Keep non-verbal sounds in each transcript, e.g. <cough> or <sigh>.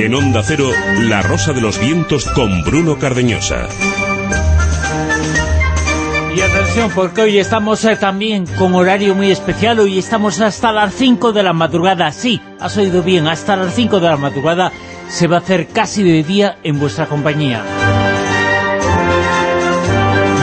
En Onda Cero, La Rosa de los Vientos con Bruno Cardeñosa. Y atención, porque hoy estamos eh, también con horario muy especial. Hoy estamos hasta las 5 de la madrugada. Sí, has oído bien, hasta las 5 de la madrugada se va a hacer casi de día en vuestra compañía.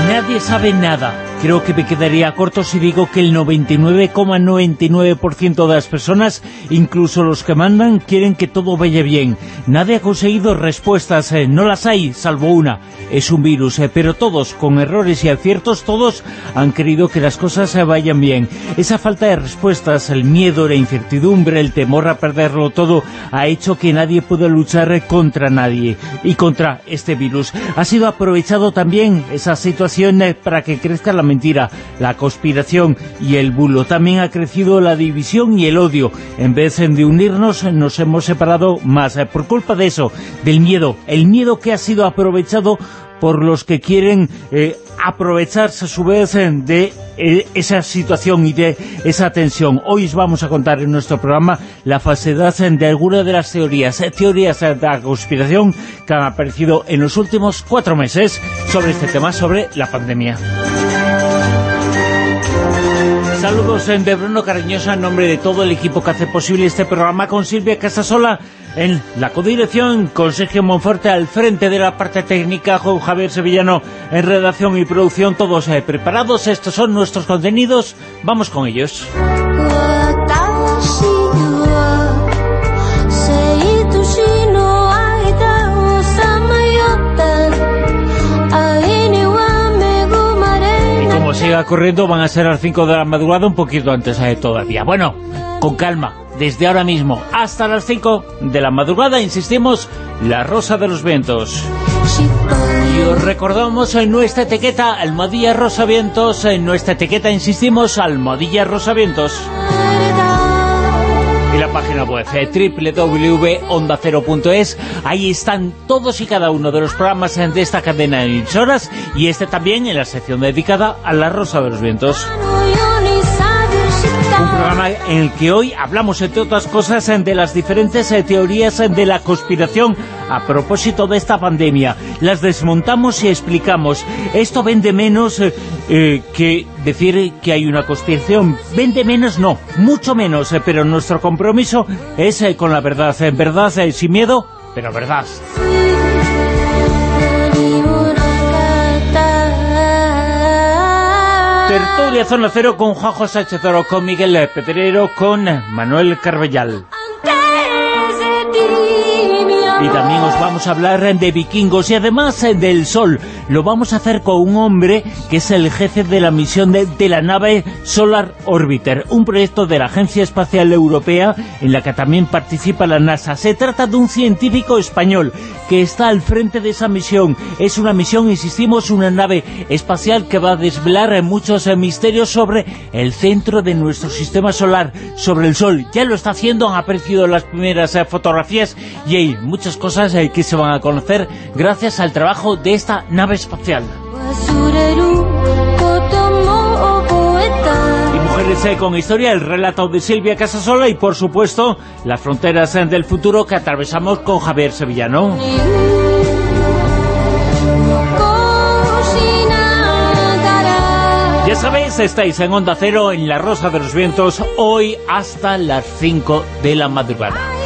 Nadie sabe nada Creo que me quedaría corto si digo que el 99,99% de las personas, incluso los que mandan, quieren que todo vaya bien. Nadie ha conseguido respuestas, eh, no las hay, salvo una. Es un virus, eh, pero todos, con errores y aciertos, todos han querido que las cosas se vayan bien. Esa falta de respuestas, el miedo, la incertidumbre, el temor a perderlo todo, ha hecho que nadie pueda luchar contra nadie y contra este virus. Ha sido aprovechado también esa situación eh, para que crezca la mentira, la conspiración y el bulo. También ha crecido la división y el odio. En vez de unirnos, nos hemos separado más. Por culpa de eso, del miedo, el miedo que ha sido aprovechado por los que quieren eh, aprovecharse a su vez eh, de eh, esa situación y de esa tensión. Hoy os vamos a contar en nuestro programa la falsedad de algunas de las teorías, teorías de la conspiración que han aparecido en los últimos cuatro meses sobre este tema, sobre la pandemia. Saludos en de Bruno Cariñosa en nombre de todo el equipo que hace posible este programa con Silvia Casasola en la codirección, con Sergio Monforte al frente de la parte técnica, con Javier Sevillano en redacción y producción, todos eh, preparados, estos son nuestros contenidos, vamos con ellos. Siga corriendo van a ser a las 5 de la madrugada, un poquito antes de todavía. Bueno, con calma, desde ahora mismo hasta las 5 de la madrugada, insistimos, la Rosa de los Vientos. Y os recordamos en nuestra etiqueta Almohadilla Rosa Vientos, en nuestra etiqueta insistimos Almohadilla Rosa Vientos la página web eh, www.ondacero.es ahí están todos y cada uno de los programas de esta cadena de emisoras y este también en la sección dedicada a la Rosa de los Vientos programa en el que hoy hablamos, entre otras cosas, de las diferentes eh, teorías de la conspiración a propósito de esta pandemia. Las desmontamos y explicamos. Esto vende menos eh, eh, que decir que hay una conspiración. Vende menos, no, mucho menos, pero nuestro compromiso es con la verdad. En verdad, sin miedo, pero verdad. Tertulia Zona Cero con Juanjo Sánchez Oro, con Miguel Pedrero, con Manuel Carbellal. Y también os vamos a hablar de vikingos y además del Sol. Lo vamos a hacer con un hombre que es el jefe de la misión de, la nave Solar Orbiter, un proyecto de la Agencia Espacial Europea en la que también participa la NASA. Se trata de un científico español que está al frente de esa misión. Es una misión, insistimos, una nave espacial que va a desvelar muchos eh, misterios sobre el centro de nuestro sistema solar, sobre el Sol. Ya lo está haciendo, han aparecido las primeras eh, fotografías y hay muchas cosas eh, que se van a conocer gracias al trabajo de esta nave espacial. Y Mujeres eh, con Historia, el relato de Silvia Casasola y, por supuesto, las fronteras del futuro que atravesamos con Javier Sevillano. Ya sabéis, estáis en Onda Cero, en La Rosa de los Vientos, hoy hasta las 5 de la madrugada.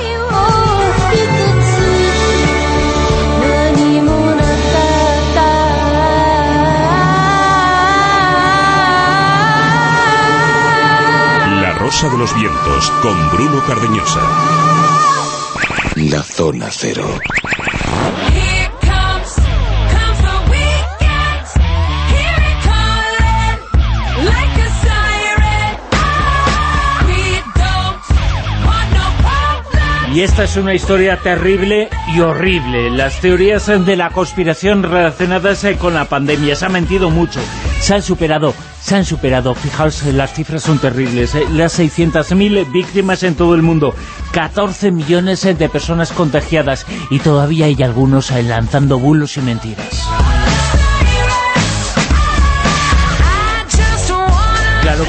Rosa de los Vientos con Bruno Cardeñosa. La Zona Cero. Y esta es una historia terrible y horrible. Las teorías de la conspiración relacionadas con la pandemia se han mentido mucho. Se han superado, se han superado. Fijaos, las cifras son terribles. ¿eh? Las 600.000 víctimas en todo el mundo. 14 millones de personas contagiadas. Y todavía hay algunos lanzando bulos y mentiras.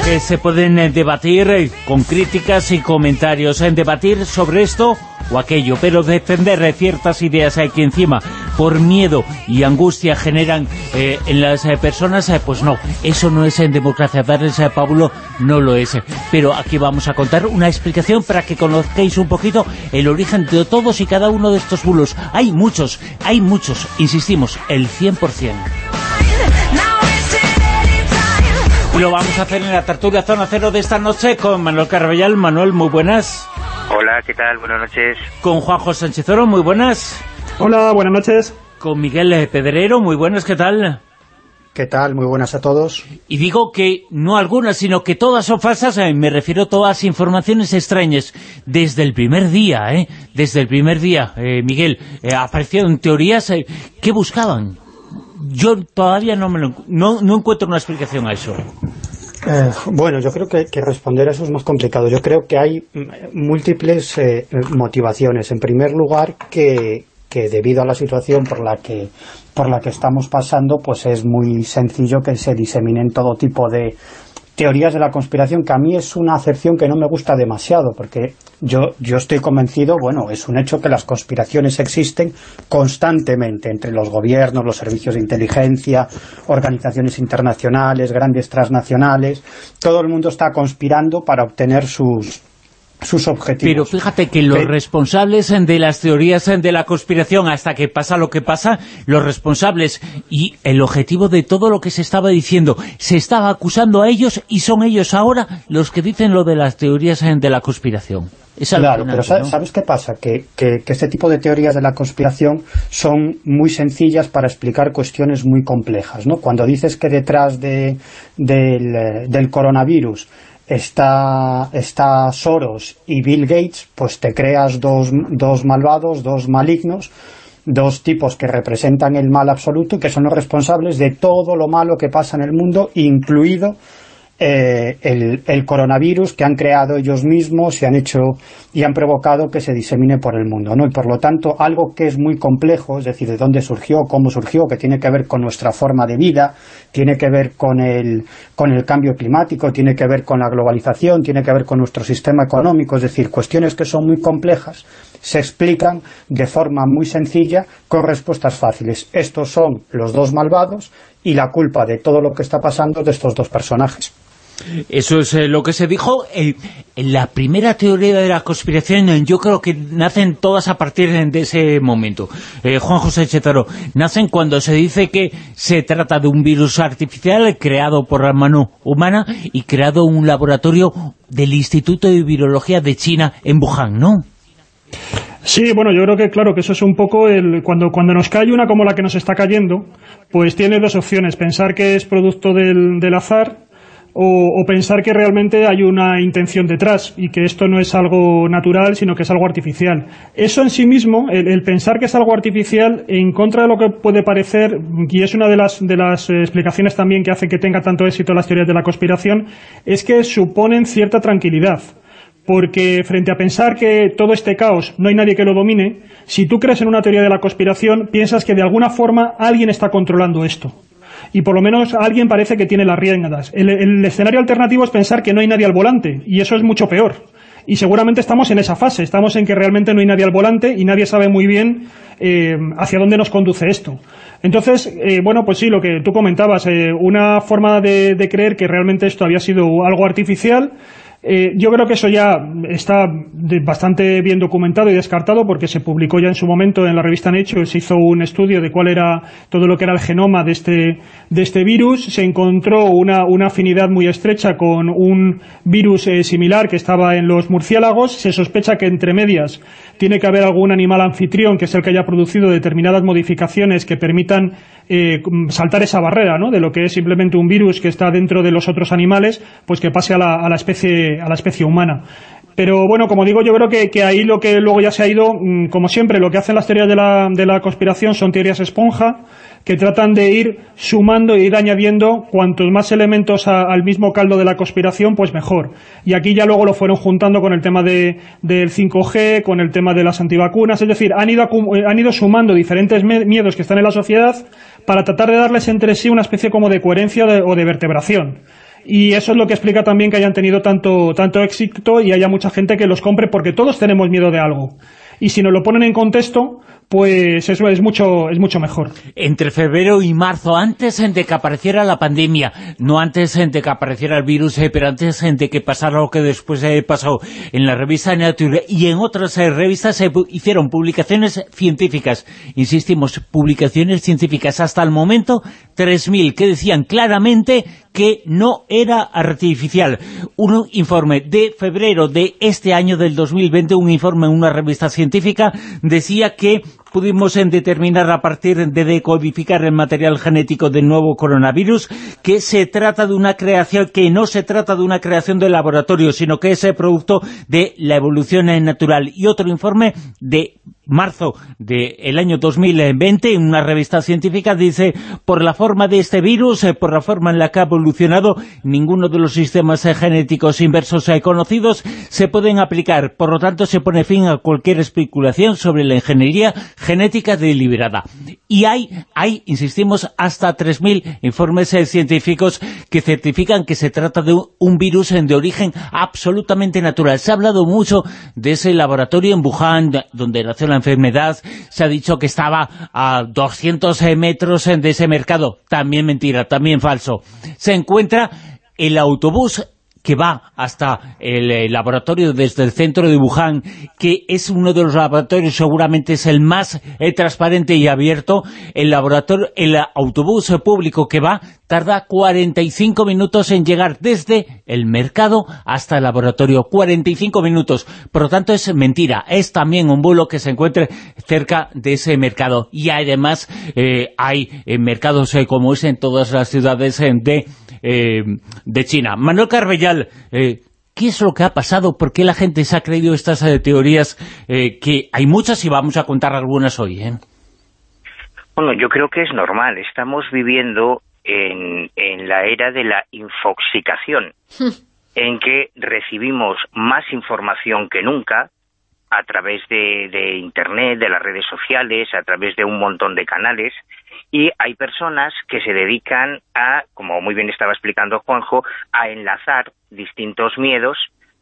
que se pueden eh, debatir eh, con críticas y comentarios, en debatir sobre esto o aquello, pero defender ciertas ideas que encima por miedo y angustia generan en las personas, pues no, eso no es en democracia, darles a Pablo no lo es, pero aquí vamos a contar una explicación para que conozcáis un poquito el origen de todos y cada uno de estos bulos. Hay muchos, hay muchos, insistimos, el 100%. Y lo vamos a hacer en la tertulia Zona Cero de esta noche con Manuel Carvallal. Manuel, muy buenas. Hola, ¿qué tal? Buenas noches. Con Juanjo Sánchez Oro, muy buenas. Hola, buenas noches. Con Miguel Pedrero, muy buenas, ¿qué tal? ¿Qué tal? Muy buenas a todos. Y digo que no algunas, sino que todas son falsas, eh, me refiero a todas informaciones extrañas, desde el primer día, ¿eh? Desde el primer día, eh, Miguel, eh, aparecieron teorías que buscaban yo todavía no, me no, encuentro una explicación a eso. Eh, bueno, yo creo que, responder a eso es más complicado. Yo creo que hay múltiples eh, motivaciones. En primer lugar, que, que debido a la situación por la que por la que estamos pasando, pues es muy sencillo que se diseminen todo tipo de, teorías de la conspiración, que a mí es una acepción que no me gusta demasiado, porque yo, yo estoy convencido, bueno, es un hecho que las conspiraciones existen constantemente entre los gobiernos, los servicios de inteligencia, organizaciones internacionales, grandes transnacionales, todo el mundo está conspirando para obtener sus, sus objetivos. Pero fíjate que los responsables de las teorías de la conspiración, hasta que pasa lo que pasa, los responsables y el objetivo de todo lo que se estaba diciendo, se estaba acusando a ellos y son ellos ahora los que dicen lo de las teorías de la conspiración. claro, pero ¿sabes qué pasa? Que, que, este tipo de teorías de la conspiración son muy sencillas para explicar cuestiones muy complejas, ¿no? Cuando dices que detrás de, del, del coronavirus está, está Soros y Bill Gates, pues te creas dos, dos malvados, dos malignos, dos tipos que representan el mal absoluto y que son los responsables de todo lo malo que pasa en el mundo, incluido eh, el, coronavirus que han creado ellos mismos y han hecho y han provocado que se disemine por el mundo. ¿no? Y por lo tanto, algo que es muy complejo, es decir, de dónde surgió, cómo surgió, que tiene que ver con nuestra forma de vida, tiene que ver con el, con el cambio climático, tiene que ver con la globalización, tiene que ver con nuestro sistema económico, es decir, cuestiones que son muy complejas, se explican de forma muy sencilla con respuestas fáciles. Estos son los dos malvados y la culpa de todo lo que está pasando de estos dos personajes. Eso es eh, lo que se dijo. en la primera teoría de la conspiración, yo creo que nacen todas a partir de ese momento. Eh, Juan José Chetaro, nacen cuando se dice que se trata de un virus artificial creado por la mano humana y creado un laboratorio del Instituto de Virología de China en Wuhan, ¿no? Sí, bueno, yo creo que claro que eso es un poco el cuando cuando nos cae una como la que nos está cayendo, pues tiene dos opciones, pensar que es producto del, del azar o, pensar que realmente hay una intención detrás y que esto no es algo natural, sino que es algo artificial. Eso en sí mismo, el, pensar que es algo artificial, en contra de lo que puede parecer, y es una de las, de las explicaciones también que hace que tenga tanto éxito las teorías de la conspiración, es que suponen cierta tranquilidad. Porque frente a pensar que todo este caos no hay nadie que lo domine, si tú crees en una teoría de la conspiración, piensas que de alguna forma alguien está controlando esto y por lo menos alguien parece que tiene las riendas. El, escenario alternativo es pensar que no hay nadie al volante, y eso es mucho peor. Y seguramente estamos en esa fase, estamos en que realmente no hay nadie al volante y nadie sabe muy bien eh, hacia dónde nos conduce esto. Entonces, eh, bueno, pues sí, lo que tú comentabas, eh, una forma de, de creer que realmente esto había sido algo artificial, eh, yo creo que eso ya está bastante bien documentado y descartado porque se publicó ya en su momento en la revista Nature, se hizo un estudio de cuál era todo lo que era el genoma de este, de este virus, se encontró una, una afinidad muy estrecha con un virus eh, similar que estaba en los murciélagos, se sospecha que entre medias tiene que haber algún animal anfitrión que es el que haya producido determinadas modificaciones que permitan eh, saltar esa barrera, ¿no? De lo que es simplemente un virus que está dentro de los otros animales, pues que pase a la, a la especie a la especie humana. Pero bueno, como digo, yo creo que, que, ahí lo que luego ya se ha ido, mm, como siempre, lo que hacen las teorías de la, de la conspiración son teorías esponja, que tratan de ir sumando e ir añadiendo cuantos más elementos al mismo caldo de la conspiración, pues mejor. Y aquí ya luego lo fueron juntando con el tema de, del 5G, con el tema de las antivacunas, es decir, han ido, han ido sumando diferentes miedos que están en la sociedad para tratar de darles entre sí una especie como de coherencia o de vertebración Y eso es lo que explica también que hayan tenido tanto, tanto éxito y haya mucha gente que los compre, porque todos tenemos miedo de algo. Y si nos lo ponen en contexto, pues eso es mucho, es mucho mejor. Entre febrero y marzo, antes de que apareciera la pandemia, no antes de que apareciera el virus, eh, pero antes de que pasara lo que después eh, pasó en la revista Nature y en otras eh, revistas se hicieron publicaciones científicas, insistimos, publicaciones científicas hasta el momento 3.000 que decían claramente que no era artificial. Un informe de febrero de este año del 2020, un informe en una revista científica, decía que pudimos determinar a partir de decodificar el material genético del nuevo coronavirus que se trata de una creación, que no se trata de una creación de laboratorio, sino que es el producto de la evolución natural. Y otro informe de marzo del año 2020, en una revista científica, dice, por la forma de este virus, eh, por la forma en la que ha evolucionado, ninguno de los sistemas eh, genéticos inversos eh, conocidos se pueden aplicar. Por lo tanto, se pone fin a cualquier especulación sobre la ingeniería genética deliberada. Y hay, hay insistimos, hasta 3.000 informes científicos que certifican que se trata de un virus de origen absolutamente natural. Se ha hablado mucho de ese laboratorio en Wuhan, donde nació la enfermedad, se ha dicho que estaba a 200 metros de ese mercado. También mentira, también falso. Se encuentra el autobús que va hasta el, laboratorio desde el centro de Wuhan, que es uno de los laboratorios, seguramente es el más eh, transparente y abierto, el laboratorio, el autobús público que va tarda 45 minutos en llegar desde el mercado hasta el laboratorio, 45 minutos, por lo tanto es mentira, es también un vuelo que se encuentre cerca de ese mercado, y además eh, hay eh, mercados como es en todas las ciudades de eh, de China. Manuel Carbellal, eh, ¿qué es lo que ha pasado? ¿Por qué la gente se ha creído estas eh, teorías? que hay muchas y vamos a contar algunas hoy. Bueno, yo creo que es normal. Estamos viviendo en, en la era de la infoxicación, <laughs> en que recibimos más información que nunca, a través de, de, Internet, de las redes sociales, a través de un montón de canales, y hay personas que se dedican a, como muy bien estaba explicando Juanjo, a enlazar distintos miedos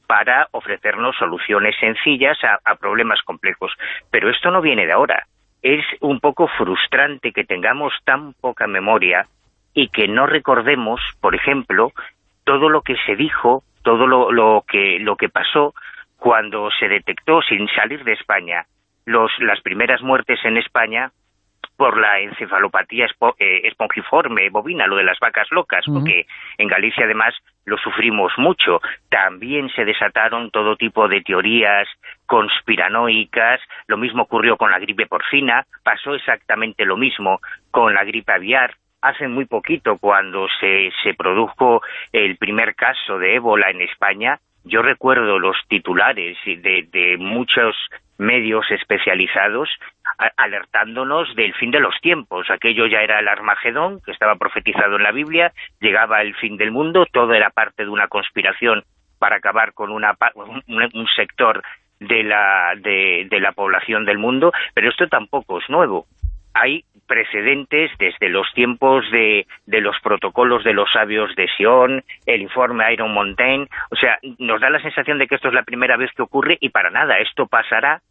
para ofrecernos soluciones sencillas a, problemas complejos. Pero esto no viene de ahora. Es un poco frustrante que tengamos tan poca memoria y que no recordemos, por ejemplo, todo lo que se dijo, todo lo, lo, que, lo que pasó cuando se detectó, sin salir de España, los, las primeras muertes en España por la encefalopatía eh, espongiforme bovina, lo de las vacas locas, porque en Galicia además lo sufrimos mucho. También se desataron todo tipo de teorías conspiranoicas, lo mismo ocurrió con la gripe porcina, pasó exactamente lo mismo con la gripe aviar, hace muy poquito, cuando se, se produjo el primer caso de ébola en España, yo recuerdo los titulares de, de muchos medios especializados alertándonos del fin de los tiempos. Aquello ya era el Armagedón, que estaba profetizado en la Biblia, llegaba el fin del mundo, todo era parte de una conspiración para acabar con una, un, sector de la, de, la población del mundo, pero esto tampoco es nuevo. Hay precedentes desde los tiempos de, de, los protocolos de los sabios de Sion, el informe Iron Mountain, o sea, nos da la sensación de que esto es la primera vez que ocurre y para nada, esto pasará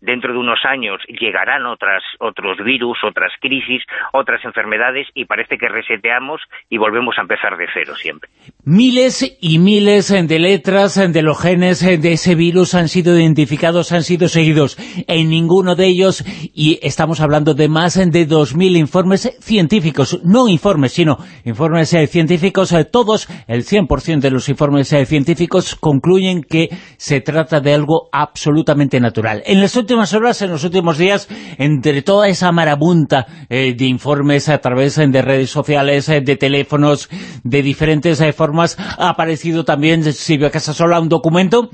dentro de unos años llegarán otras, otros virus, otras crisis, otras enfermedades y parece que reseteamos y volvemos a empezar de cero siempre. Miles y miles de letras de los genes de ese virus han sido identificados, han sido seguidos en ninguno de ellos y estamos hablando de más de 2.000 informes científicos, no informes, sino informes científicos, todos, el 100% de los informes científicos concluyen que se trata de algo absolutamente natural. En últimas horas, en los últimos días, entre toda esa marabunta eh, de informes a través eh, de redes sociales, eh, de teléfonos, de diferentes formas, ha aparecido también, Silvia Casasola, un documento,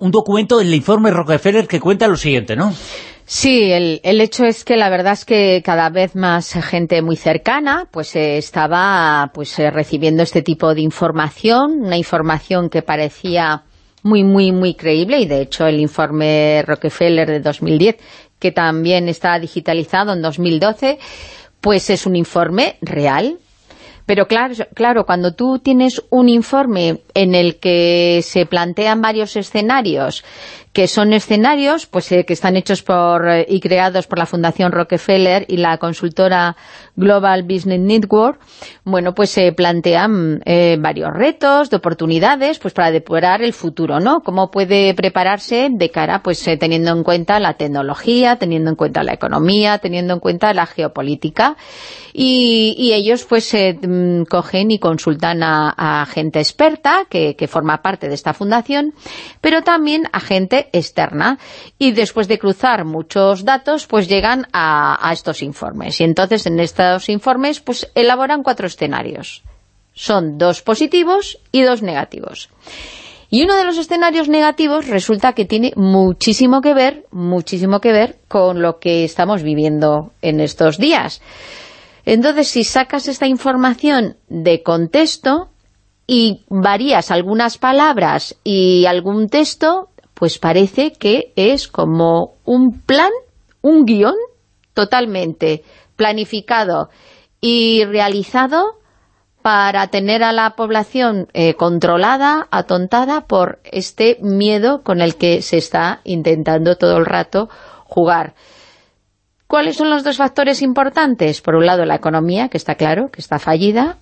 un documento, el informe Rockefeller, que cuenta lo siguiente, ¿no? Sí, el, el, hecho es que la verdad es que cada vez más gente muy cercana pues estaba pues recibiendo este tipo de información, una información que parecía muy, muy, muy creíble. Y de hecho el informe Rockefeller de 2010, que también está digitalizado en 2012, pues es un informe real, Pero claro, claro, cuando tú tienes un informe en el que se plantean varios escenarios que son escenarios pues eh, que están hechos por eh, y creados por la Fundación Rockefeller y la consultora Global Business Network, bueno, pues se plantean eh, varios retos de oportunidades pues para depurar el futuro, ¿no? Cómo puede prepararse de cara, pues teniendo en cuenta la tecnología, teniendo en cuenta la economía, teniendo en cuenta la geopolítica y, ellos pues mm, cogen y consultan a, gente experta que, que forma parte de esta fundación, pero también a gente externa. Y después de cruzar muchos datos pues llegan a, estos informes. Y entonces en estos informes pues elaboran cuatro escenarios. Son dos positivos y dos negativos. Y uno de los escenarios negativos resulta que tiene muchísimo que ver, muchísimo que ver con lo que estamos viviendo en estos días. Entonces, si sacas esta información de contexto y varías algunas palabras y algún texto, pues parece que es como un plan, un guion totalmente planificado y realizado para tener a la población eh, controlada, atontada por este miedo con el que se está intentando todo el rato jugar. ¿Cuáles son los dos factores importantes? Por un lado, la economía, que está claro, que está fallida,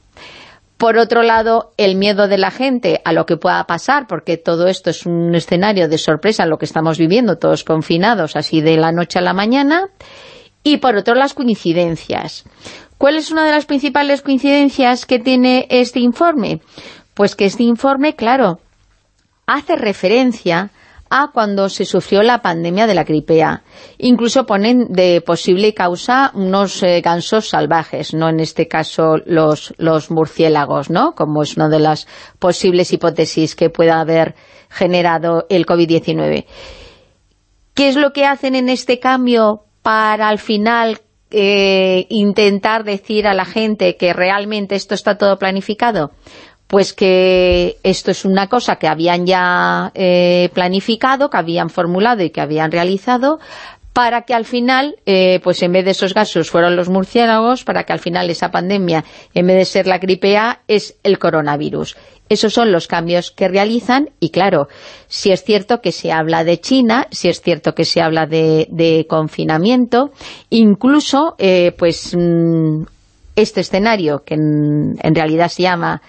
por otro lado, el miedo de la gente a lo que pueda pasar, porque todo esto es un escenario de sorpresa, lo que estamos viviendo, todos confinados, así de la noche a la mañana. Y por otro, las coincidencias. ¿Cuál es una de las principales coincidencias que tiene este informe? Pues que este informe, claro, hace referencia a cuando se sufrió la pandemia de la gripe A. Incluso ponen de posible causa unos eh, gansos salvajes, no en este caso los, los murciélagos, ¿no? Como es una de las posibles hipótesis que pueda haber generado el COVID-19. ¿Qué es lo que hacen en este cambio para al final eh, intentar decir a la gente que realmente esto está todo planificado? Pues que esto es una cosa que habían ya eh, planificado, que habían formulado y que habían realizado, para que al final, eh, pues en vez de esos gases fueron los murciélagos, para que al final esa pandemia, en vez de ser la gripe A, es el coronavirus. Esos son los cambios que realizan y claro, si es cierto que se habla de China, si es cierto que se habla de, confinamiento, incluso eh, pues mm, este escenario que en realidad se llama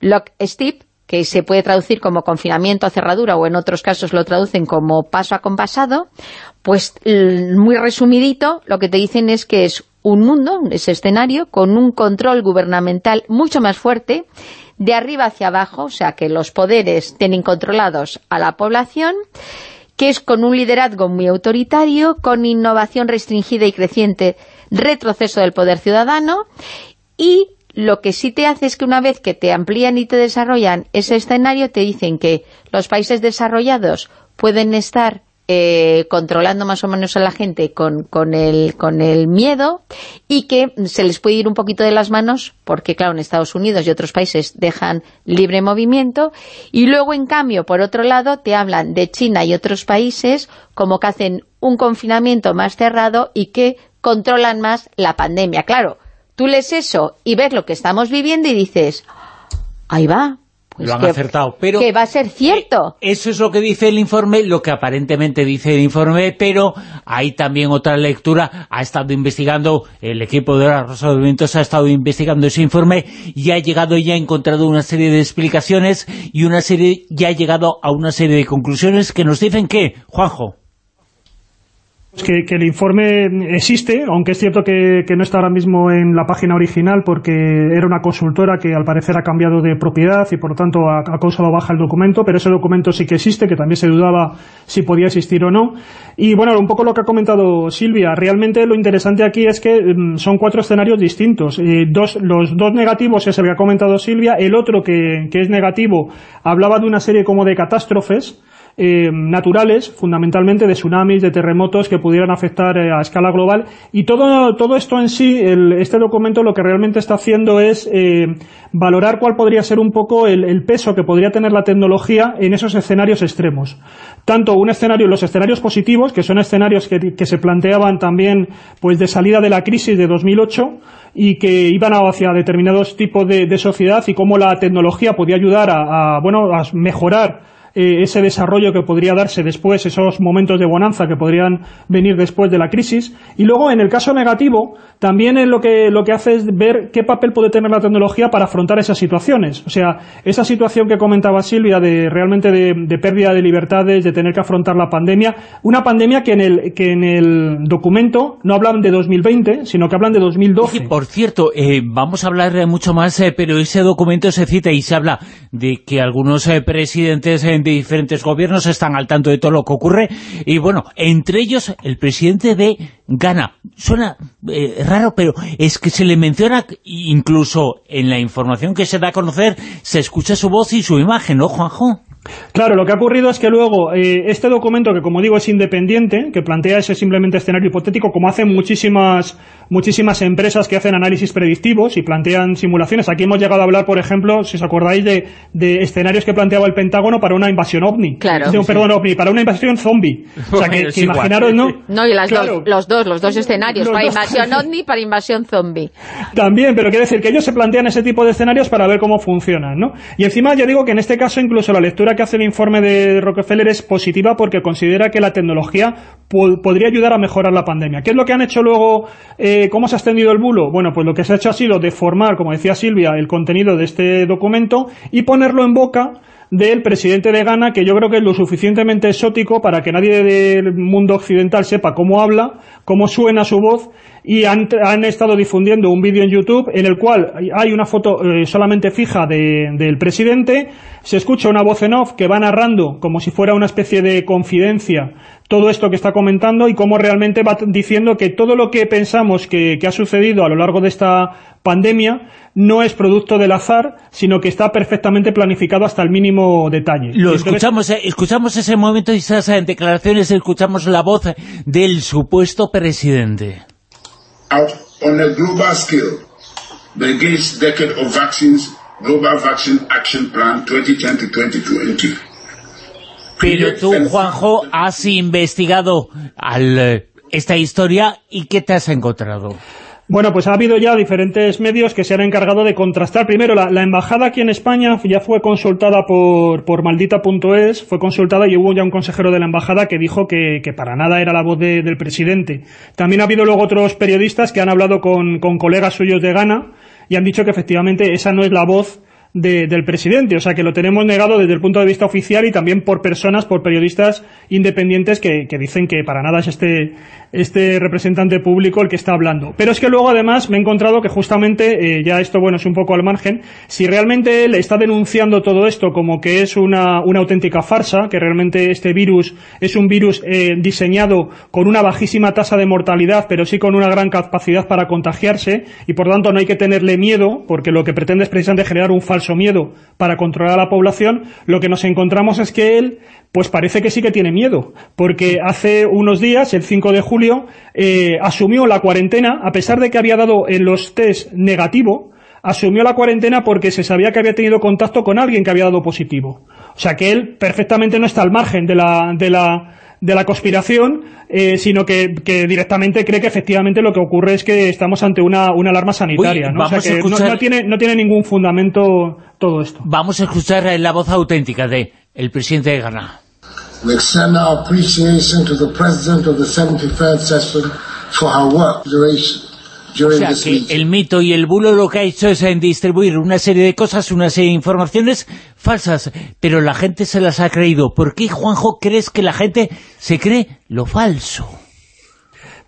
Lock Step, que se puede traducir como confinamiento a cerradura o en otros casos lo traducen como paso a compasado, pues muy resumidito lo que te dicen es que es un mundo, ese escenario, con un control gubernamental mucho más fuerte, de arriba hacia abajo, o sea que los poderes tienen controlados a la población, que es con un liderazgo muy autoritario, con innovación restringida y creciente, retroceso del poder ciudadano, y lo que sí te hace es que una vez que te amplían y te desarrollan ese escenario, te dicen que los países desarrollados pueden estar eh, controlando más o menos a la gente con, con, el, con el miedo y que se les puede ir un poquito de las manos porque, claro, en Estados Unidos y otros países dejan libre movimiento y luego, en cambio, por otro lado, te hablan de China y otros países como que hacen un confinamiento más cerrado y que controlan más la pandemia. Claro, Tú lees eso y ves lo que estamos viviendo y dices, ahí va, pues lo han acertado, pero... Que va a ser cierto. Eh, eso es lo que dice el informe, lo que aparentemente dice el informe, pero hay también otra lectura, ha estado investigando, el equipo de la Rosa de Vientos ha estado investigando ese informe y ha llegado y ha encontrado una serie de explicaciones y una serie ya ha llegado a una serie de conclusiones que nos dicen que, Juanjo... Que, el informe existe, aunque es cierto que, no está ahora mismo en la página original porque era una consultora que al parecer ha cambiado de propiedad y por lo tanto ha, causado baja el documento, pero ese documento sí que existe, que también se dudaba si podía existir o no. Y bueno, un poco lo que ha comentado Silvia, realmente lo interesante aquí es que mm, son cuatro escenarios distintos. Eh, dos, los dos negativos es el que ha comentado Silvia, el otro que, que es negativo hablaba de una serie como de catástrofes, eh, naturales, fundamentalmente de tsunamis, de terremotos que pudieran afectar eh, a escala global. Y todo, todo esto en sí, este documento lo que realmente está haciendo es eh, valorar cuál podría ser un poco el, peso que podría tener la tecnología en esos escenarios extremos. Tanto un escenario, los escenarios positivos, que son escenarios que, se planteaban también pues de salida de la crisis de 2008 y que iban hacia determinados tipos de, sociedad y cómo la tecnología podía ayudar a, a bueno, a mejorar eh, ese desarrollo que podría darse después, esos momentos de bonanza que podrían venir después de la crisis. Y luego, en el caso negativo, también es lo que, lo que hace es ver qué papel puede tener la tecnología para afrontar esas situaciones. O sea, esa situación que comentaba Silvia de realmente de, pérdida de libertades, de tener que afrontar la pandemia, una pandemia que en el, que en el documento no hablan de 2020, sino que hablan de 2012. por cierto, eh, vamos a hablar mucho más, eh, pero ese documento se cita y se habla de que algunos presidentes de diferentes gobiernos están al tanto de todo lo que ocurre. Y bueno, entre ellos el presidente de Ghana. Suena eh, raro, pero es que se le menciona incluso en la información que se da a conocer, se escucha su voz y su imagen, ¿no, Juanjo? Claro, lo que ha ocurrido es que luego eh, este documento, que como digo es independiente, que plantea ese simplemente escenario hipotético, como hacen muchísimas muchísimas empresas que hacen análisis predictivos y plantean simulaciones. Aquí hemos llegado a hablar, por ejemplo, si os acordáis, de, de escenarios que planteaba el Pentágono para una invasión ovni. Claro. Perdón, ovni, para una invasión zombie. O sea, que, imaginaros, ¿no? No, y las dos, los dos, los dos escenarios, para invasión ovni para invasión zombie. También, pero quiere decir que ellos se plantean ese tipo de escenarios para ver cómo funcionan, ¿no? Y encima yo digo que en este caso incluso la lectura que hace el informe de Rockefeller es positiva porque considera que la tecnología podría ayudar a mejorar la pandemia. ¿Qué es lo que han hecho luego? Eh, ¿Cómo se ha extendido el bulo? Bueno, pues lo que se ha hecho ha sido deformar, como decía Silvia, el contenido de este documento y ponerlo en boca del presidente de Ghana, que yo creo que es lo suficientemente exótico para que nadie del mundo occidental sepa cómo habla, cómo suena su voz, y han, estado difundiendo un vídeo en YouTube en el cual hay una foto eh, solamente fija del presidente, se escucha una voz en off que va narrando como si fuera una especie de confidencia todo esto que está comentando y cómo realmente va diciendo que todo lo que pensamos que, ha sucedido a lo largo de esta pandemia no es producto del azar, sino que está perfectamente planificado hasta el mínimo detalle. Lo escuchamos, eh, escuchamos ese momento y esas eh, declaraciones, escuchamos la voz del supuesto presidente. on a global scale, the Decade of Vaccines Global Vaccine Action Plan 2020-2020 pero tú, Juanjo, has investigado eh, esta historia y ¿qué te has encontrado? Bueno, pues ha habido ya diferentes medios que se han encargado de contrastar. Primero, la, embajada aquí en España ya fue consultada por, por maldita.es, fue consultada y hubo ya un consejero de la embajada que dijo que, para nada era la voz del presidente. También ha habido luego otros periodistas que han hablado con, con colegas suyos de Ghana y han dicho que efectivamente esa no es la voz del presidente, o sea que lo tenemos negado desde el punto de vista oficial y también por personas, por periodistas independientes que, que dicen que para nada es este, este representante público el que está hablando. Pero es que luego además me he encontrado que justamente, eh, ya esto bueno es un poco al margen, si realmente él está denunciando todo esto como que es una, una auténtica farsa, que realmente este virus es un virus eh, diseñado con una bajísima tasa de mortalidad, pero sí con una gran capacidad para contagiarse, y por tanto no hay que tenerle miedo, porque lo que pretende es precisamente generar un falso miedo para controlar a la población, lo que nos encontramos es que él, pues parece que sí que tiene miedo, porque hace unos días, el 5 de julio, eh, asumió la cuarentena, a pesar de que había dado en los test negativo, asumió la cuarentena porque se sabía que había tenido contacto con alguien que había dado positivo. O sea que él perfectamente no está al margen de la, de la de la conspiración, eh, sino que, directamente cree que efectivamente lo que ocurre es que estamos ante una, una alarma sanitaria. ¿no? O sea que no, tiene, no tiene ningún fundamento todo esto. Vamos a escuchar la voz auténtica de el presidente de Ghana. We extend our appreciation to the President of the 73rd Session for her work duration o sea que el mito y el bulo lo que ha hecho es distribuir una serie de cosas, una serie de informaciones falsas, pero la gente se las ha creído. ¿Por qué, Juanjo, crees que la gente se cree lo falso?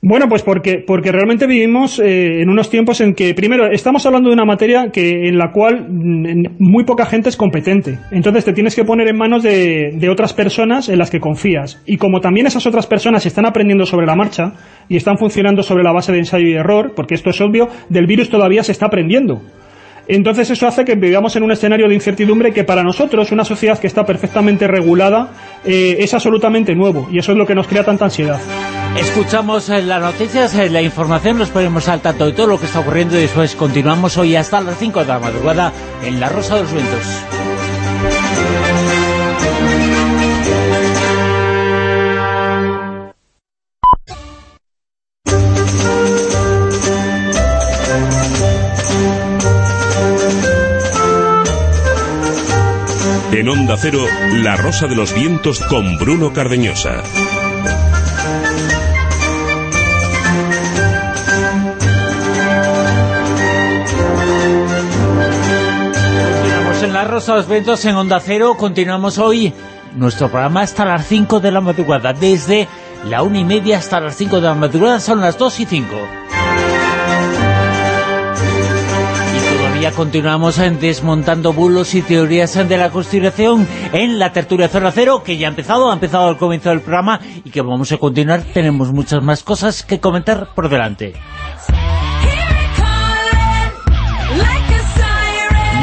Bueno, pues porque, porque realmente vivimos eh, en unos tiempos en que, primero, estamos hablando de una materia que en la cual mm, muy poca gente es competente. Entonces te tienes que poner en manos de, de otras personas en las que confías. Y como también esas otras personas están aprendiendo sobre la marcha y están funcionando sobre la base de ensayo y error, porque esto es obvio, del virus todavía se está aprendiendo. Entonces eso hace que vivamos en un escenario de incertidumbre que para nosotros, una sociedad que está perfectamente regulada, eh, es absolutamente nuevo y eso es lo que nos crea tanta ansiedad. Escuchamos eh, las noticias, eh, la información, nos ponemos al tanto de todo lo que está ocurriendo y después continuamos hoy hasta las 5 de la madrugada en La Rosa de los Vientos. En Onda Cero, La Rosa de los Vientos con Bruno Cardeñosa. En de los Vientos en Onda Cero. Continuamos hoy nuestro programa hasta las 5 de la madrugada. Desde la una y media hasta las 5 de la madrugada son las 2 y 5. Ya continuamos desmontando bulos y teorías de la conspiración en la tertulia Zona Cero, que ya ha empezado, ha empezado al comienzo del programa y que vamos a continuar. Tenemos muchas más cosas que comentar por delante.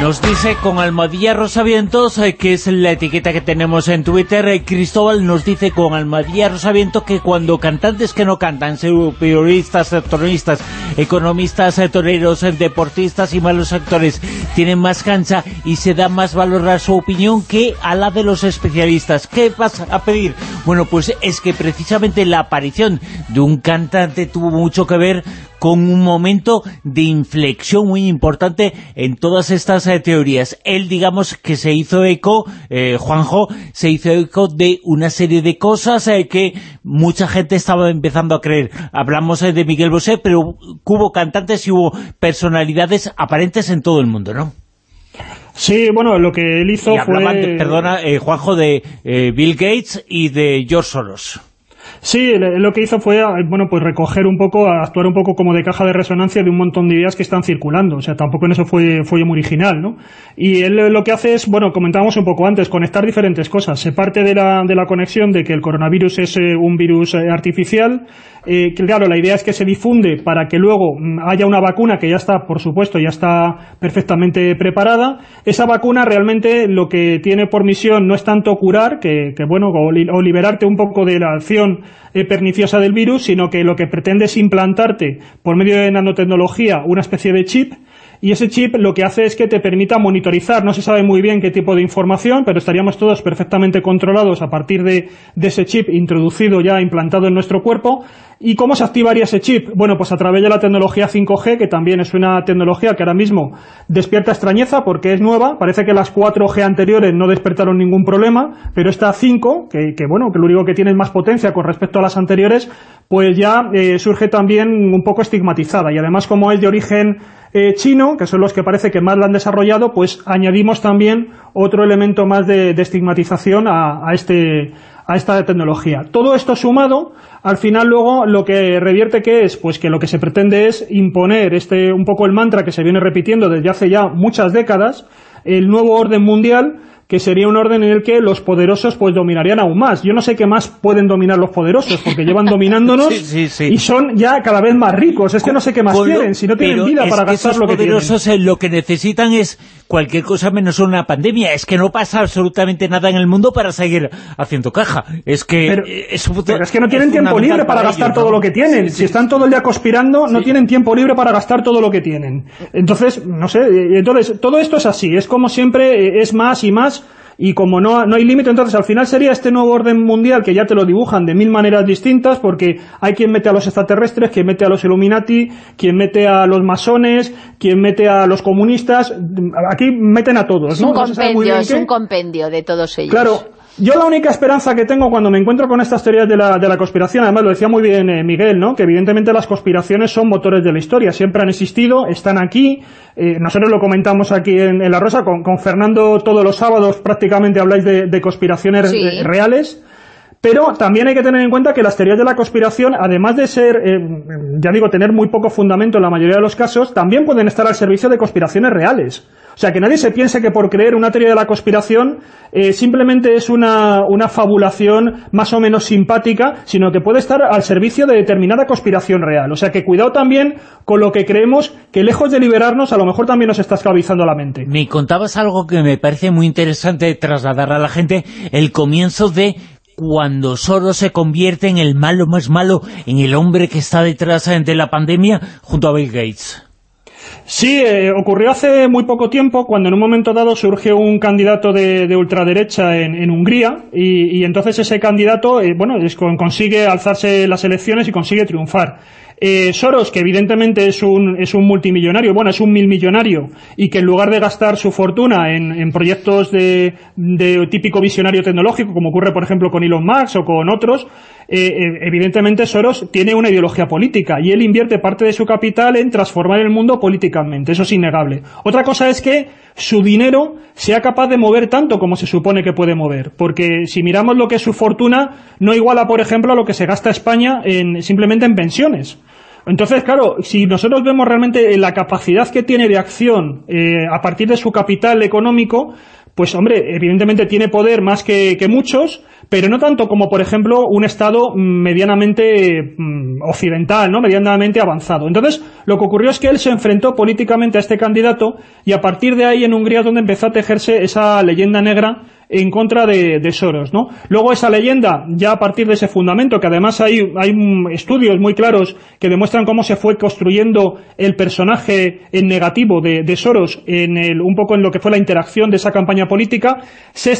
Nos dice con Almadía Rosavientos, eh, que es la etiqueta que tenemos en Twitter, eh, Cristóbal nos dice con Almadía Rosavientos que cuando cantantes que no cantan, periodistas, tronistas, economistas, eh, toreros, deportistas y malos actores tienen más cancha y se da más valor a su opinión que a la de los especialistas. ¿Qué vas a pedir? Bueno, pues es que precisamente la aparición de un cantante tuvo mucho que ver con un momento de inflexión muy importante en todas estas eh, teorías. Él, digamos, que se hizo eco, eh, Juanjo, se hizo eco de una serie de cosas eh, que mucha gente estaba empezando a creer. Hablamos de Miguel Bosé, pero hubo cantantes y hubo personalidades aparentes en todo el mundo, ¿no? Sí, bueno, lo que él hizo fue... perdona, Juanjo, de Bill Gates y de George Soros. Sí, lo que hizo fue, bueno, pues recoger un poco, actuar un poco como de caja de resonancia de un montón de ideas que están circulando, o sea, tampoco en eso fue, fue muy original, ¿no? Y él lo que hace es, bueno, comentábamos un poco antes, conectar diferentes cosas. Se parte de la, de la conexión de que el coronavirus es eh, un virus eh, artificial, eh, claro, la idea es que se difunde para que luego mm, haya una vacuna que ya está, por supuesto, ya está perfectamente preparada. Esa vacuna realmente lo que tiene por misión no es tanto curar, que, bueno, o, liberarte un poco de la acción eh, perniciosa del virus, sino que lo que pretende es implantarte por medio de nanotecnología una especie de chip y ese chip lo que hace es que te permita monitorizar, no se sabe muy bien qué tipo de información, pero estaríamos todos perfectamente controlados a partir de, ese chip introducido ya, implantado en nuestro cuerpo. ¿Y cómo se activaría ese chip? Bueno, pues a través de la tecnología 5G, que también es una tecnología que ahora mismo despierta extrañeza porque es nueva, parece que las 4G anteriores no despertaron ningún problema, pero esta 5, que, bueno, que lo único que tiene es más potencia con respecto a las anteriores, pues ya eh, surge también un poco estigmatizada y además como es de origen eh, chino, que son los que parece que más la han desarrollado, pues añadimos también otro elemento más de, estigmatización a, este, a esta tecnología. Todo esto sumado, al final luego lo que revierte que es, pues que lo que se pretende es imponer este un poco el mantra que se viene repitiendo desde hace ya muchas décadas, el nuevo orden mundial, que sería un orden en el que los poderosos pues dominarían aún más. Yo no sé qué más pueden dominar los poderosos, porque llevan dominándonos <laughs> y son ya cada vez más ricos. Es que no sé qué más quieren, si no tienen vida para gastar lo que tienen. Los poderosos lo que necesitan es cualquier cosa menos una pandemia. Es que no pasa absolutamente nada en el mundo para seguir haciendo caja. Es que... Pero es, que no tienen tiempo libre para, gastar todo lo que tienen. si están todo el día conspirando, no tienen tiempo libre para gastar todo lo que tienen. Entonces, no sé, entonces todo esto es así. Es como siempre, es más y más y como no, no hay límite, entonces al final sería este nuevo orden mundial que ya te lo dibujan de mil maneras distintas, porque hay quien mete a los extraterrestres, quien mete a los Illuminati, quien mete a los masones, quien mete a los comunistas, aquí meten a todos, es Un compendio, es un compendio de todos ellos. Claro, yo la única esperanza que tengo cuando me encuentro con estas teorías de la, de la conspiración, además lo decía muy bien eh, Miguel, ¿no? que evidentemente las conspiraciones son motores de la historia, siempre han existido, están aquí, eh, nosotros lo comentamos aquí en, La Rosa, con, Fernando todos los sábados prácticamente habláis de, conspiraciones eh, reales, pero también hay que tener en cuenta que las teorías de la conspiración, además de ser, ya digo, tener muy poco fundamento en la mayoría de los casos, también pueden estar al servicio de conspiraciones reales. Sea, que nadie se piense que por creer una teoría de la conspiración eh, simplemente es una, una fabulación más o menos simpática, sino que puede estar al servicio de determinada conspiración real. O sea, que cuidado también con lo que creemos, que lejos de liberarnos, a lo mejor también nos está esclavizando la mente. Me contabas algo que me parece muy interesante trasladar a la gente, el comienzo de cuando Soros se convierte en el malo más malo, en el hombre que está detrás de la pandemia, junto a Bill Gates. Sí, eh, ocurrió hace muy poco tiempo, cuando en un momento dado surge un candidato de, ultraderecha en, Hungría, y, entonces ese candidato, eh, bueno, consigue alzarse las elecciones y consigue triunfar. Eh, Soros, que evidentemente es un, es un multimillonario, bueno, es un milmillonario, y que en lugar de gastar su fortuna en, proyectos de, de, típico visionario tecnológico, como ocurre, por ejemplo, con Elon Musk o con otros, eh, eh, evidentemente Soros tiene una ideología política, y él invierte parte de su capital en transformar el mundo políticamente, eso es innegable. Otra cosa es que su dinero sea capaz de mover tanto como se supone que puede mover, porque si miramos lo que es su fortuna, no iguala, por ejemplo, a lo que se gasta España en, simplemente en pensiones. Entonces, claro, si nosotros vemos realmente la capacidad que tiene de acción eh, a partir de su capital económico, pues hombre, evidentemente tiene poder más que, muchos, pero no tanto como, por ejemplo, un Estado medianamente mm, occidental, ¿no? medianamente avanzado. Entonces, lo que ocurrió es que él se enfrentó políticamente a este candidato y a partir de ahí en Hungría es donde empezó a tejerse esa leyenda negra en contra de, Soros, ¿no? Luego esa leyenda, ya a partir de ese fundamento, que además hay, hay estudios muy claros que demuestran cómo se fue construyendo el personaje en negativo de, Soros, en el, un poco en lo que fue la interacción de esa campaña política, se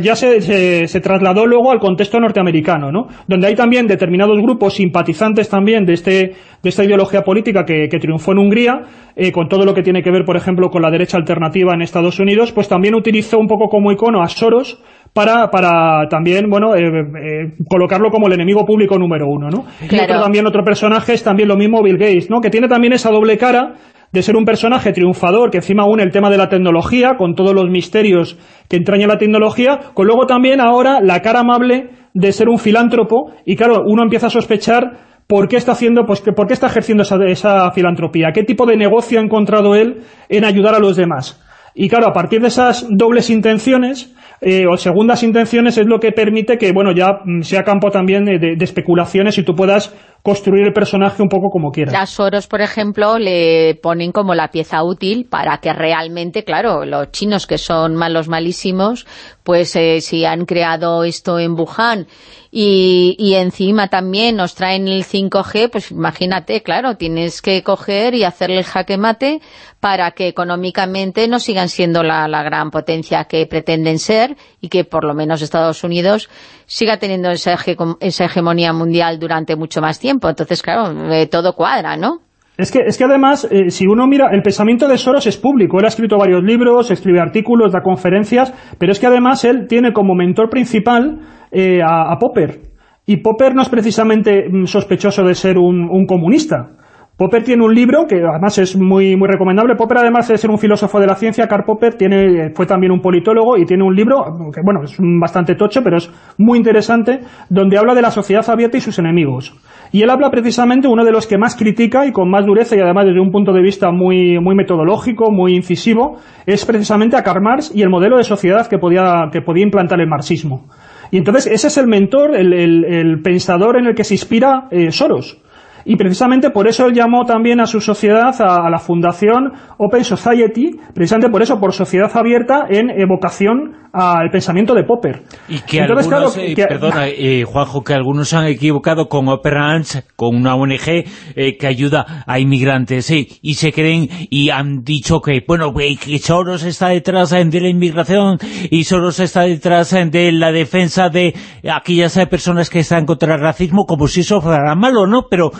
ya se, se, trasladó luego al contexto norteamericano, ¿no? Donde hay también determinados grupos simpatizantes también de, este, de esta ideología política que, triunfó en Hungría, eh, con todo lo que tiene que ver, por ejemplo, con la derecha alternativa en Estados Unidos, pues también utilizó un poco como icono a Soros para, para también, bueno, eh, eh, colocarlo como el enemigo público número uno, ¿no? Y otro, también otro personaje es también lo mismo Bill Gates, ¿no? Que tiene también esa doble cara de ser un personaje triunfador que encima une el tema de la tecnología con todos los misterios que entraña la tecnología, con luego también ahora la cara amable de ser un filántropo y claro, uno empieza a sospechar por qué está haciendo, pues por qué está ejerciendo esa, esa filantropía, qué tipo de negocio ha encontrado él en ayudar a los demás. Y claro, a partir de esas dobles intenciones, eh, o segundas intenciones, es lo que permite que, bueno, ya mm, sea campo también de, especulaciones y tú puedas construir el personaje un poco como quieras. Las Soros, por ejemplo, le ponen como la pieza útil para que realmente, claro, los chinos que son malos malísimos, pues eh, si han creado esto en Wuhan y, y, encima también nos traen el 5G, pues imagínate, claro, tienes que coger y hacerle el jaque mate para que económicamente no sigan siendo la, la gran potencia que pretenden ser y que por lo menos Estados Unidos siga teniendo esa, esa hegemonía mundial durante mucho más tiempo. Entonces, claro, eh, todo cuadra, ¿no? Es que, es que además, eh, si uno mira, el pensamiento de Soros es público. Él ha escrito varios libros, escribe artículos, da conferencias, pero es que además él tiene como mentor principal eh, a, Popper. Y Popper no es precisamente mm, sospechoso de ser un comunista. Popper tiene un libro que además es muy muy recomendable. Popper, además de ser un filósofo de la ciencia, Karl Popper tiene, fue también un politólogo y tiene un libro que, bueno, es bastante tocho, pero es muy interesante, donde habla de la sociedad abierta y sus enemigos. Y él habla precisamente, uno de los que más critica y con más dureza, y además desde un punto de vista muy, muy metodológico, muy incisivo, es precisamente a Karl Marx y el modelo de sociedad que podía, que podía implantar el marxismo. Y entonces ese es el mentor, el, pensador en el que se inspira eh, Soros y precisamente por eso él llamó también a su sociedad, a, la fundación Open Society, precisamente por eso, por sociedad abierta en evocación al pensamiento de Popper. Y que algunos, eh, perdona, eh, Juanjo, que algunos han equivocado con Operange, con una ONG eh, que ayuda a inmigrantes, y se creen y han dicho que, bueno, que Soros está detrás de la inmigración y Soros está detrás de la defensa de aquellas personas que están contra el racismo, como si eso fuera malo, ¿no? Pero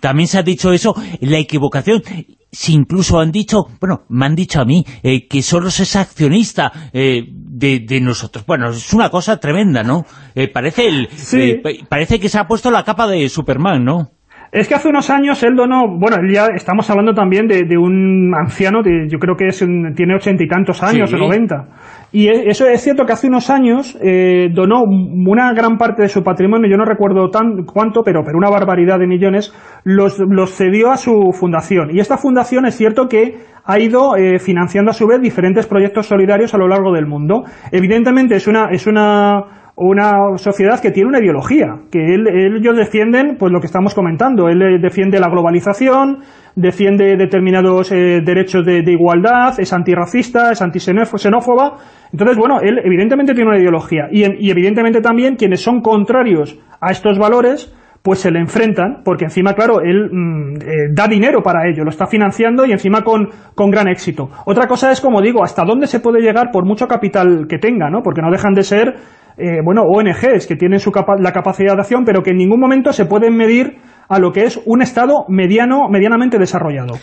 también se ha dicho eso, la equivocación si incluso han dicho, bueno, me han dicho a mí, eh, que Soros es accionista eh, de, nosotros. Bueno, es una cosa tremenda, ¿no? Eh, parece, el, parece que se ha puesto la capa de Superman, ¿no? Es que hace unos años él donó, bueno, ya estamos hablando también de, un anciano, de, yo creo que es tiene ochenta y tantos años, o noventa. Y e, eso es cierto que hace unos años eh, donó una gran parte de su patrimonio, yo no recuerdo tan cuánto, pero, pero una barbaridad de millones, los, los cedió a su fundación. Y esta fundación es cierto que ha ido eh, financiando a su vez diferentes proyectos solidarios a lo largo del mundo. Evidentemente es una, es una, una sociedad que tiene una ideología, que ellos defienden pues lo que estamos comentando, él eh, defiende la globalización, defiende determinados eh, derechos de, igualdad, es antirracista, es antisenófoba, entonces bueno, él evidentemente tiene una ideología. Y evidentemente también quienes son contrarios a estos valores pues se le enfrentan, porque encima, claro, él mm, eh, da dinero para ello, lo está financiando y encima con, con, gran éxito. Otra cosa es, como digo, hasta dónde se puede llegar por mucho capital que tenga, ¿no? Porque no dejan de ser, eh, bueno, ONGs que tienen su la capacidad de acción, pero que en ningún momento se pueden medir a lo que es un Estado mediano, medianamente desarrollado.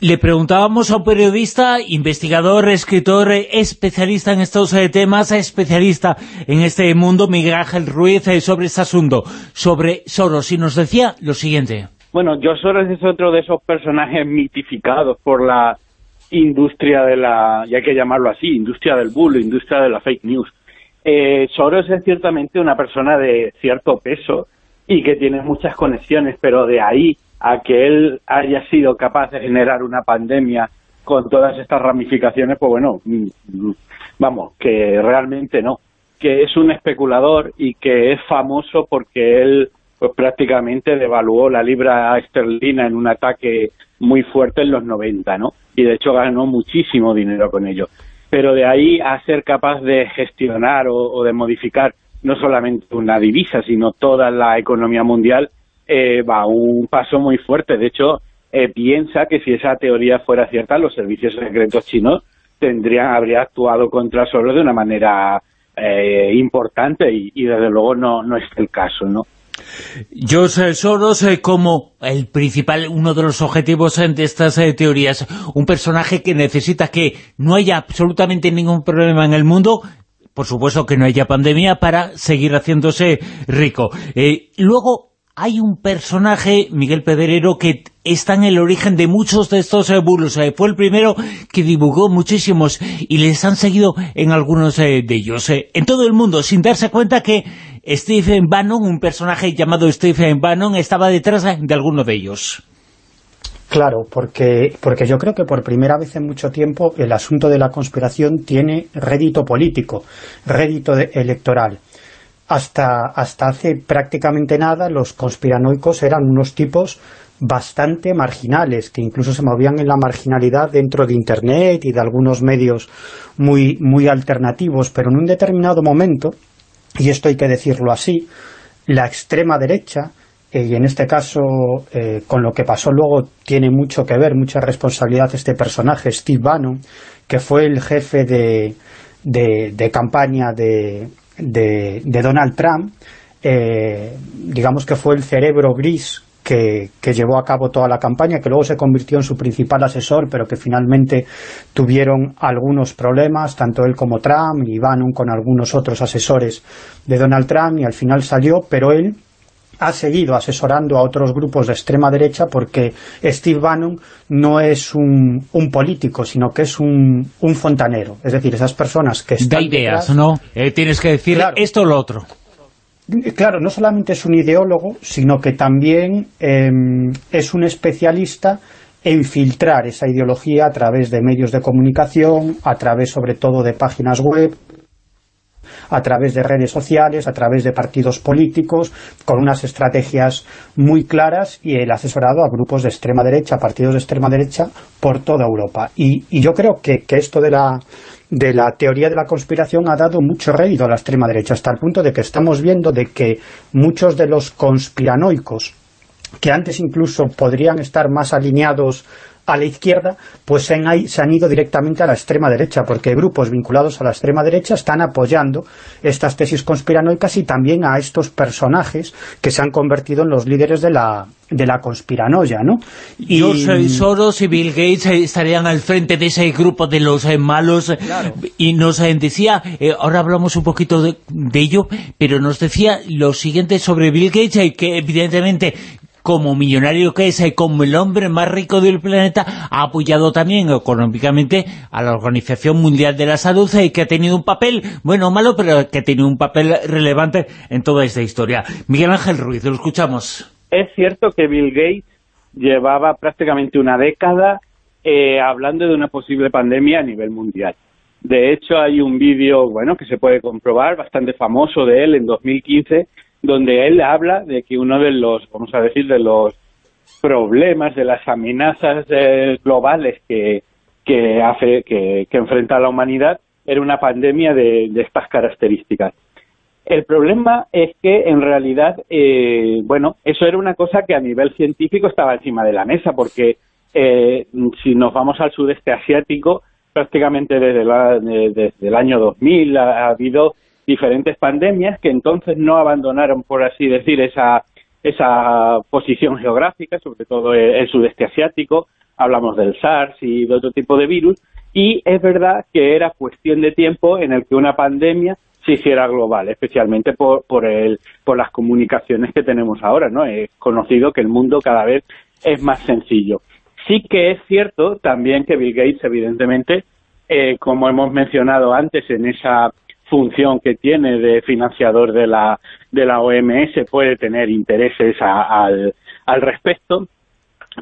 Le preguntábamos a un periodista, investigador, escritor, especialista en estos eh, temas, especialista en este mundo, Miguel Ángel Ruiz, eh, sobre este asunto, sobre Soros, y nos decía lo siguiente. Bueno, yo Soros es otro de esos personajes mitificados por la industria de la, y hay que llamarlo así, industria del bulo, industria de la fake news. Eh, Soros es ciertamente una persona de cierto peso, y que tiene muchas conexiones, pero de ahí a que él haya sido capaz de generar una pandemia con todas estas ramificaciones, pues bueno, mm, mm, vamos, que realmente no, que es un especulador y que es famoso porque él pues prácticamente devaluó la libra esterlina en un ataque muy fuerte en los 90, ¿no? Y de hecho ganó muchísimo dinero con ello. Pero de ahí a ser capaz de gestionar o de modificar no solamente una divisa, sino toda la economía mundial, eh, va un paso muy fuerte. De hecho, eh, piensa que si esa teoría fuera cierta, los servicios secretos chinos tendrían, habría actuado contra Soros de una manera eh, importante y, desde luego no, no es el caso, ¿no? José Soros como el principal, uno de los objetivos de estas teorías, un personaje que necesita que no haya absolutamente ningún problema en el mundo, por supuesto que no haya pandemia, para seguir haciéndose rico. Eh, luego hay un personaje, Miguel Pedrero, que está en el origen de muchos de estos eh, bulos. Eh, fue el primero que divulgó muchísimos y les han seguido en algunos de ellos. en todo el mundo, sin darse cuenta que Stephen Bannon, un personaje llamado Stephen Bannon, estaba detrás de alguno de ellos. Claro, porque, porque yo creo que por primera vez en mucho tiempo el asunto de la conspiración tiene rédito político, rédito electoral. Hasta, hasta hace prácticamente nada los conspiranoicos eran unos tipos bastante marginales, que incluso se movían en la marginalidad dentro de Internet y de algunos medios muy, muy alternativos, pero en un determinado momento, y esto hay que decirlo así, la extrema derecha eh, y en este caso, eh, con lo que pasó luego, tiene mucho que ver, mucha responsabilidad este personaje, Steve Bannon, que fue el jefe de, de, campaña de, de, Donald Trump, eh, digamos que fue el cerebro gris que, que, llevó a cabo toda la campaña, que luego se convirtió en su principal asesor, pero que finalmente tuvieron algunos problemas, tanto él como Trump, y Bannon con algunos otros asesores de Donald Trump, y al final salió, pero él ha seguido asesorando a otros grupos de extrema derecha porque Steve Bannon no es un, político, sino que es un, fontanero. Es decir, esas personas que están... De ideas, ¿no? Eh, tienes que decir esto o lo otro. Claro, no solamente es un ideólogo, sino que también em, es un especialista en filtrar esa ideología a través de medios de comunicación, a través sobre todo de páginas web, a través de redes sociales, a través de partidos políticos, con unas estrategias muy claras y el asesorado a grupos de extrema derecha, partidos de extrema derecha por toda Europa. Y, yo creo que, esto de la, de la teoría de la conspiración ha dado mucho rédito a la extrema derecha, hasta el punto de que estamos viendo de que muchos de los conspiranoicos que antes incluso podrían estar más alineados a la izquierda, pues se han, ido directamente a la extrema derecha, porque grupos vinculados a la extrema derecha están apoyando estas tesis conspiranoicas y también a estos personajes que se han convertido en los líderes de la, de la conspiranoia, ¿no? Y George Soros y Bill Gates estarían al frente de ese grupo de los eh, malos y nos eh, decía, eh, ahora hablamos un poquito de, de, ello, pero nos decía lo siguiente sobre Bill Gates, que evidentemente como millonario que es, y como el hombre más rico del planeta, ha apoyado también económicamente a la Organización Mundial de la Salud y que ha tenido un papel, bueno malo, pero que ha tenido un papel relevante en toda esta historia. Miguel Ángel Ruiz, lo escuchamos. Es cierto que Bill Gates llevaba prácticamente una década eh, hablando de una posible pandemia a nivel mundial. De hecho, hay un vídeo, bueno, que se puede comprobar, bastante famoso de él en 2015, donde él habla de que uno de los, vamos a decir, de los problemas, de las amenazas eh, globales que, que hace, que, enfrenta la humanidad, era una pandemia de, estas características. El problema es que, en realidad, eh, bueno, eso era una cosa que a nivel científico estaba encima de la mesa, porque eh, si nos vamos al sudeste asiático, prácticamente desde, desde el año 2000 ha, habido diferentes pandemias que entonces no abandonaron, por así decir, esa, esa posición geográfica, sobre todo el, sudeste asiático, hablamos del SARS y de otro tipo de virus, y es verdad que era cuestión de tiempo en el que una pandemia se hiciera global, especialmente por, por, el, por las comunicaciones que tenemos ahora, ¿no? Es conocido que el mundo cada vez es más sencillo. Sí que es cierto también que Bill Gates, evidentemente, eh, como hemos mencionado antes, en esa función que tiene de financiador de la, de la OMS, puede tener intereses al, al respecto,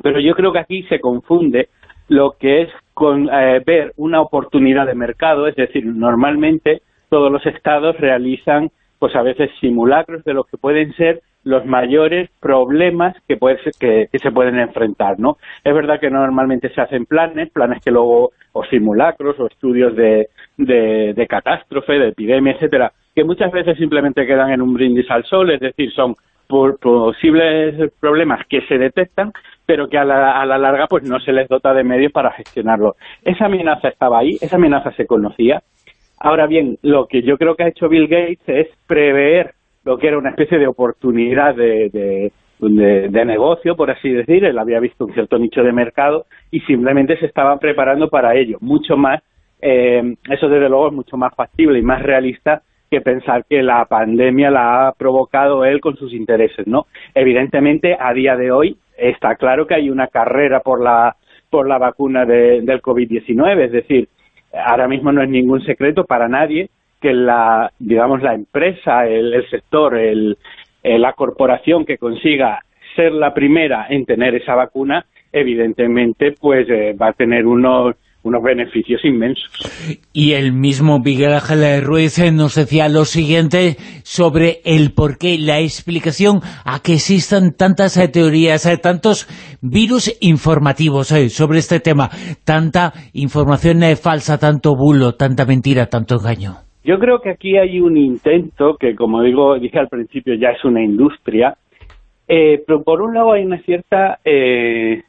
pero yo creo que aquí se confunde lo que es con eh, ver una oportunidad de mercado, es decir, normalmente todos los estados realizan pues a veces simulacros de lo que pueden ser los mayores problemas que, puede que, se pueden enfrentar, ¿no? Es verdad que normalmente se hacen planes, planes que luego, o simulacros, o estudios de, de, catástrofe, de epidemia, etcétera, que muchas veces simplemente quedan en un brindis al sol, es decir, son posibles problemas que se detectan, pero que a la, a la larga pues no se les dota de medios para gestionarlo. Esa amenaza estaba ahí, esa amenaza se conocía. Ahora bien, lo que yo creo que ha hecho Bill Gates es prever lo que era una especie de oportunidad de, de, negocio, por así decir. Él había visto un cierto nicho de mercado y simplemente se estaban preparando para ello. Mucho más, eh, eso desde luego es mucho más factible y más realista que pensar que la pandemia la ha provocado él con sus intereses, ¿no? Evidentemente, a día de hoy está claro que hay una carrera por la por la vacuna del COVID-19, es decir, ahora mismo no es ningún secreto para nadie que la, digamos, la empresa, el, sector, el, la corporación que consiga ser la primera en tener esa vacuna, evidentemente, pues eh, va a tener unos unos beneficios inmensos. Y el mismo Miguel Ángel Ruiz eh, nos decía lo siguiente sobre el porqué, la explicación a que existan tantas eh, teorías, tantos virus informativos sobre este tema, tanta información falsa, tanto bulo, tanta mentira, tanto engaño. Yo creo que aquí hay un intento, que como digo, dije al principio, ya es una industria, eh, pero por un lado hay una cierta... Eh,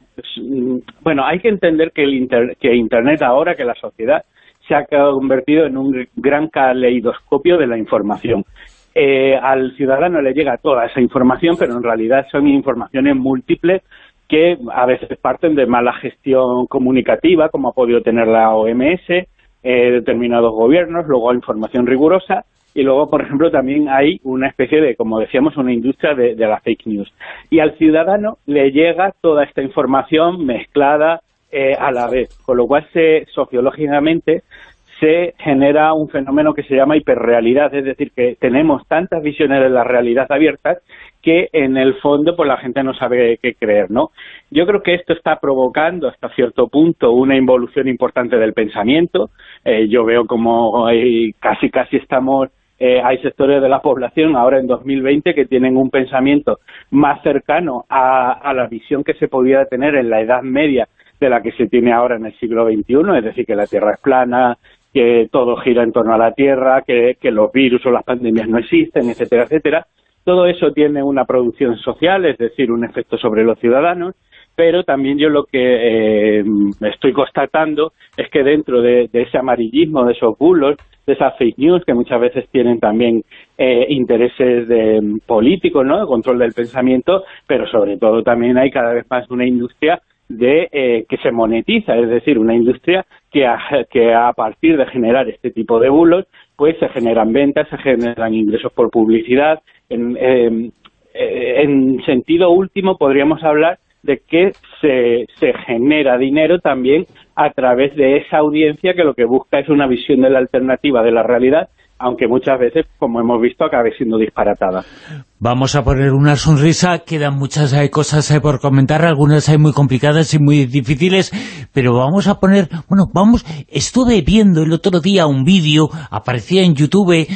bueno, hay que entender que, el que Internet ahora, que la sociedad, se ha convertido en un gran caleidoscopio de la información. Eh, al ciudadano le llega toda esa información, pero en realidad son informaciones múltiples que a veces parten de mala gestión comunicativa, como ha podido tener la OMS, eh, determinados gobiernos, luego información rigurosa y luego, por ejemplo, también hay una especie de, como decíamos, una industria de, la fake news. Y al ciudadano le llega toda esta información mezclada eh, a la vez, con lo cual se, sociológicamente se genera un fenómeno que se llama hiperrealidad, es decir, que tenemos tantas visiones de la realidad abiertas que en el fondo pues la gente no sabe qué creer, ¿no? Yo creo que esto está provocando hasta cierto punto una involución importante del pensamiento. Eh, yo veo como casi casi estamos eh, hay sectores de la población ahora en 2020 que tienen un pensamiento más cercano a, a, la visión que se podía tener en la Edad Media de la que se tiene ahora en el siglo XXI, es decir, que la Tierra es plana, que todo gira en torno a la Tierra, que, los virus o las pandemias no existen, etcétera, etcétera. Todo eso tiene una producción social, es decir, un efecto sobre los ciudadanos, pero también yo lo que eh, estoy constatando es que dentro de, ese amarillismo, de esos bulos, de esas fake news que muchas veces tienen también eh, intereses de, políticos, ¿no?, de control del pensamiento, pero sobre todo también hay cada vez más una industria de eh, que se monetiza, es decir, una industria que a, que a partir de generar este tipo de bulos, pues se generan ventas, se generan ingresos por publicidad. En, em, eh, en sentido último podríamos hablar de que se, se genera dinero también a través de esa audiencia que lo que busca es una visión de la alternativa de la realidad aunque muchas veces, como hemos visto, acabe siendo disparatada. Vamos a poner una sonrisa, quedan muchas eh, cosas eh, por comentar, algunas hay muy complicadas y muy difíciles, pero vamos a poner, bueno, vamos, estuve viendo el otro día un vídeo, aparecía en YouTube,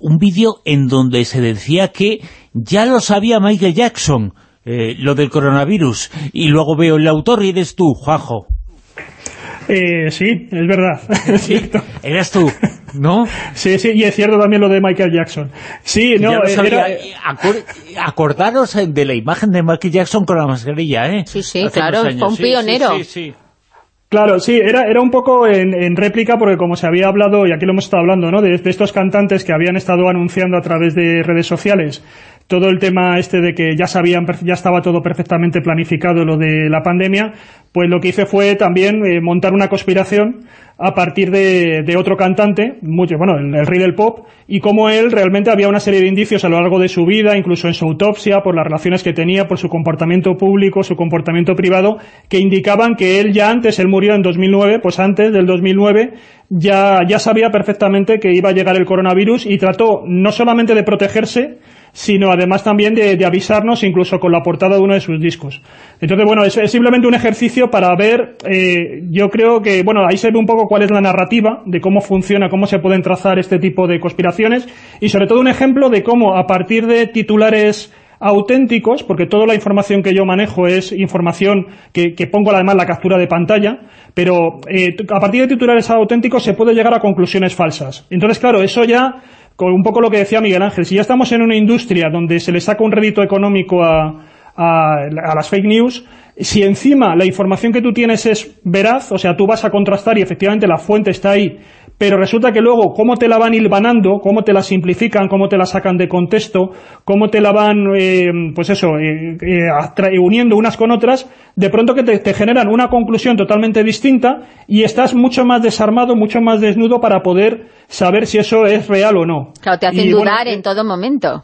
un vídeo en donde se decía que ya lo sabía Michael Jackson, eh, lo del coronavirus, y luego veo el autor y eres tú, Juanjo. Eh, sí, es verdad. Sí, <laughs> eres tú, ¿no? Sí, sí, y es cierto también lo de Michael Jackson. Sí, no, acordaros de la imagen de Michael Jackson con la mascarilla, ¿eh? Sí, sí, claro, fue un pionero. Sí, sí, Claro, sí, era, era un poco en, réplica porque como se había hablado, y aquí lo hemos estado hablando, ¿no? de, estos cantantes que habían estado anunciando a través de redes sociales todo el tema este de que ya sabían, ya estaba todo perfectamente planificado lo de la pandemia, pues lo que hice fue también eh, montar una conspiración a partir de, otro cantante, mucho, bueno, el, rey del pop, y como él realmente había una serie de indicios a lo largo de su vida, incluso en su autopsia, por las relaciones que tenía, por su comportamiento público, su comportamiento privado, que indicaban que él ya antes, él murió en 2009, pues antes del 2009, ya, ya sabía perfectamente que iba a llegar el coronavirus y trató no solamente de protegerse, sino además también de, avisarnos incluso con la portada de uno de sus discos. Entonces, bueno, es, simplemente un ejercicio para ver, eh, yo creo que, bueno, ahí se ve un poco cuál es la narrativa de cómo funciona, cómo se pueden trazar este tipo de conspiraciones y sobre todo un ejemplo de cómo a partir de titulares auténticos, porque toda la información que yo manejo es información que, pongo además la captura de pantalla, pero eh, a partir de titulares auténticos se puede llegar a conclusiones falsas. Entonces, claro, eso ya con un poco lo que decía Miguel Ángel, si ya estamos en una industria donde se le saca un rédito económico a, las fake news, si encima la información que tú tienes es veraz, o sea, tú vas a contrastar y efectivamente la fuente está ahí, pero resulta que luego cómo te la van hilvanando, cómo te la simplifican, cómo te la sacan de contexto, cómo te la van, eh, pues eso, eh, eh, uniendo unas con otras, de pronto que te, generan una conclusión totalmente distinta y estás mucho más desarmado, mucho más desnudo para poder saber si eso es real o no. Claro, te hacen dudar en todo momento.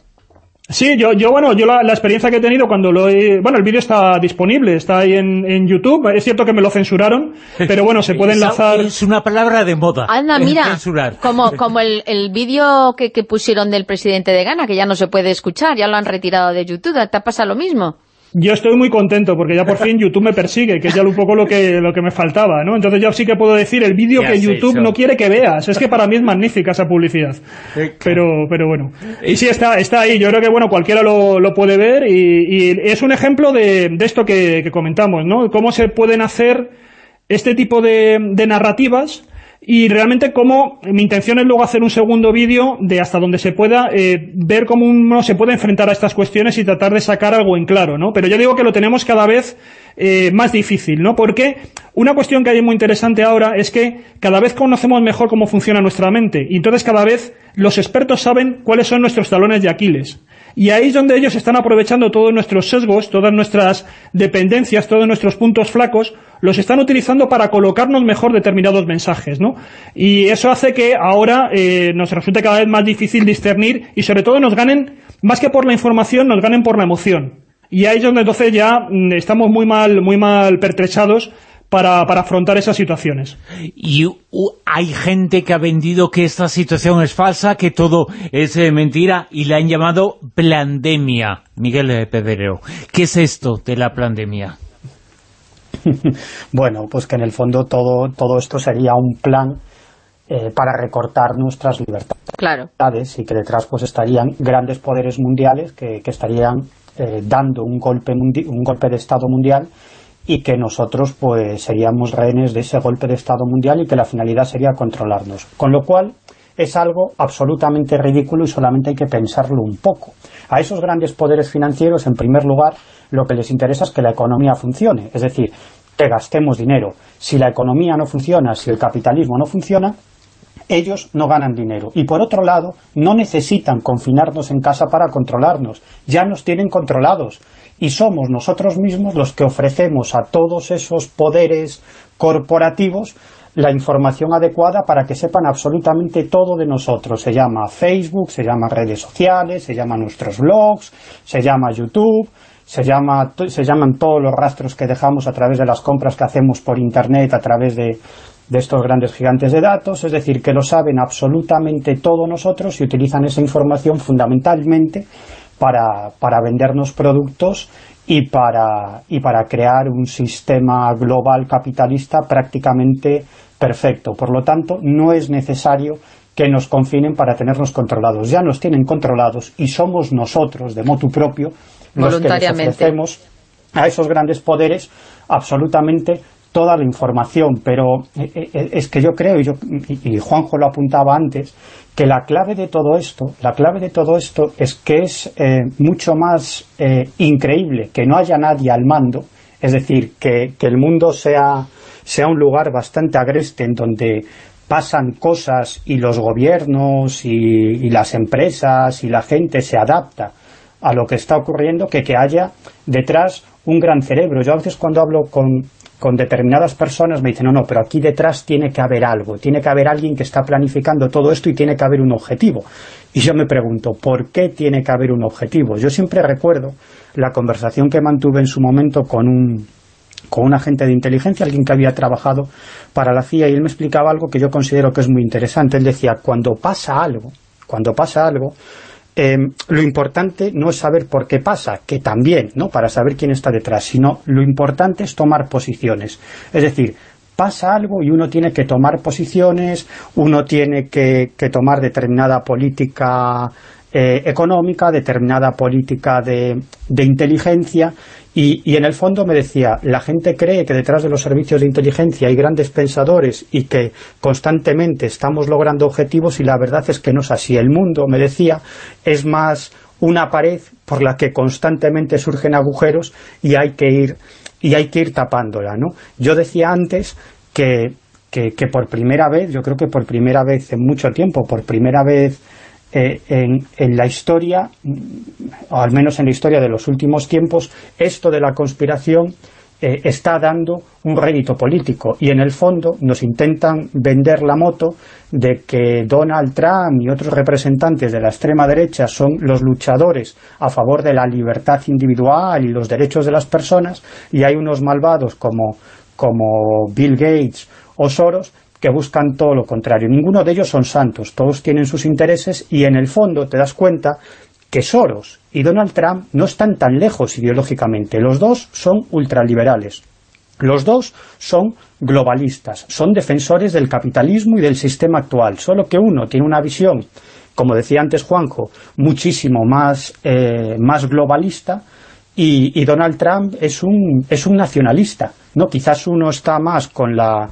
Sí, yo, yo bueno, yo la, experiencia que he tenido cuando lo he... Bueno, el vídeo está disponible, está ahí en, YouTube. Es cierto que me lo censuraron, <laughs> pero bueno, se puede enlazar... Es una palabra de moda. Anda, mira, como, <laughs> como el, el vídeo que, que pusieron del presidente de Ghana, que ya no se puede escuchar, ya lo han retirado de YouTube. ¿Te pasa lo mismo? Yo estoy muy contento porque ya por fin YouTube me persigue, que es ya un poco lo que, lo que me faltaba, ¿no? Entonces yo sí que puedo decir el vídeo que YouTube no quiere que veas. Es que para mí es magnífica esa publicidad. Pero, pero bueno. Y sí, está, está ahí. Yo creo que, bueno, cualquiera lo, lo puede ver y, es un ejemplo de, de esto que, que, comentamos, ¿no? Cómo se pueden hacer este tipo de, de narrativas y realmente como mi intención es luego hacer un segundo vídeo de hasta donde se pueda eh, ver cómo uno se puede enfrentar a estas cuestiones y tratar de sacar algo en claro, ¿no? Pero yo digo que lo tenemos cada vez eh, más difícil, ¿no? Porque una cuestión que hay muy interesante ahora es que cada vez conocemos mejor cómo funciona nuestra mente y entonces cada vez los expertos saben cuáles son nuestros talones de Aquiles. Y ahí es donde ellos están aprovechando todos nuestros sesgos, todas nuestras dependencias, todos nuestros puntos flacos, los están utilizando para colocarnos mejor determinados mensajes, ¿no? Y eso hace que ahora eh, nos resulte cada vez más difícil discernir y sobre todo nos ganen, más que por la información, nos ganen por la emoción. Y ahí es donde entonces ya mm, estamos muy mal, muy mal pertrechados para, para afrontar esas situaciones. Y hay gente que ha vendido que esta situación es falsa, que todo es eh, mentira, y la han llamado pandemia. Miguel Pedrero, ¿qué es esto de la pandemia? <laughs> bueno, pues que en el fondo todo, todo esto sería un plan eh, para recortar nuestras libertades claro. y que detrás pues estarían grandes poderes mundiales que, estarían eh, dando un golpe, un golpe de Estado mundial y que nosotros pues seríamos rehenes de ese golpe de Estado mundial y que la finalidad sería controlarnos. Con lo cual es algo absolutamente ridículo y solamente hay que pensarlo un poco. A esos grandes poderes financieros, en primer lugar, lo que les interesa es que la economía funcione, es decir, que gastemos dinero. Si la economía no funciona, si el capitalismo no funciona, ellos no ganan dinero. Y por otro lado, no necesitan confinarnos en casa para controlarnos. Ya nos tienen controlados y somos nosotros mismos los que ofrecemos a todos esos poderes corporativos la información adecuada para que sepan absolutamente todo de nosotros. Se llama Facebook, se llama redes sociales, se llama nuestros blogs, se llama YouTube, se, llama, se llaman todos los rastros que dejamos a través de las compras que hacemos por Internet, a través de, de estos grandes gigantes de datos, es decir, que lo saben absolutamente todos nosotros y utilizan esa información fundamentalmente para, para vendernos productos y para, y para crear un sistema global capitalista prácticamente perfecto. Por lo tanto, no es necesario que nos confinen para tenernos controlados. Ya nos tienen controlados y somos nosotros, de motu propio, los que les ofrecemos a esos grandes poderes absolutamente toda la información, pero eh, eh, es que yo creo, y, yo, y Juanjo lo apuntaba antes, que la clave de todo esto, la clave de todo esto es que es eh, mucho más increíble que no haya nadie al mando, es decir, que, el mundo sea, sea un lugar bastante agreste en donde pasan cosas y los gobiernos y, y, las empresas y la gente se adapta a lo que está ocurriendo que que haya detrás un gran cerebro. Yo a veces cuando hablo con, con determinadas personas me dicen, no, no, pero aquí detrás tiene que haber algo, tiene que haber alguien que está planificando todo esto y tiene que haber un objetivo. Y yo me pregunto, ¿por qué tiene que haber un objetivo? Yo siempre recuerdo la conversación que mantuve en su momento con un, con un agente de inteligencia, alguien que había trabajado para la CIA, y él me explicaba algo que yo considero que es muy interesante. Él decía, cuando pasa algo, cuando pasa algo, Em, lo importante no es saber por qué pasa, que también, ¿no? para saber quién está detrás, sino lo importante es tomar posiciones. Es decir, pasa algo y uno tiene que tomar posiciones, uno tiene que, que tomar determinada política eh, económica, determinada política de, de inteligencia y, y, en el fondo me decía, la gente cree que detrás de los servicios de inteligencia hay grandes pensadores y que constantemente estamos logrando objetivos y la verdad es que no es así. El mundo, me decía, es más una pared por la que constantemente surgen agujeros y hay que ir, y hay que ir tapándola. ¿no? Yo decía antes que, que, que por primera vez, yo creo que por primera vez en mucho tiempo, por primera vez eh, en, la historia, o al menos en la historia de los últimos tiempos, esto de la conspiración eh, está dando un rédito político. Y en el fondo nos intentan vender la moto de que Donald Trump y otros representantes de la extrema derecha son los luchadores a favor de la libertad individual y los derechos de las personas y hay unos malvados como, como Bill Gates o Soros que buscan todo lo contrario. Ninguno de ellos son santos, todos tienen sus intereses y en el fondo te das cuenta que Soros y Donald Trump no están tan lejos ideológicamente. Los dos son ultraliberales. Los dos son globalistas, son defensores del capitalismo y del sistema actual, solo que uno tiene una visión, como decía antes Juanjo, muchísimo más, eh, más globalista y, y, Donald Trump es un, es un nacionalista. ¿no? Quizás uno está más con la,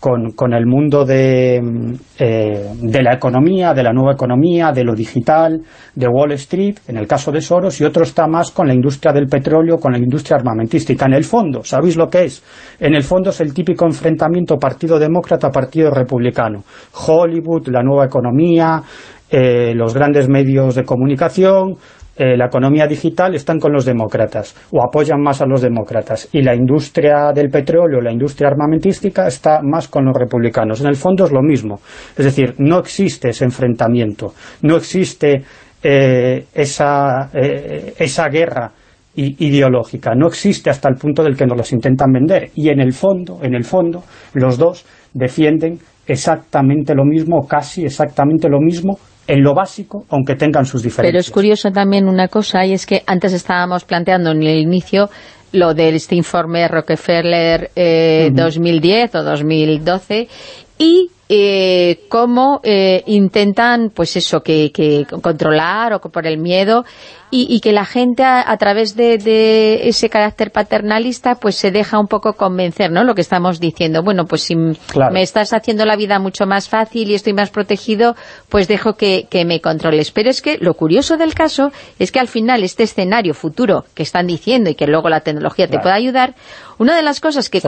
con, con el mundo de, eh, de la economía, de la nueva economía, de lo digital, de Wall Street, en el caso de Soros, y otro está más con la industria del petróleo, con la industria armamentística. En el fondo, ¿sabéis lo que es? En el fondo es el típico enfrentamiento Partido Demócrata-Partido Republicano. Hollywood, la nueva economía, eh, los grandes medios de comunicación, eh, la economía digital están con los demócratas o apoyan más a los demócratas y la industria del petróleo, la industria armamentística está más con los republicanos. En el fondo es lo mismo. Es decir, no existe ese enfrentamiento, no existe eh, esa, eh, esa guerra ideológica, no existe hasta el punto del que nos los intentan vender y en el fondo, en el fondo, los dos defienden exactamente lo mismo, casi exactamente lo mismo en lo básico, aunque tengan sus diferencias. Pero es curioso también una cosa, y es que antes estábamos planteando en el inicio lo de este informe Rockefeller 2010 eh, o 2012, y eh, cómo eh, intentan, pues eso, que, que, controlar o por el miedo y, que la gente a, través de, ese carácter paternalista pues se deja un poco convencer, ¿no? Lo que estamos diciendo, bueno, pues si me estás haciendo la vida mucho más fácil y estoy más protegido, pues dejo que, que me controles. Pero es que lo curioso del caso es que al final este escenario futuro que están diciendo y que luego la tecnología te puede ayudar, una de las cosas que,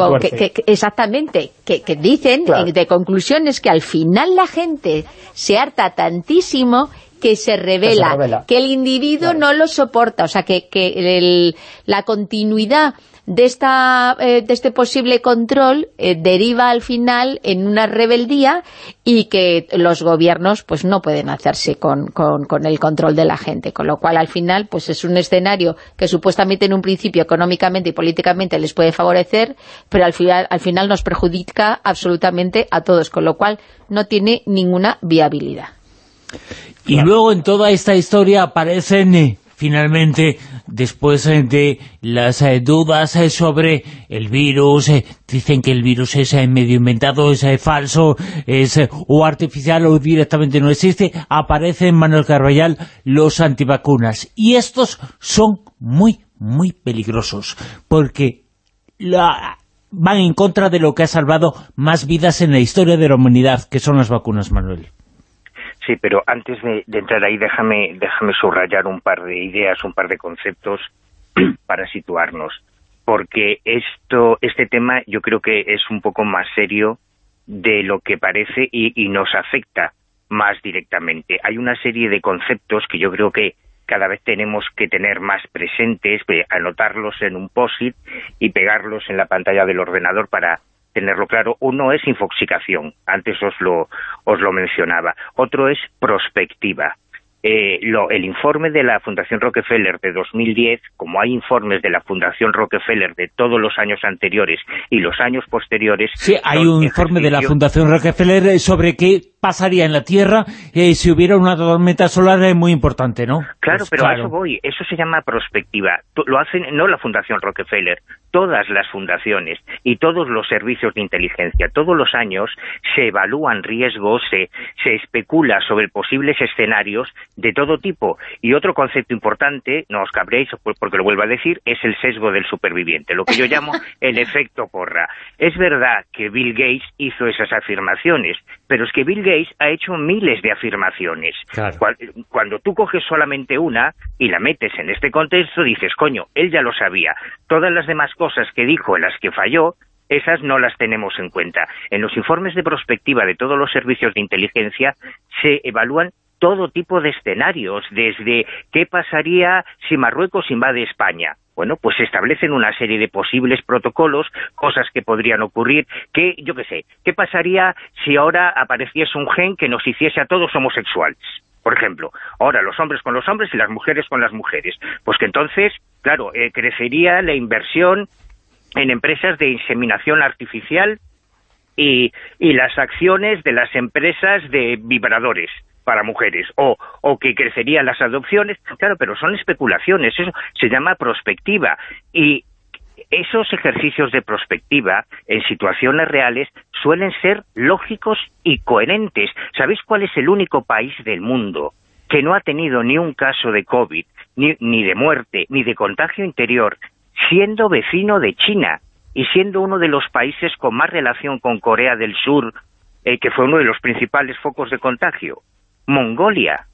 exactamente que, dicen de conclusión es que al final la gente se harta tantísimo que se revela, que, el individuo no lo soporta, o sea, que, que la continuidad de, esta, eh, de este posible control eh, deriva al final en una rebeldía y que los gobiernos pues no pueden hacerse con, con, el control de la gente, con lo cual al final pues es un escenario que supuestamente en un principio económicamente y políticamente les puede favorecer, pero al final, al final nos perjudica absolutamente a todos, con lo cual no tiene ninguna viabilidad. Y luego en toda esta historia aparecen eh, finalmente, después eh, de las eh, dudas sobre el virus, dicen que el virus es medio inventado, es falso, es o artificial o directamente no existe, aparecen Manuel Carballal los antivacunas. Y estos son muy, muy peligrosos, porque van en contra de lo que ha salvado más vidas en la historia de la humanidad, que son las vacunas, Manuel. Sí, pero antes de, entrar ahí, déjame, déjame subrayar un par de ideas, un par de conceptos <clears throat> para situarnos. Porque esto, este tema yo creo que es un poco más serio de lo que parece y, nos afecta más directamente. Hay una serie de conceptos que yo creo que cada vez tenemos que tener más presentes, anotarlos en un POSIT y pegarlos en la pantalla del ordenador para tenerlo claro. Uno es infoxicación, antes os lo, os lo mencionaba. Otro es prospectiva. Eh, lo, el informe de la Fundación Rockefeller de 2010, como hay informes de la Fundación Rockefeller de todos los años anteriores y los años posteriores... Sí, hay un informe de la Fundación Rockefeller sobre qué pasaría en la Tierra eh, si hubiera una tormenta solar eh, muy importante, ¿no? Claro, pues pero a eso voy. Eso se llama prospectiva. Lo hacen no la Fundación Rockefeller, todas las fundaciones y todos los servicios de inteligencia. Todos los años se evalúan riesgos, se, se especula sobre posibles escenarios de todo tipo. Y otro concepto importante, no os cabréis porque lo vuelvo a decir, es el sesgo del superviviente, lo que yo llamo <laughs> el efecto porra. Es verdad que Bill Gates hizo esas afirmaciones, pero es que Bill Gates ha hecho miles de afirmaciones. Cuando tú coges solamente una y la metes en este contexto, dices, coño, él ya lo sabía. Todas las demás cosas que dijo en las que falló, esas no las tenemos en cuenta. En los informes de prospectiva de todos los servicios de inteligencia se evalúan todo tipo de escenarios, desde qué pasaría si Marruecos invade España. Bueno, pues se establecen una serie de posibles protocolos, cosas que podrían ocurrir, que, yo qué sé, ¿qué pasaría si ahora apareciese un gen que nos hiciese a todos homosexuales? Por ejemplo, ahora los hombres con los hombres y las mujeres con las mujeres. Pues que entonces, claro, eh, crecería la inversión en empresas de inseminación artificial y, y las acciones de las empresas de vibradores para mujeres, o, o que crecerían las adopciones, claro, pero son especulaciones, eso se llama prospectiva, y esos ejercicios de prospectiva en situaciones reales suelen ser lógicos y coherentes. ¿Sabéis cuál es el único país del mundo que no ha tenido ni un caso de COVID, ni, ni de muerte, ni de contagio interior, siendo vecino de China y siendo uno de los países con más relación con Corea del Sur, eh, que fue uno de los principales focos de contagio? Mongolia.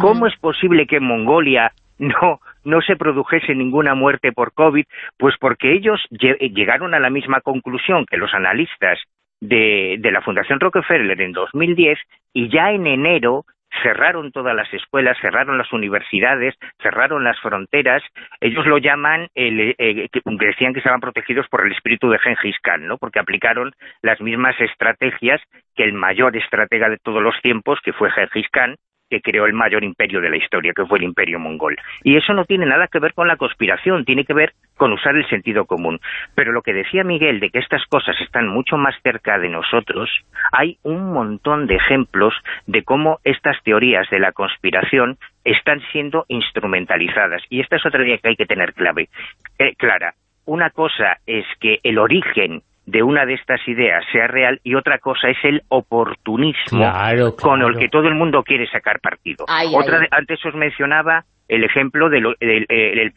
¿Cómo es posible que en Mongolia no, no se produjese ninguna muerte por COVID? Pues porque ellos llegaron a la misma conclusión que los analistas de, de la Fundación Rockefeller en 2010 y ya en enero cerraron todas las escuelas, cerraron las universidades, cerraron las fronteras, ellos lo llaman, el, eh, decían que estaban protegidos por el espíritu de Gengis Khan, ¿no? porque aplicaron las mismas estrategias que el mayor estratega de todos los tiempos, que fue Gengis Khan, que creó el mayor imperio de la historia, que fue el imperio mongol. Y eso no tiene nada que ver con la conspiración, tiene que ver con usar el sentido común. Pero lo que decía Miguel de que estas cosas están mucho más cerca de nosotros, hay un montón de ejemplos de cómo estas teorías de la conspiración están siendo instrumentalizadas. Y esta es otra idea que hay que tener clave, eh, clara. Una cosa es que el origen de una de estas ideas sea real y otra cosa es el oportunismo con el que todo el mundo quiere sacar partido. otra Antes os mencionaba el ejemplo del el,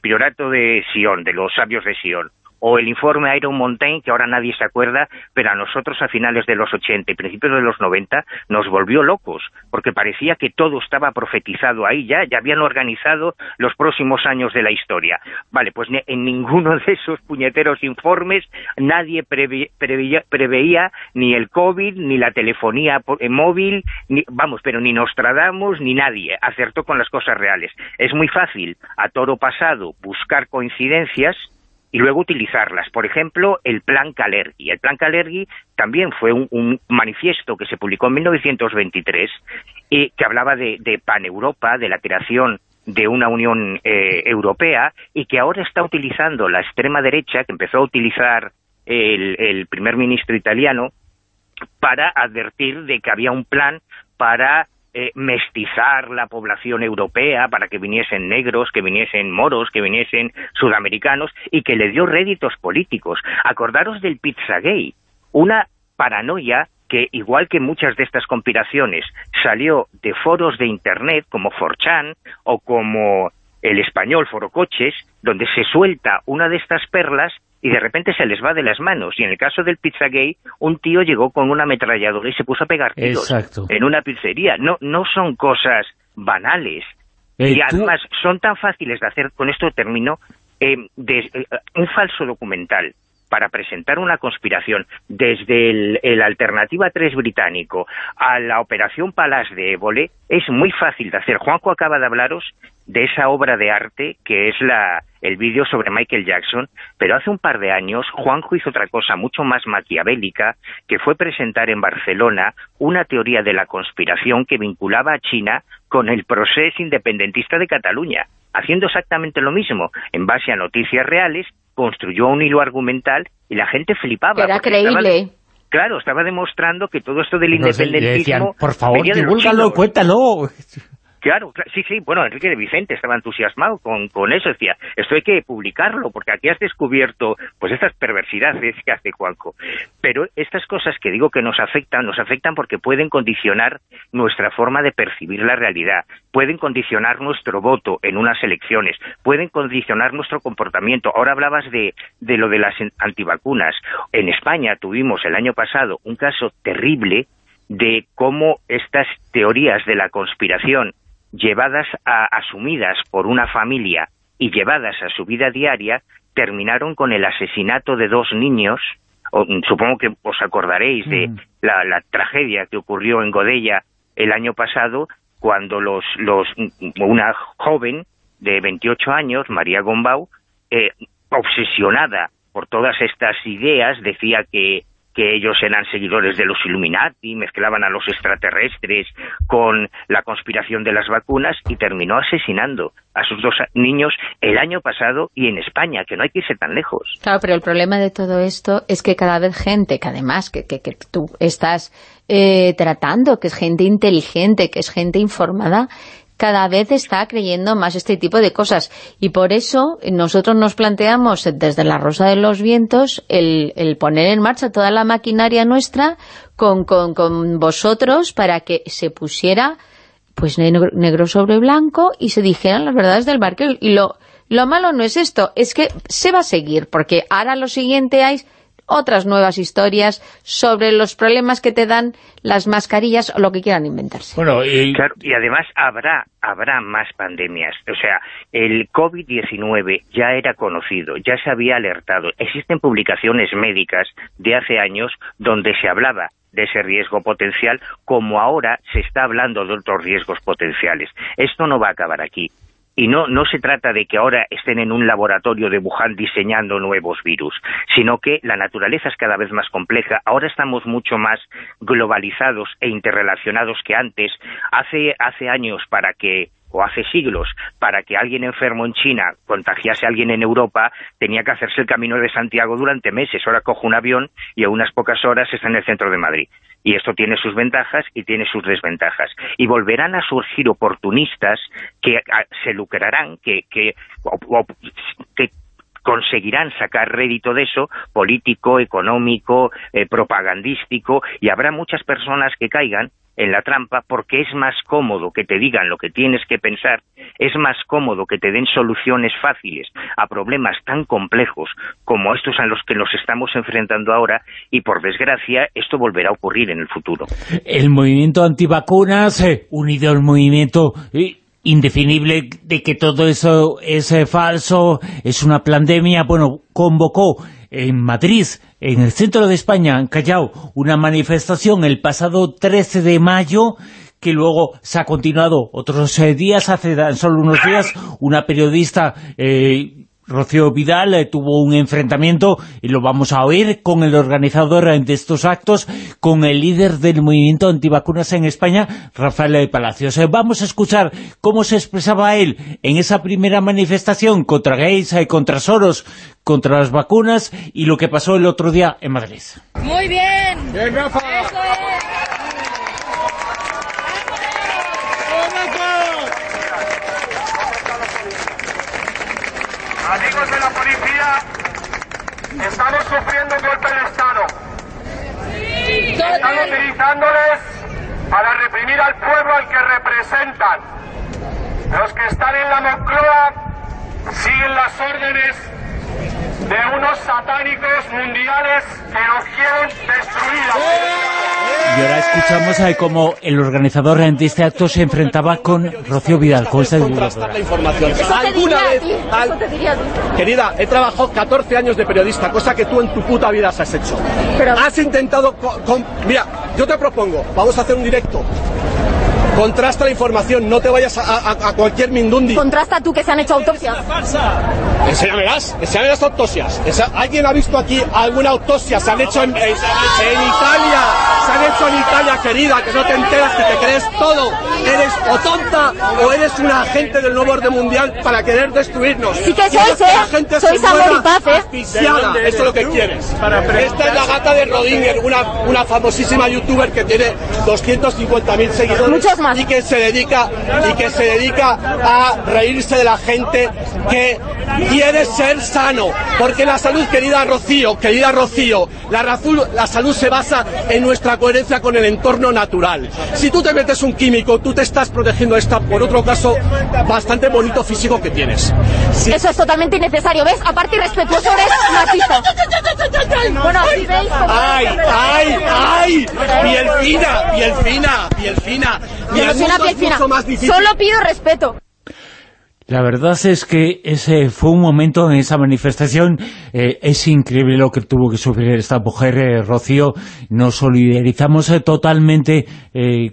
priorato de Sion, de los sabios de Sion. O el informe Iron Mountain, que ahora nadie se acuerda, pero a nosotros a finales de los 80 y principios de los 90 nos volvió locos, porque parecía que todo estaba profetizado ahí ya, ya habían organizado los próximos años de la historia. Vale, pues en ninguno de esos puñeteros informes nadie preveía, ni el COVID, ni la telefonía eh, móvil, ni, vamos, pero ni Nostradamus, ni nadie acertó con las cosas reales. Es muy fácil, a toro pasado, buscar coincidencias y luego utilizarlas. Por ejemplo, el Plan Kalergi. El Plan Kalergi también fue un, manifiesto que se publicó en 1923 y que hablaba de, de Pan-Europa, de la creación de una Unión eh, Europea y que ahora está utilizando la extrema derecha, que empezó a utilizar el, el primer ministro italiano, para advertir de que había un plan para eh, mestizar la población europea para que viniesen negros, que viniesen moros, que viniesen sudamericanos y que le dio réditos políticos. Acordaros del Pizzagate, una paranoia que, igual que muchas de estas conspiraciones, salió de foros de Internet como 4chan o como el español Forocoches, donde se suelta una de estas perlas y de repente se les va de las manos. Y en el caso del Pizzagate, un tío llegó con una ametralladora y se puso a pegar tiros en una pizzería. No, no son cosas banales. y además son tan fáciles de hacer, con esto termino, eh, eh, un falso documental para presentar una conspiración desde el, Alternativa 3 británico a la Operación Palas de Évole es muy fácil de hacer. Juanjo acaba de hablaros de esa obra de arte que es la, el vídeo sobre Michael Jackson, pero hace un par de años Juanjo hizo otra cosa mucho más maquiavélica, que fue presentar en Barcelona una teoría de la conspiración que vinculaba a China con el proceso independentista de Cataluña, haciendo exactamente lo mismo, en base a noticias reales construyó un hilo argumental y la gente flipaba. Era creíble. claro, estaba demostrando que todo esto del independentismo... por favor, divúlgalo, cuéntalo. Claro, sí, sí, bueno, Enrique de Vicente estaba entusiasmado con, eso, decía, esto hay que publicarlo, porque aquí has descubierto, pues estas perversidades que hace Juanco. Pero estas cosas que digo que nos afectan, nos afectan porque pueden condicionar nuestra forma de percibir la realidad, pueden condicionar nuestro voto en unas elecciones, pueden condicionar nuestro comportamiento. Ahora hablabas de, de lo de las antivacunas. En España tuvimos el año pasado un caso terrible de cómo estas teorías de la conspiración llevadas a, asumidas por una familia y llevadas a su vida diaria, terminaron con el asesinato de dos niños, supongo que os acordaréis de mm. la, tragedia que ocurrió en Godella el año pasado, cuando los, los una joven de 28 años, María Gombau, eh, obsesionada por todas estas ideas, decía que que ellos eran seguidores de los Illuminati, mezclaban a los extraterrestres con la conspiración de las vacunas y terminó asesinando a sus dos niños el año pasado y en España, que no hay que irse tan lejos. Claro, pero el problema de todo esto es que cada vez gente, que además que, que, tú estás eh, tratando, que es gente inteligente, que es gente informada, cada vez está creyendo más este tipo de cosas. Y por eso nosotros nos planteamos desde la Rosa de los Vientos el, poner en marcha toda la maquinaria nuestra con, con, vosotros para que se pusiera pues negro, sobre blanco y se dijeran las verdades del barquero. Y lo, lo malo no es esto, es que se va a seguir, porque ahora lo siguiente hay otras nuevas historias sobre los problemas que te dan las mascarillas o lo que quieran inventarse. Bueno, y... y además habrá, habrá más pandemias. O sea, el COVID-19 ya era conocido, ya se había alertado. Existen publicaciones médicas de hace años donde se hablaba de ese riesgo potencial, como ahora se está hablando de otros riesgos potenciales. Esto no va a acabar aquí. Y no, no se trata de que ahora estén en un laboratorio de Wuhan diseñando nuevos virus, sino que la naturaleza es cada vez más compleja. Ahora estamos mucho más globalizados e interrelacionados que antes. Hace, hace años para que o hace siglos, para que alguien enfermo en China contagiase a alguien en Europa, tenía que hacerse el camino de Santiago durante meses. Ahora cojo un avión y a unas pocas horas está en el centro de Madrid. Y esto tiene sus ventajas y tiene sus desventajas. Y volverán a surgir oportunistas que se lucrarán, que, que, que conseguirán sacar rédito de eso, político, económico, eh, propagandístico, y habrá muchas personas que caigan en la trampa porque es más cómodo que te digan lo que tienes que pensar, es más cómodo que te den soluciones fáciles a problemas tan complejos como estos a los que nos estamos enfrentando ahora y por desgracia esto volverá a ocurrir en el futuro. El movimiento antivacunas, eh, unido al movimiento eh, indefinible de que todo eso es eh, falso, es una pandemia, bueno, convocó en Madrid, en el centro de España, en Callao, una manifestación el pasado 13 de mayo que luego se ha continuado otros eh, días, hace solo unos días, una periodista eh, Rocío Vidal eh, tuvo un enfrentamiento, y lo vamos a oír, con el organizador de estos actos, con el líder del movimiento antivacunas en España, Rafael Palacios. Eh, vamos a escuchar cómo se expresaba él en esa primera manifestación contra gays, y eh, contra Soros, contra las vacunas, y lo que pasó el otro día en Madrid. Muy bien. bien Rafa. Estamos sufriendo un golpe de Estado. Están utilizándoles para reprimir al pueblo al que representan. Los que están en la Moncloa siguen las órdenes de unos satánicos mundiales que nos quieren destruir. Y ahora escuchamos a cómo el organizador de este acto se enfrentaba con Rocío Vidal, con esta la información. ¿Alguna vez, querida, he trabajado 14 años de periodista, cosa que tú en tu puta vida has hecho. Pero... Has intentado... Mira, yo te propongo, vamos a hacer un directo Contrasta la información, no te vayas a, cualquier mindundi. Contrasta tú que se han hecho autopsias. Enséñamelas, autopsias. ¿Alguien ha visto aquí alguna autopsia? Se han hecho en, Italia, se han hecho en Italia, querida, que no te enteras, que te crees todo. ¿Eres o tonta o eres un agente del nuevo orden mundial para querer destruirnos? Sí que sois, ¿eh? Sois amor y paz, ¿eh? Esto es lo que quieres. Esta es la gata de Rodinger, una, una famosísima youtuber que tiene 250.000 seguidores. Muchos y que se dedica y que se dedica a reírse de la gente que quiere ser sano, porque la salud, querida Rocío, querida Rocío, la, la salud se basa en nuestra coherencia con el entorno natural. Si tú te metes un químico, tú te estás protegiendo esta por otro caso bastante bonito físico que tienes. Eso es totalmente innecesario, ¿ves? Aparte irrespetuoso eres machista. Bueno, si veis... ¡Ay, ay, ay! Piel fina, piel fina, piel fina. Solo pido respeto. La verdad es que ese fue un momento en esa manifestación, eh, es increíble lo que tuvo que sufrir esta mujer, eh, Rocío, nos solidarizamos eh, totalmente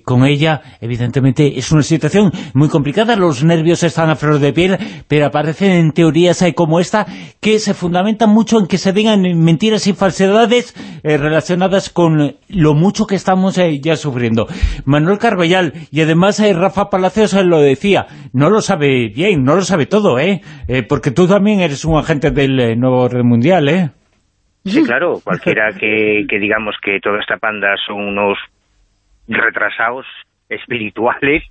con ella, evidentemente es una situación muy complicada, los nervios están a flor de piel, pero aparecen teorías como esta que se fundamentan mucho en que se digan mentiras y falsedades relacionadas con lo mucho que estamos ya sufriendo. Manuel Carballal, y además Rafa Palacios lo decía, no lo sabe bien, no lo sabe todo, ¿eh? ¿eh? porque tú también eres un agente del eh, nuevo orden mundial, ¿eh? Sí, claro, cualquiera que, digamos que toda esta panda son unos retrasados espirituales,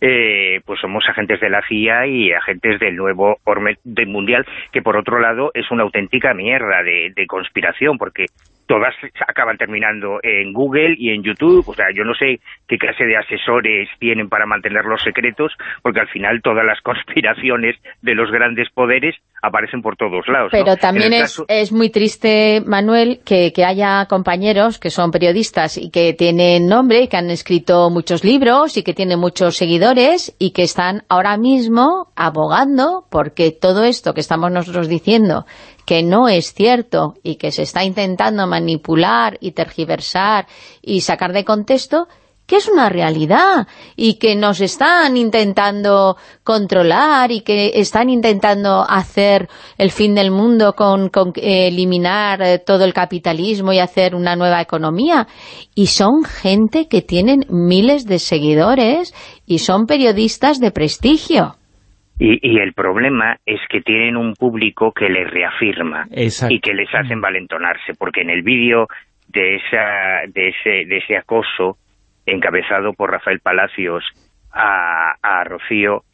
eh, pues somos agentes de la CIA y agentes del nuevo orden mundial, que por otro lado es una auténtica mierda de conspiración, porque todas acaban terminando en Google y en YouTube, o sea, yo no sé qué clase de asesores tienen para mantenerlos secretos, porque al final todas las <laughs> conspiraciones de los grandes poderes aparecen por todos lados. Pero también es, es muy triste, Manuel, que, que haya compañeros que son periodistas y que tienen nombre, y que han escrito muchos libros y que tienen muchos seguidores y que están ahora mismo abogando porque todo esto que estamos nosotros diciendo que no es cierto y que se está intentando manipular y tergiversar y sacar de contexto, que es una realidad y que nos están intentando controlar y que están intentando hacer el fin del mundo con, eliminar eh, todo el capitalismo y hacer una nueva economía. Y son gente que tienen miles de seguidores y son periodistas de prestigio. Y, el problema es que tienen un público que les reafirma y que les hacen valentonarse, porque en el vídeo de, esa, de, ese, de ese acoso encabezado por Rafael Palacios a, a Rocío,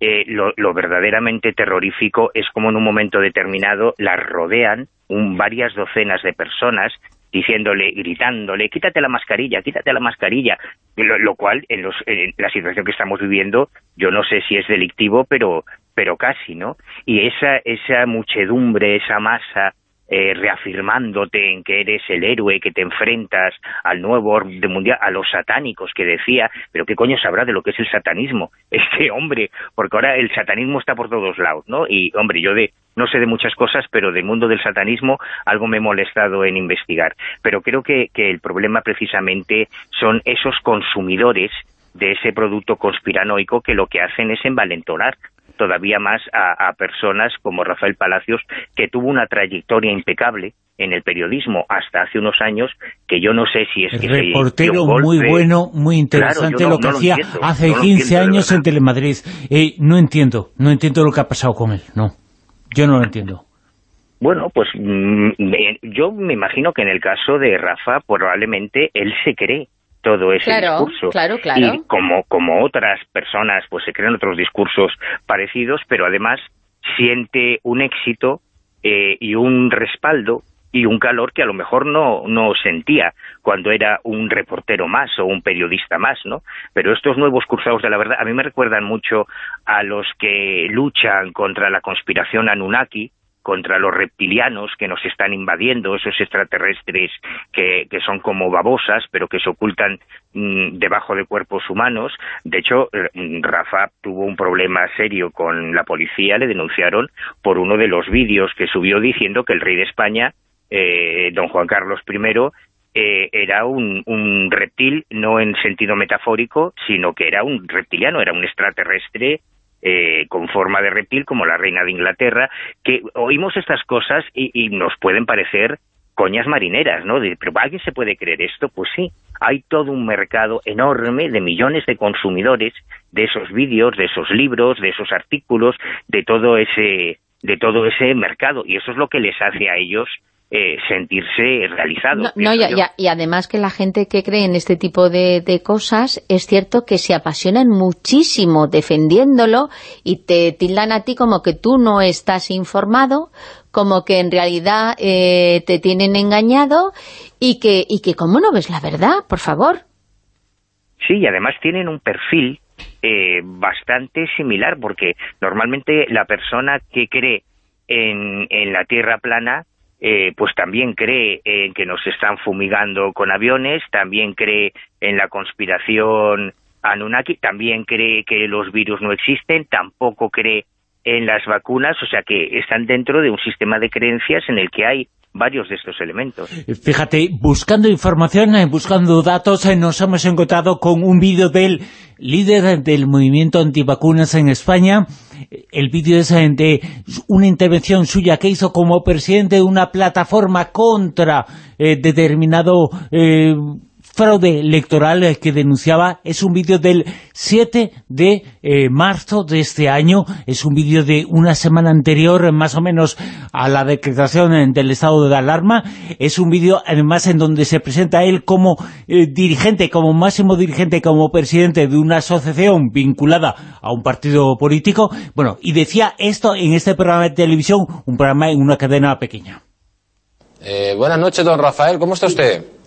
eh, lo, lo, verdaderamente terrorífico es como en un momento determinado las rodean un, varias docenas de personas diciéndole, gritándole, quítate la mascarilla, quítate la mascarilla, lo, cual en, los, en la situación que estamos viviendo yo no sé si es delictivo, pero pero casi, ¿no? Y esa, esa muchedumbre, esa masa eh, reafirmándote en que eres el héroe, que te enfrentas al nuevo orden mundial, a los satánicos que decía, pero qué coño sabrá de lo que es el satanismo, <laughs> este hombre, porque ahora el satanismo está por todos lados, ¿no? Y, hombre, yo de no sé de muchas cosas, pero del mundo del satanismo algo me he molestado en investigar. Pero creo que, que el problema precisamente son esos consumidores de ese producto conspiranoico que lo que hacen es envalentonar todavía más a, personas como Rafael Palacios, que tuvo una trayectoria impecable en el periodismo hasta hace unos años, que yo no sé si es que... Reportero muy bueno, muy interesante lo que hacía hace 15 años en Telemadrid. Eh, no entiendo, no entiendo lo que ha pasado con él, no. Yo no lo entiendo. Bueno, pues mm, yo me imagino que en el caso de Rafa probablemente él se cree todo ese discurso. Claro, claro. Y como, como otras personas, pues se crean otros discursos parecidos, pero además siente un éxito eh, y un respaldo y un calor que a lo mejor no, no sentía cuando era un reportero más o un periodista más, ¿no? Pero estos nuevos cursados de la verdad a mí me recuerdan mucho a los que luchan contra la conspiración Anunnaki, contra los reptilianos que nos están invadiendo, esos extraterrestres que, que son como babosas, pero que se ocultan mm, debajo de cuerpos humanos. De hecho, eh, Rafa tuvo un problema serio con la policía, le denunciaron por uno de los vídeos que subió diciendo que el rey de España, eh, don Juan Carlos I, eh, era un, un, reptil, no en sentido metafórico, sino que era un reptiliano, era un extraterrestre eh, con forma de reptil como la reina de Inglaterra, que oímos estas cosas y, nos pueden parecer coñas marineras, ¿no? ¿Pero alguien se puede creer esto? Pues sí, hay todo un mercado enorme de millones de consumidores de esos vídeos, de esos libros, de esos artículos, de todo ese de todo ese mercado, y eso es lo que les hace a ellos eh, sentirse realizado. No, y, además que la gente que cree en este tipo de, cosas, es cierto que se apasionan muchísimo defendiéndolo y te tildan a ti como que tú no estás informado, como que en realidad eh, te tienen engañado y que, y que cómo no ves la verdad, por favor. Sí, y además tienen un perfil eh, bastante similar, porque normalmente la persona que cree en, en la Tierra plana eh, pues también cree en que nos están fumigando con aviones, también cree en la conspiración Anunnaki, también cree que los virus no existen, tampoco cree en las vacunas, o sea que están dentro de un sistema de creencias en el que hay varios de estos elementos. Fíjate, buscando información, eh, buscando datos, eh, nos hemos encontrado con un vídeo del líder del movimiento antivacunas en España. El vídeo es eh, de una intervención suya que hizo como presidente de una plataforma contra determinado fraude electoral eh, que denunciaba es un vídeo del 7 de eh, marzo de este año, es un vídeo de una semana anterior más o menos a la decretación eh, del estado de alarma, es un vídeo además en donde se presenta él como dirigente, como máximo dirigente, como presidente de una asociación vinculada a un partido político, bueno, y decía esto en este programa de televisión, un programa en una cadena pequeña. buenas noches, don Rafael, ¿cómo está usted?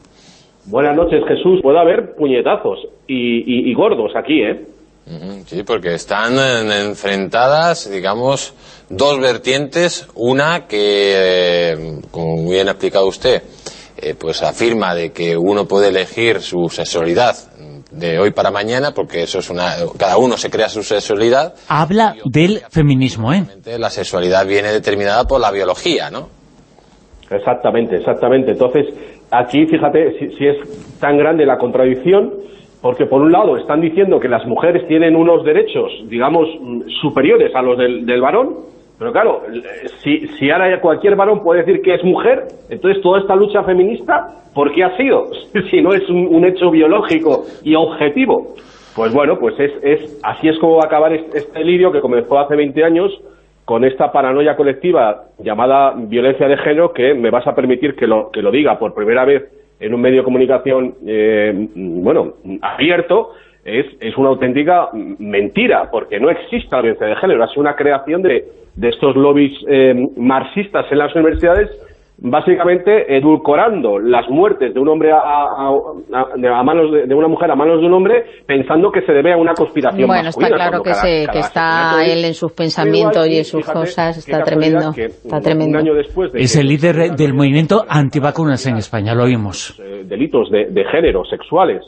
Buenas noches, Jesús. Puede haber puñetazos y, gordos aquí, ¿eh? Sí, porque están enfrentadas, digamos, dos vertientes. Una que, eh, como muy bien ha explicado usted, eh, pues afirma de que uno puede elegir su sexualidad de hoy para mañana, porque eso es una... Cada uno se crea su sexualidad. Habla del feminismo, ¿eh? La sexualidad viene determinada por la biología, ¿no? Exactamente, exactamente. Entonces, aquí fíjate si, es tan grande la contradicción, porque por un lado están diciendo que las mujeres tienen unos derechos, digamos, superiores a los del, varón, pero claro, si, si ahora cualquier varón puede decir que es mujer, entonces toda esta lucha feminista, ¿por qué ha sido? <laughs> si no es un, hecho biológico y objetivo. Pues bueno, pues es, es así es como va a acabar este, este lirio que comenzó hace 20 años con esta paranoia colectiva llamada violencia de género que me vas a permitir que lo, que lo diga por primera vez en un medio de comunicación, eh, bueno, abierto, es, es una auténtica mentira, porque no existe la violencia de género, es una creación de, de estos lobbies eh, marxistas en las universidades básicamente edulcorando las muertes de un hombre a, a, manos de, una mujer a manos de un hombre pensando que se debe a una conspiración bueno está claro que, está él en sus pensamientos y en sus cosas está tremendo está tremendo. es el líder del movimiento antivacunas en España lo oímos. eh, delitos de, de género sexuales.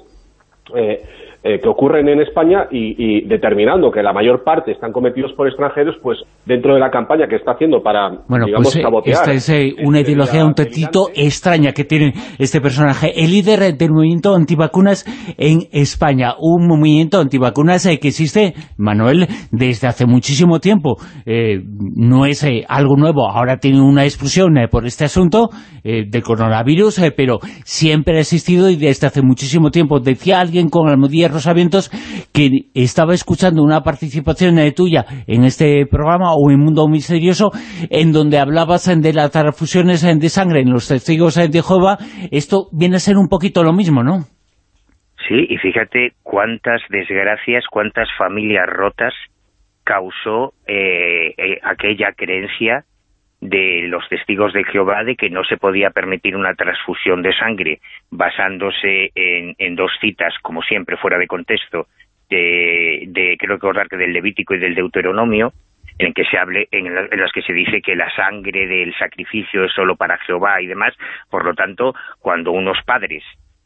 Eh, eh, que ocurren en España y, determinando que la mayor parte están cometidos por extranjeros, pues dentro de la campaña que está haciendo para, bueno, digamos, pues, eh, sabotear... Esta es eh, una ideología un tantito extraña que tiene este personaje, el líder del movimiento antivacunas en España, un movimiento antivacunas que existe, Manuel, desde hace muchísimo tiempo. no es algo nuevo, ahora tiene una explosión por este asunto del coronavirus, pero siempre ha existido y desde hace muchísimo tiempo. Decía alguien con Almudía Rosavientos, que estaba escuchando una participación eh, tuya en este programa o en Mundo Misterioso, en donde hablabas eh, de las transfusiones eh, de sangre en los testigos de Jehová. Esto viene a ser un poquito lo mismo, ¿no? Sí, y fíjate cuántas desgracias, cuántas familias rotas causó aquella creencia de los testigos de Jehová de que no se podía permitir una transfusión de sangre basándose en, dos citas, como siempre, fuera de contexto, de, creo recordar que del Levítico y del Deuteronomio, en que se hable, en, en las que se dice que la sangre del sacrificio es solo para Jehová y demás. Por lo tanto, cuando unos padres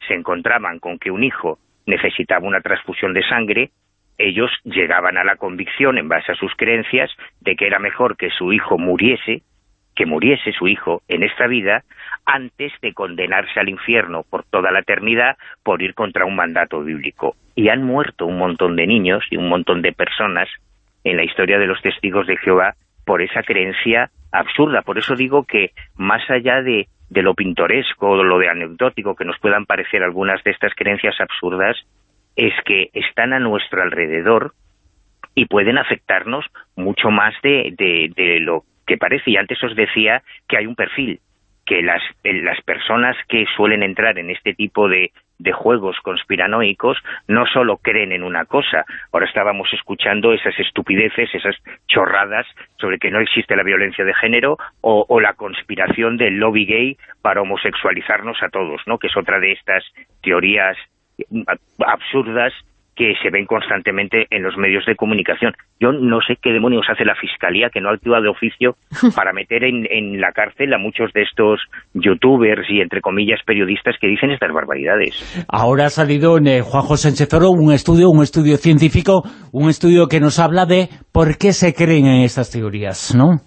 se encontraban con que un hijo necesitaba una transfusión de sangre, ellos llegaban a la convicción, en base a sus creencias, de que era mejor que su hijo muriese que muriese su hijo en esta vida antes de condenarse al infierno por toda la eternidad por ir contra un mandato bíblico. Y han muerto un montón de niños y un montón de personas en la historia de los testigos de Jehová por esa creencia absurda. Por eso digo que más allá de, de lo pintoresco o lo anecdótico que nos puedan parecer algunas de estas creencias absurdas, es que están a nuestro alrededor y pueden afectarnos mucho más de, de, de lo que parece, y antes os decía que hay un perfil, que las, las personas que suelen entrar en este tipo de, juegos conspiranoicos no solo creen en una cosa, ahora estábamos escuchando esas estupideces, esas chorradas sobre que no existe la violencia de género o, o, la conspiración del lobby gay para homosexualizarnos a todos, ¿no? que es otra de estas teorías absurdas que se ven constantemente en los medios de comunicación. Yo no sé qué demonios hace la Fiscalía que no actúa de oficio <laughs> para meter en, la cárcel a muchos de estos youtubers y, entre comillas, periodistas que dicen estas barbaridades. Ahora ha salido en eh, Juan José Oro un estudio, un estudio científico, un estudio que nos habla de por qué se creen en estas teorías, ¿no?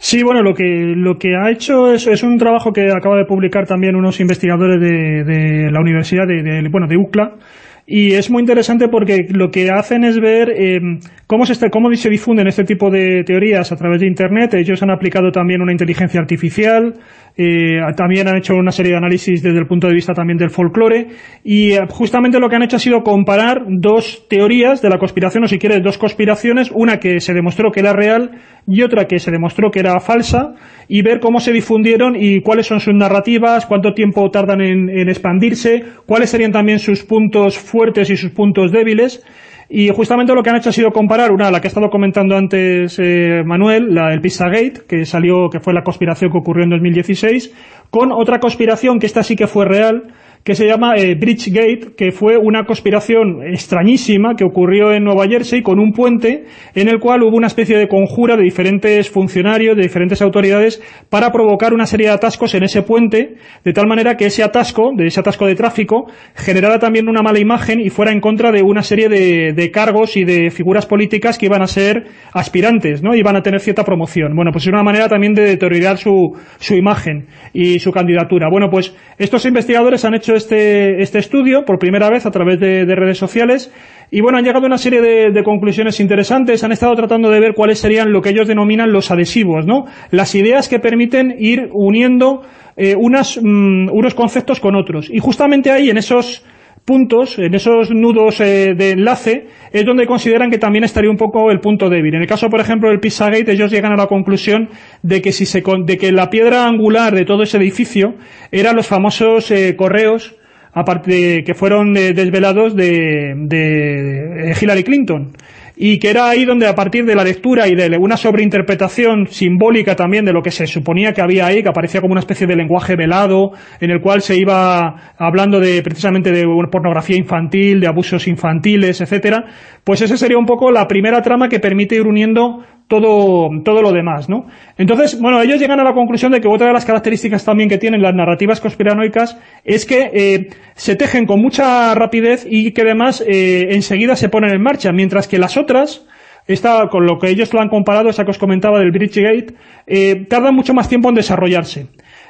Sí, bueno, lo que, lo que ha hecho es, es un trabajo que acaba de publicar también unos investigadores de, de la Universidad de, bueno, de UCLA, y es muy interesante porque lo que hacen es ver eh, cómo, se cómo se difunden este tipo de teorías a través de Internet. Ellos han aplicado también una inteligencia artificial, eh, también han hecho una serie de análisis desde el punto de vista también del folclore y eh, justamente lo que han hecho ha sido comparar dos teorías de la conspiración, o si quieres, dos conspiraciones, una que se demostró que era real y otra que se demostró que era falsa y ver cómo se difundieron y cuáles son sus narrativas, cuánto tiempo tardan en, en expandirse, cuáles serían también sus puntos fuertes y sus puntos débiles. Y justamente lo que han hecho ha sido comparar una, la que ha estado comentando antes eh, Manuel, la, el Pizzagate, que salió, que fue la conspiración que ocurrió en 2016, con otra conspiración que esta sí que fue real, que se llama eh, Bridgegate, que fue una conspiración extrañísima que ocurrió en Nueva Jersey con un puente en el cual hubo una especie de conjura de diferentes funcionarios, de diferentes autoridades, para provocar una serie de atascos en ese puente, de tal manera que ese atasco, de ese atasco de tráfico, generara también una mala imagen y fuera en contra de una serie de, de cargos y de figuras políticas que iban a ser aspirantes, ¿no? Iban a tener cierta promoción. Bueno, pues es una manera también de deteriorar su, su imagen y su candidatura. Bueno, pues estos investigadores han hecho este, este estudio por primera vez a través de, redes sociales y bueno, han llegado a una serie de, conclusiones interesantes, han estado tratando de ver cuáles serían lo que ellos denominan los adhesivos, ¿no? Las ideas que permiten ir uniendo eh, unas, mm, unos conceptos con otros. Y justamente ahí, en esos puntos, en esos nudos eh, de enlace, es donde consideran que también estaría un poco el punto débil. En el caso, por ejemplo, del Pizzagate, ellos llegan a la conclusión de que, si se, de que la piedra angular de todo ese edificio eran los famosos eh, correos aparte que fueron eh, desvelados de, de, Hillary Clinton. Y que era ahí donde a partir de la lectura y de una sobreinterpretación simbólica también de lo que se suponía que había ahí, que aparecía como una especie de lenguaje velado, en el cual se iba hablando de precisamente de pornografía infantil, de abusos infantiles, etcétera, pues esa sería un poco la primera trama que permite ir uniendo todo, todo lo demás, ¿no? Entonces, bueno, ellos llegan a la conclusión de que otra de las características también que tienen las narrativas conspiranoicas es que eh, se tejen con mucha rapidez y que además eh, enseguida se ponen en marcha, mientras que las otras, esta, con lo que ellos lo han comparado, esa que os comentaba del Bridgegate, eh, tardan mucho más tiempo en desarrollarse.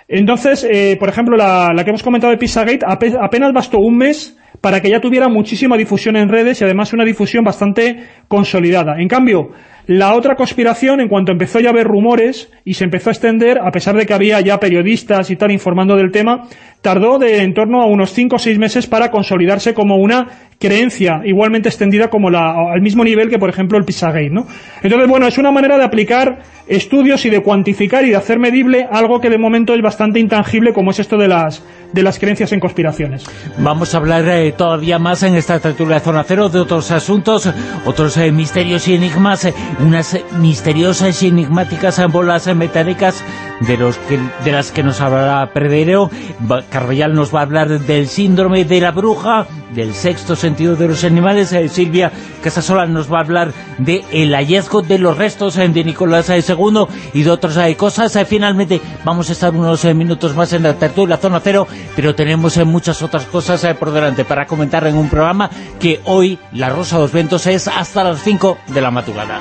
Entonces, eh, por ejemplo, la, la, que hemos comentado de Pizzagate, apenas bastó un mes para que ya tuviera muchísima difusión en redes y además una difusión bastante consolidada. En cambio, la otra conspiración, en cuanto empezó ya a haber rumores y se empezó a extender, a pesar de que había ya periodistas y tal informando del tema, tardó de en torno a unos 5 o 6 meses para consolidarse como una creencia igualmente extendida como la, al mismo nivel que, por ejemplo, el Pizzagate, ¿no? Entonces, bueno, es una manera de aplicar estudios y de cuantificar y de hacer medible algo que de momento es bastante intangible como es esto de las, de las creencias en conspiraciones. Vamos a hablar eh, todavía más en esta tertulia de Zona Cero de otros asuntos, otros eh, misterios y enigmas, eh, unas misteriosas y enigmáticas bolas metálicas de, los que, de las que nos hablará Perdero. Carballal nos va a hablar del síndrome de la bruja, del sexto sentido de los animales. Silvia Casasola nos va a hablar del el hallazgo de los restos de Nicolás II y de otras cosas. Finalmente vamos a estar unos minutos más en la tertulia Zona Cero pero tenemos eh, muchas otras cosas eh, por delante para comentar en un programa que hoy La Rosa de los Ventos es hasta las 5 de la madrugada.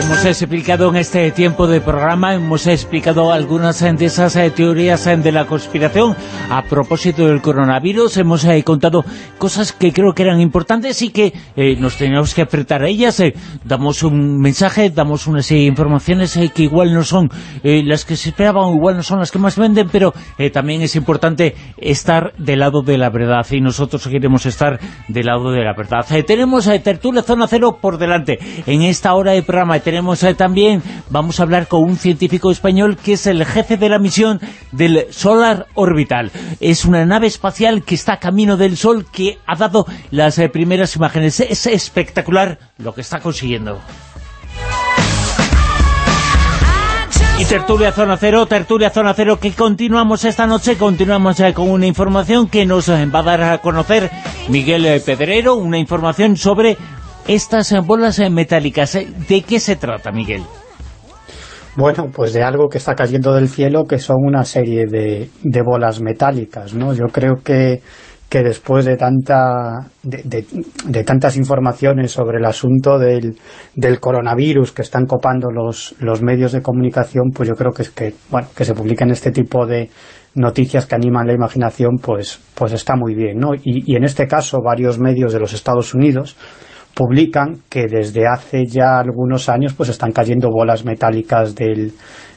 Hemos explicado en este tiempo de programa, hemos explicado algunas de esas eh, teorías eh, de la conspiración a propósito del coronavirus, hemos eh, contado cosas que creo que eran importantes y que nos teníamos que apretar a ellas, damos un mensaje, damos unas informaciones que igual no son las que se esperaban, igual no son las que más venden, pero también es importante estar del lado de la verdad y nosotros queremos estar del lado de la verdad. tenemos a Tertulia Zona Cero por delante. En esta hora de programa tenemos eh, también, vamos a hablar con un científico español que es el jefe de la misión del Solar Orbital. Es una nave espacial que está camino del Sol que ha dado las eh, primeras imágenes. Es espectacular lo que está consiguiendo. Y Tertulia Zona Cero, Tertulia Zona Cero, que continuamos esta noche, continuamos eh, con una información que nos va a dar a conocer Miguel Pedrero, una información sobre estas bolas metálicas. ¿eh? ¿De qué se trata, Miguel? Bueno, pues de algo que está cayendo del cielo, que son una serie de, bolas metálicas, ¿no? Yo creo que, que después de tanta de, tantas informaciones sobre el asunto del, del, coronavirus que están copando los, los medios de comunicación, pues yo creo que es que, bueno, que se publiquen este tipo de noticias que animan la imaginación, pues, pues está muy bien, ¿no? y en este caso varios medios de los Estados Unidos publican que desde hace ya algunos años pues están cayendo bolas metálicas del,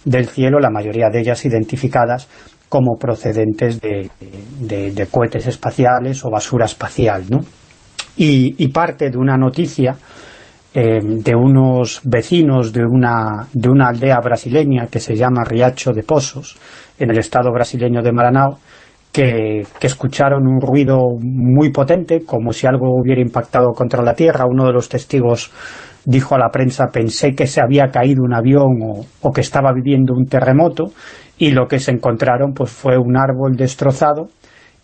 del cielo, la mayoría de ellas identificadas como procedentes de, de, cohetes espaciales o basura espacial. ¿no? Y, parte de una noticia eh, de unos vecinos de una, de una aldea brasileña que se llama Riacho de Pozos, en el estado brasileño de Maranao, que, escucharon un ruido muy potente, como si algo hubiera impactado contra la Tierra. Uno de los testigos dijo a la prensa, pensé que se había caído un avión o, que estaba viviendo un terremoto, y lo que se encontraron pues fue un árbol destrozado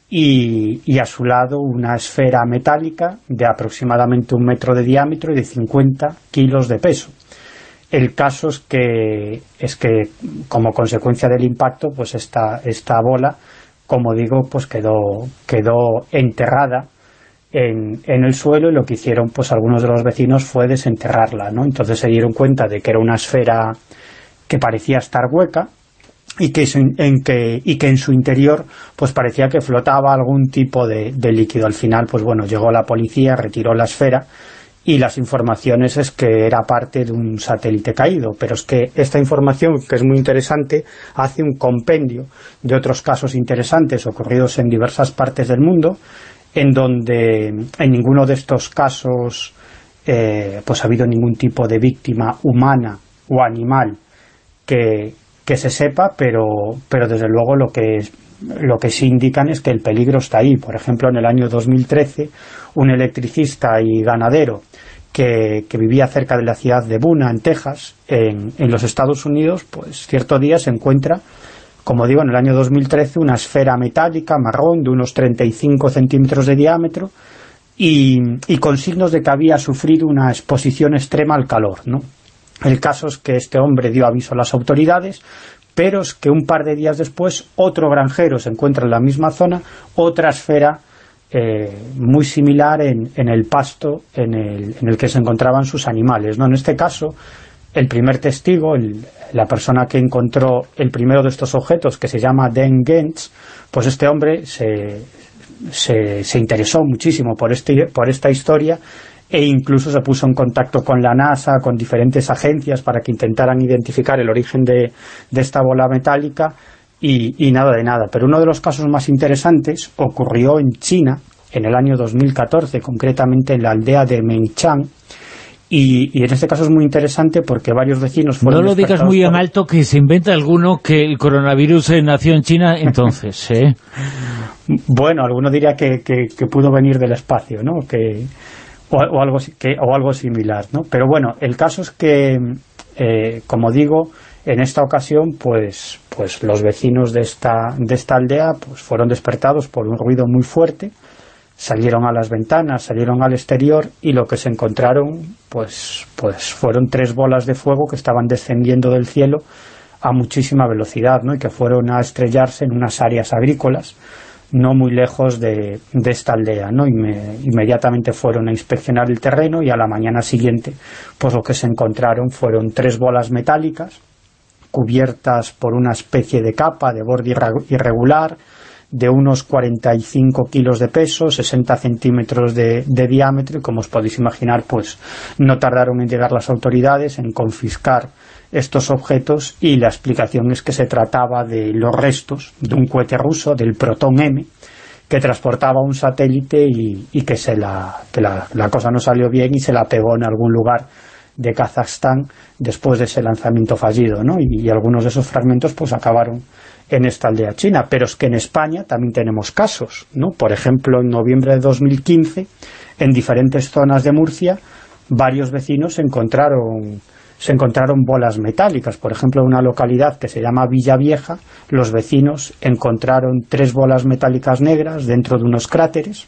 y, y, a su lado una esfera metálica de aproximadamente un metro de diámetro y de 50 kilos de peso. El caso es que, es que como consecuencia del impacto, pues esta, esta bola como digo, pues quedó, quedó enterrada en, en, el suelo y lo que hicieron pues algunos de los vecinos fue desenterrarla, ¿no? Entonces se dieron cuenta de que era una esfera que parecía estar hueca y que, en, que, y que en su interior pues parecía que flotaba algún tipo de, de líquido. Al final, pues bueno, llegó la policía, retiró la esfera y las informaciones es que era parte de un satélite caído, pero es que esta información, que es muy interesante, hace un compendio de otros casos interesantes ocurridos en diversas partes del mundo, en donde en ninguno de estos casos eh, pues ha habido ningún tipo de víctima humana o animal que, que se sepa, pero, pero desde luego lo que, lo que sí indican es que el peligro está ahí. Por ejemplo, en el año 2013, un electricista y ganadero que, vivía cerca de la ciudad de Buna, en Texas, en, los Estados Unidos, pues cierto día se encuentra, como digo, en el año 2013, una esfera metálica marrón de unos 35 centímetros de diámetro y, y con signos de que había sufrido una exposición extrema al calor, ¿no? El caso es que este hombre dio aviso a las autoridades, pero es que un par de días después otro granjero se encuentra en la misma zona, otra esfera eh, muy similar en, el pasto en el, que se encontraban sus animales. ¿no? En este caso, el primer testigo, la persona que encontró el primero de estos objetos, que se llama Den Gentz, pues este hombre se, se, interesó muchísimo por, este, por esta historia e incluso se puso en contacto con la NASA, con diferentes agencias para que intentaran identificar el origen de, de esta bola metálica y, nada de nada. Pero uno de los casos más interesantes ocurrió en China en el año 2014, concretamente en la aldea de Mengchang, y, en este caso es muy interesante porque varios vecinos fueron No lo digas muy en alto que se inventa alguno que el coronavirus eh, nació en China <laughs> entonces, ¿eh? bueno, alguno diría que, pudo venir del espacio, ¿no? Que, o, algo, que, o algo similar, ¿no? Pero bueno, el caso es que, eh, como digo, en esta ocasión, pues, pues los vecinos de esta, de esta aldea pues fueron despertados por un ruido muy fuerte, salieron a las ventanas, salieron al exterior y lo que se encontraron pues, pues fueron tres bolas de fuego que estaban descendiendo del cielo a muchísima velocidad ¿no? y que fueron a estrellarse en unas áreas agrícolas no muy lejos de, de esta aldea, ¿no? Y inmediatamente fueron a inspeccionar el terreno y a la mañana siguiente, pues lo que se encontraron fueron tres bolas metálicas cubiertas por una especie de capa de borde irregular, de unos 45 kilos de peso, 60 centímetros de, de, diámetro y como os podéis imaginar pues no tardaron en llegar las autoridades en confiscar estos objetos y la explicación es que se trataba de los restos de un cohete ruso, del Proton M, que transportaba un satélite y, que, se la, que la, cosa no salió bien y se la pegó en algún lugar de Kazajstán después de ese lanzamiento fallido, ¿no? Y, algunos de esos fragmentos pues acabaron en esta aldea china, pero es que en España también tenemos casos, ¿no? Por ejemplo, en noviembre de 2015, en diferentes zonas de Murcia, varios vecinos encontraron se encontraron bolas metálicas. Por ejemplo, en una localidad que se llama Villavieja, los vecinos encontraron tres bolas metálicas negras dentro de unos cráteres.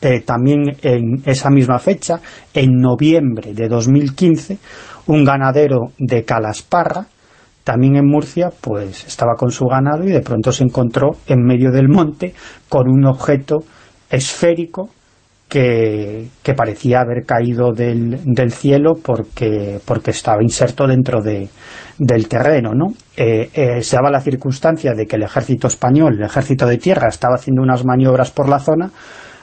Eh, también en esa misma fecha, en noviembre de 2015, un ganadero de Calasparra, también en Murcia, pues estaba con su ganado y de pronto se encontró en medio del monte con un objeto esférico que, parecía haber caído del, del cielo porque, porque estaba inserto dentro de, del terreno. ¿no? Eh, eh, se daba la circunstancia de que el ejército español, el ejército de tierra, estaba haciendo unas maniobras por la zona,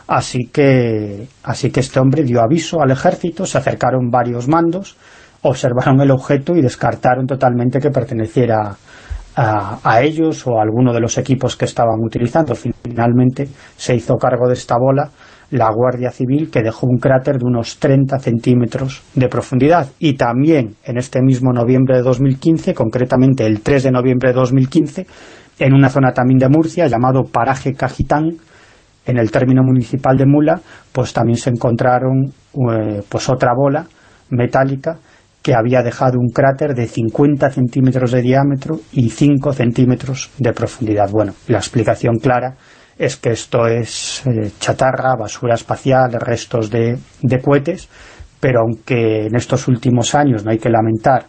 así que, así que este hombre dio aviso al ejército, se acercaron varios mandos, observaron el objeto y descartaron totalmente que perteneciera a, a, ellos o a alguno de los equipos que estaban utilizando. Finalmente se hizo cargo de esta bola la Guardia Civil que dejó un cráter de unos 30 centímetros de profundidad y también en este mismo noviembre de 2015, concretamente el 3 de noviembre de 2015, en una zona también de Murcia llamado Paraje Cajitán, en el término municipal de Mula, pues también se encontraron eh, pues otra bola metálica que había dejado un cráter de 50 centímetros de diámetro y 5 centímetros de profundidad. Bueno, la explicación clara es que esto es eh, chatarra, basura espacial, restos de, de cohetes, pero aunque en estos últimos años no hay que lamentar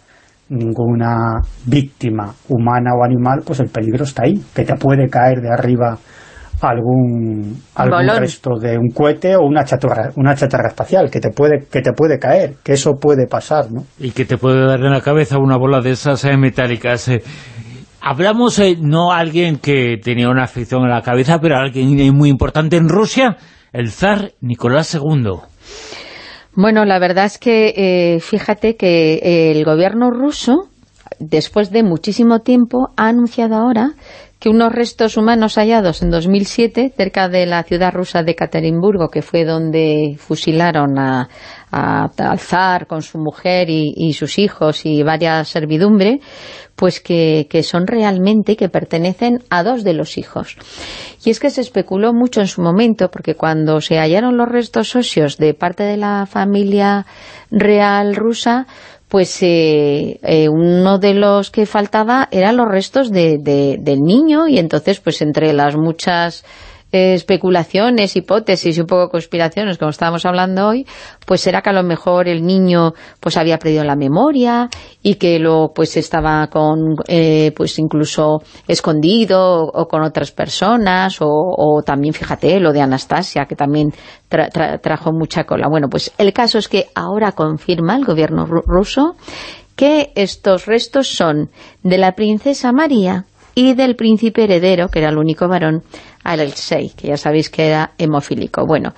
ninguna víctima humana o animal, pues el peligro está ahí, que te puede caer de arriba algún, algún resto de un cohete o una chatarra, una chatarra espacial que te puede que te puede caer, que eso puede pasar, ¿no? Y que te puede dar en la cabeza una bola de esas eh, metálicas. Eh, Hablamos, eh, no alguien que tenía una afección en la cabeza, pero alguien muy importante en Rusia, el zar Nicolás II. Bueno, la verdad es que eh, fíjate que el gobierno ruso, después de muchísimo tiempo, ha anunciado ahora que unos restos humanos hallados en 2007 cerca de la ciudad rusa de Caterimburgo, que fue donde fusilaron a, al zar con su mujer y, sus hijos y varias servidumbre, pues que, que, son realmente, que pertenecen a dos de los hijos. Y es que se especuló mucho en su momento, porque cuando se hallaron los restos óseos de parte de la familia real rusa, pues eh, eh, uno de los que faltaba eran los restos de, del niño y entonces pues entre las muchas especulaciones, hipótesis y un poco conspiraciones, como estábamos hablando hoy, pues era que a lo mejor el niño pues había perdido la memoria y que lo pues estaba con eh, pues incluso escondido o, con otras personas o, también, fíjate, lo de Anastasia, que también trajo mucha cola. Bueno, pues el caso es que ahora confirma el gobierno ruso que estos restos son de la princesa María y del príncipe heredero, que era el único varón, Alexei, que ya sabéis que era hemofílico. Bueno,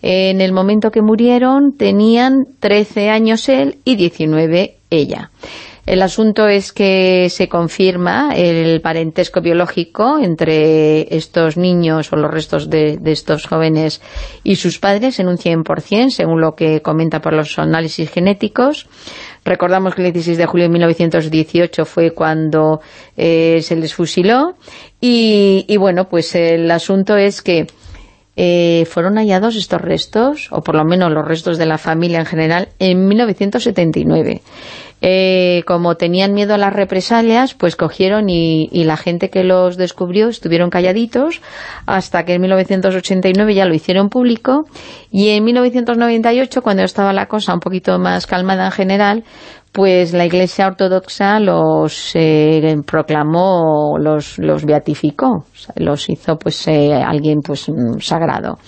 en el momento que murieron tenían 13 años él y 19 ella. El asunto es que se confirma el parentesco biológico entre estos niños o los restos de, estos jóvenes y sus padres en un 100%, según lo que comenta por los análisis genéticos. Recordamos que el 16 de julio de 1918 fue cuando eh, se les fusiló y, bueno, pues el asunto es que eh, fueron hallados estos restos, o por lo menos los restos de la familia en general, en 1979. Eh, como tenían miedo a las represalias, pues cogieron y, la gente que los descubrió estuvieron calladitos hasta que en 1989 ya lo hicieron público y en 1998, cuando estaba la cosa un poquito más calmada en general, pues la Iglesia Ortodoxa los eh, proclamó, los, los beatificó, los hizo pues eh, alguien pues mm, sagrado.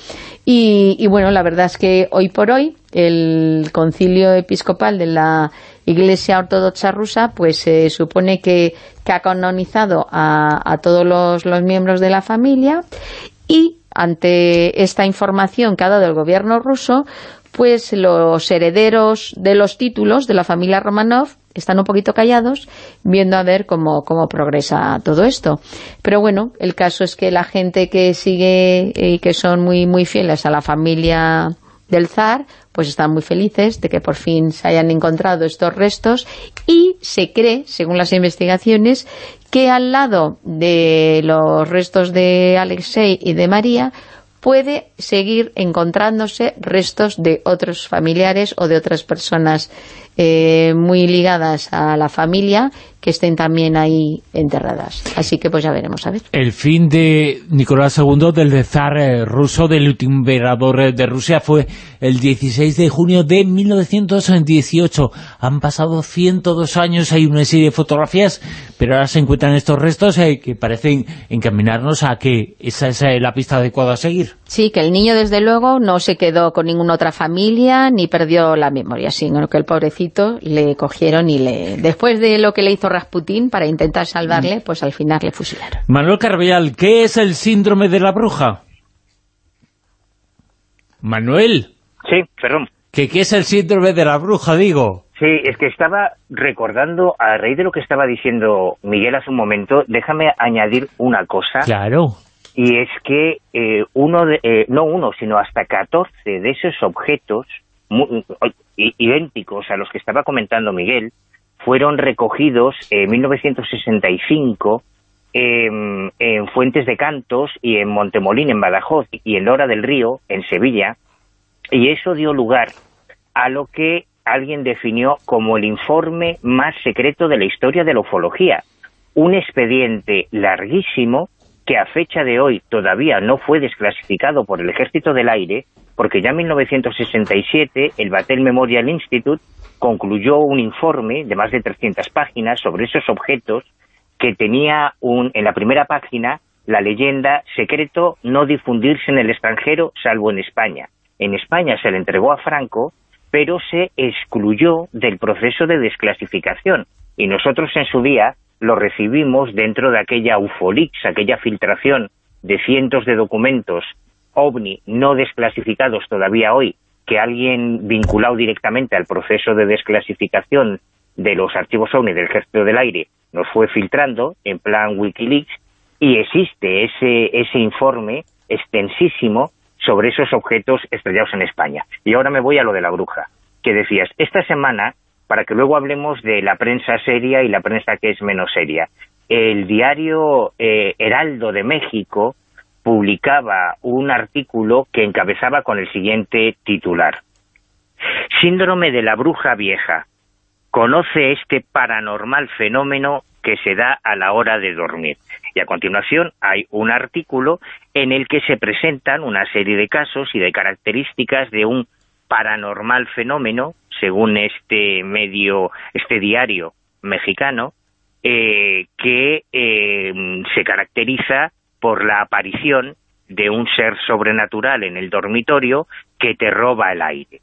Y, bueno, la verdad es que hoy por hoy el concilio episcopal de la Iglesia Ortodoxa rusa pues se supone que, ha canonizado a, todos los, los miembros de la familia y ante esta información que ha dado el gobierno ruso, pues los herederos de los títulos de la familia Romanov están un poquito callados viendo a ver cómo, cómo progresa todo esto. Pero bueno, el caso es que la gente que sigue y que son muy, muy fieles a la familia del zar, pues están muy felices de que por fin se hayan encontrado estos restos y se cree, según las investigaciones, que al lado de los restos de Alexei y de María puede seguir encontrándose restos de otros familiares o de otras personas eh, muy ligadas a la familia que estén también ahí enterradas. Así que pues ya veremos, a ver. El fin de Nicolás II, del zar eh, ruso, del último emperador eh, de Rusia, fue el 16 de junio de 1918. Han pasado 102 años, hay una serie de fotografías, pero ahora se encuentran estos restos que parecen encaminarnos a que esa es la pista adecuada a seguir. Sí, que el niño desde luego no se quedó con ninguna otra familia ni perdió la memoria, sino que el pobrecito le cogieron y le después de lo que le hizo Rasputín para intentar salvarle, mm. pues al final le fusilaron. Manuel Carvallal, ¿qué es el síndrome de la bruja? Manuel. Sí, perdón. ¿Qué, ¿Qué es el síndrome de la bruja, digo? Sí, es que estaba recordando, a raíz de lo que estaba diciendo Miguel hace un momento, déjame añadir una cosa. Claro y es que eh, uno de, eh, no uno, sino hasta 14 de esos objetos idénticos a los que estaba comentando Miguel, fueron recogidos en 1965 en, en Fuentes de Cantos y en Montemolín, en Badajoz, y en Lora del Río, en Sevilla, y eso dio lugar a lo que alguien definió como el informe más secreto de la historia de la ufología. Un expediente larguísimo que a fecha de hoy todavía no fue desclasificado por el Ejército del Aire, porque ya en 1967 el Battelle Memorial Institute concluyó un informe de más de 300 páginas sobre esos objetos que tenía un, en la primera página la leyenda secreto no difundirse en el extranjero salvo en España. En España se le entregó a Franco, pero se excluyó del proceso de desclasificación. Y nosotros en su día lo recibimos dentro de aquella ufolix, aquella filtración de cientos de documentos OVNI no desclasificados todavía hoy, que alguien vinculado directamente al proceso de desclasificación de los archivos OVNI del Ejército del Aire nos fue filtrando en plan Wikileaks y existe ese, ese informe extensísimo sobre esos objetos estrellados en España. Y ahora me voy a lo de la bruja, que decías, esta semana, para que luego hablemos de la prensa seria y la prensa que es menos seria, el diario eh, Heraldo de México publicaba un artículo que encabezaba con el siguiente titular. Síndrome de la bruja vieja. Conoce este paranormal fenómeno que se da a la hora de dormir. Y a continuación hay un artículo en el que se presentan una serie de casos y de características de un paranormal fenómeno, según este medio, este diario mexicano, eh, que eh, se caracteriza por la aparición de un ser sobrenatural en el dormitorio que te roba el aire.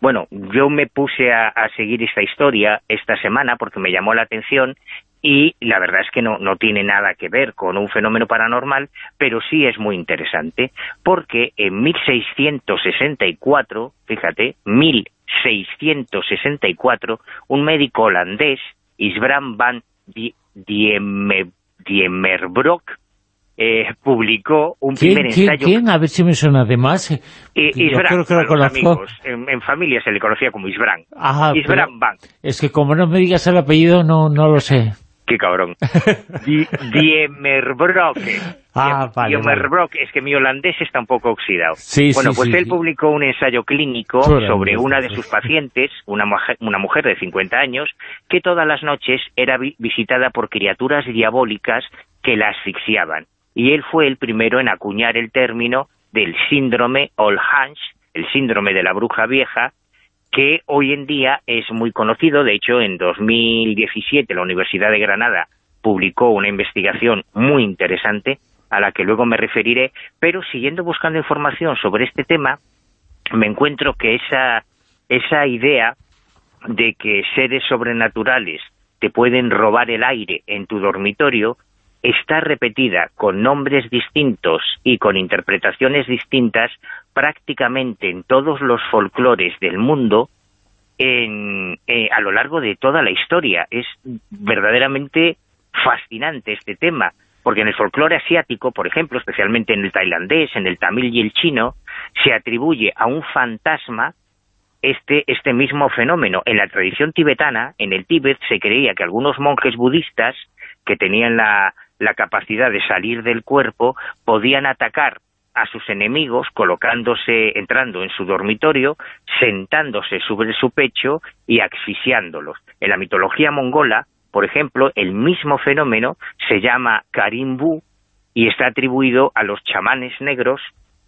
Bueno, yo me puse a, a, seguir esta historia esta semana porque me llamó la atención y la verdad es que no, no tiene nada que ver con un fenómeno paranormal, pero sí es muy interesante, porque en 1664, fíjate, 1664, un médico holandés, Isbram van Diemerbrock, eh, publicó un primer ensayo... ¿Quién? A ver si me suena de más. Eh, Isbran, creo que lo amigos. En, en, familia se le conocía como Isbran. Ajá, Isbran Bank. Es que como no me digas el apellido, no, no lo sé. Qué cabrón. <laughs> Diemerbrock. Ah, vale, Diemerbrock, vale. es que mi holandés está un poco oxidado. Sí, bueno, sí, pues sí, él publicó un ensayo clínico Claro, sobre una de sus pacientes, una mujer, una mujer de 50 años, que todas las noches era vi- visitada por criaturas diabólicas que la asfixiaban. Y él fue el primero en acuñar el término del síndrome Olhange, el síndrome de la bruja vieja, que hoy en día es muy conocido. De hecho, en 2017 la Universidad de Granada publicó una investigación muy interesante a la que luego me referiré, pero siguiendo buscando información sobre este tema, me encuentro que esa, esa idea de que seres sobrenaturales te pueden robar el aire en tu dormitorio está repetida con nombres distintos y con interpretaciones distintas prácticamente en todos los folclores del mundo en, eh, a lo largo de toda la historia. Es verdaderamente fascinante este tema, porque en el folclore asiático, por ejemplo, especialmente en el tailandés, en el tamil y el chino, se atribuye a un fantasma este, este mismo fenómeno. En la tradición tibetana, en el Tíbet, se creía que algunos monjes budistas que tenían la, la capacidad de salir del cuerpo podían atacar a sus enemigos colocándose, entrando en su dormitorio, sentándose sobre su pecho y asfixiándolos. En la mitología mongola, por ejemplo, el mismo fenómeno se llama Karimbu y está atribuido a los chamanes negros,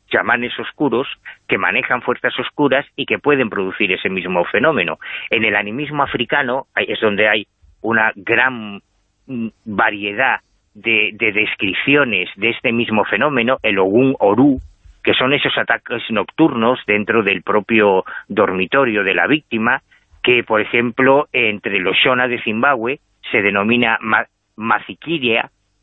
chamanes oscuros, que manejan fuerzas oscuras y que pueden producir ese mismo fenómeno. En el animismo africano es donde hay una gran mm, variedad de, de descripciones de este mismo fenómeno, el Ogun Oru, que son esos ataques nocturnos dentro del propio dormitorio de la víctima, que, por ejemplo, entre los Shona de Zimbabue se denomina ma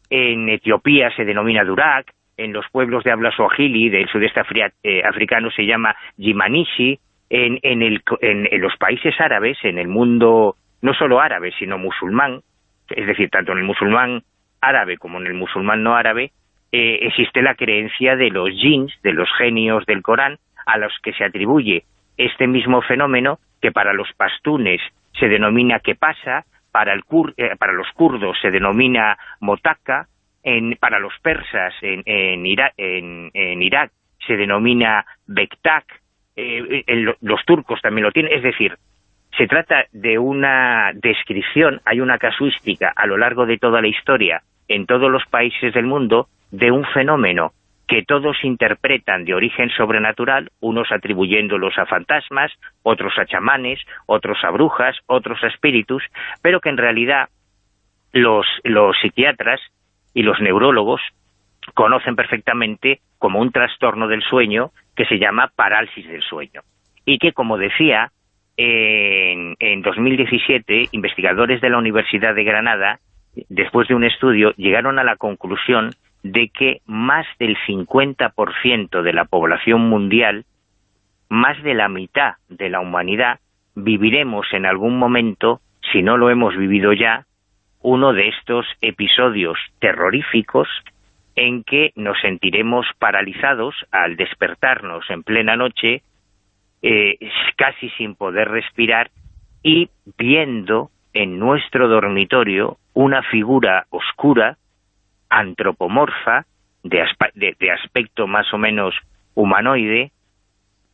en Etiopía se denomina Durak, en los pueblos de habla swahili del sudeste eh, africano se llama Jimanishi, en, en, el, en, en los países árabes, en el mundo no solo árabe, sino musulmán, es decir, tanto en el musulmán árabe como en el musulmán no árabe, eh, existe la creencia de los jins, de los genios del Corán, a los que se atribuye este mismo fenómeno, que para los pastunes se denomina que pasa, para, el kur, eh, para los kurdos se denomina motaka, en, para los persas en, en, en, en Irak se denomina bektak, eh, los turcos también lo tienen, es decir, se trata de una descripción, hay una casuística a lo largo de toda la historia en todos los países del mundo de un fenómeno que todos interpretan de origen sobrenatural, unos atribuyéndolos a fantasmas, otros a chamanes, otros a brujas, otros a espíritus, pero que en realidad los, psiquiatras y los neurólogos conocen perfectamente como un trastorno del sueño que se llama parálisis del sueño. Y que, como decía, en, en 2017, investigadores de la Universidad de Granada, después de un estudio, llegaron a la conclusión de que más del 50% de la población mundial, más de la mitad de la humanidad viviremos en algún momento, si no lo hemos vivido ya, uno de estos episodios terroríficos en que nos sentiremos paralizados al despertarnos en plena noche, eh, casi sin poder respirar, y viendo en nuestro dormitorio una figura oscura, antropomorfa, de, aspecto más o menos humanoide,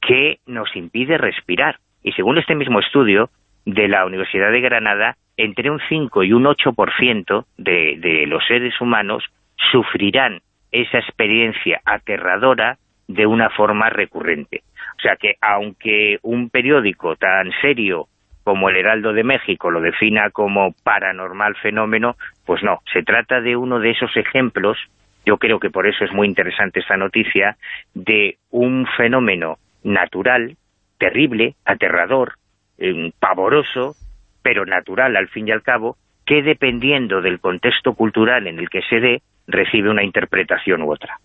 que nos impide respirar. Y según este mismo estudio de la Universidad de Granada, entre un 5 y un 8% de, de los seres humanos sufrirán esa experiencia aterradora de una forma recurrente. O sea que aunque un periódico tan serio como el Heraldo de México lo defina como paranormal fenómeno, pues no, se trata de uno de esos ejemplos, yo creo que por eso es muy interesante esta noticia, de un fenómeno natural, terrible, aterrador, eh, pavoroso, pero natural al fin y al cabo, que dependiendo del contexto cultural en el que se dé, recibe una interpretación u otra.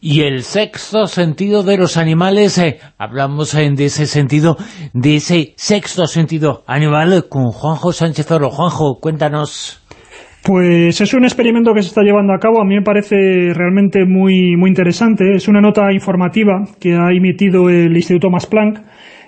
Y el sexto sentido de los animales, eh, hablamos eh, de ese sentido, de ese sexto sentido animal con Juanjo Sánchez Oro. Juanjo, cuéntanos. Pues es un experimento que se está llevando a cabo, a mí me parece realmente muy, muy interesante. Es una nota informativa que ha emitido el Instituto Max Planck.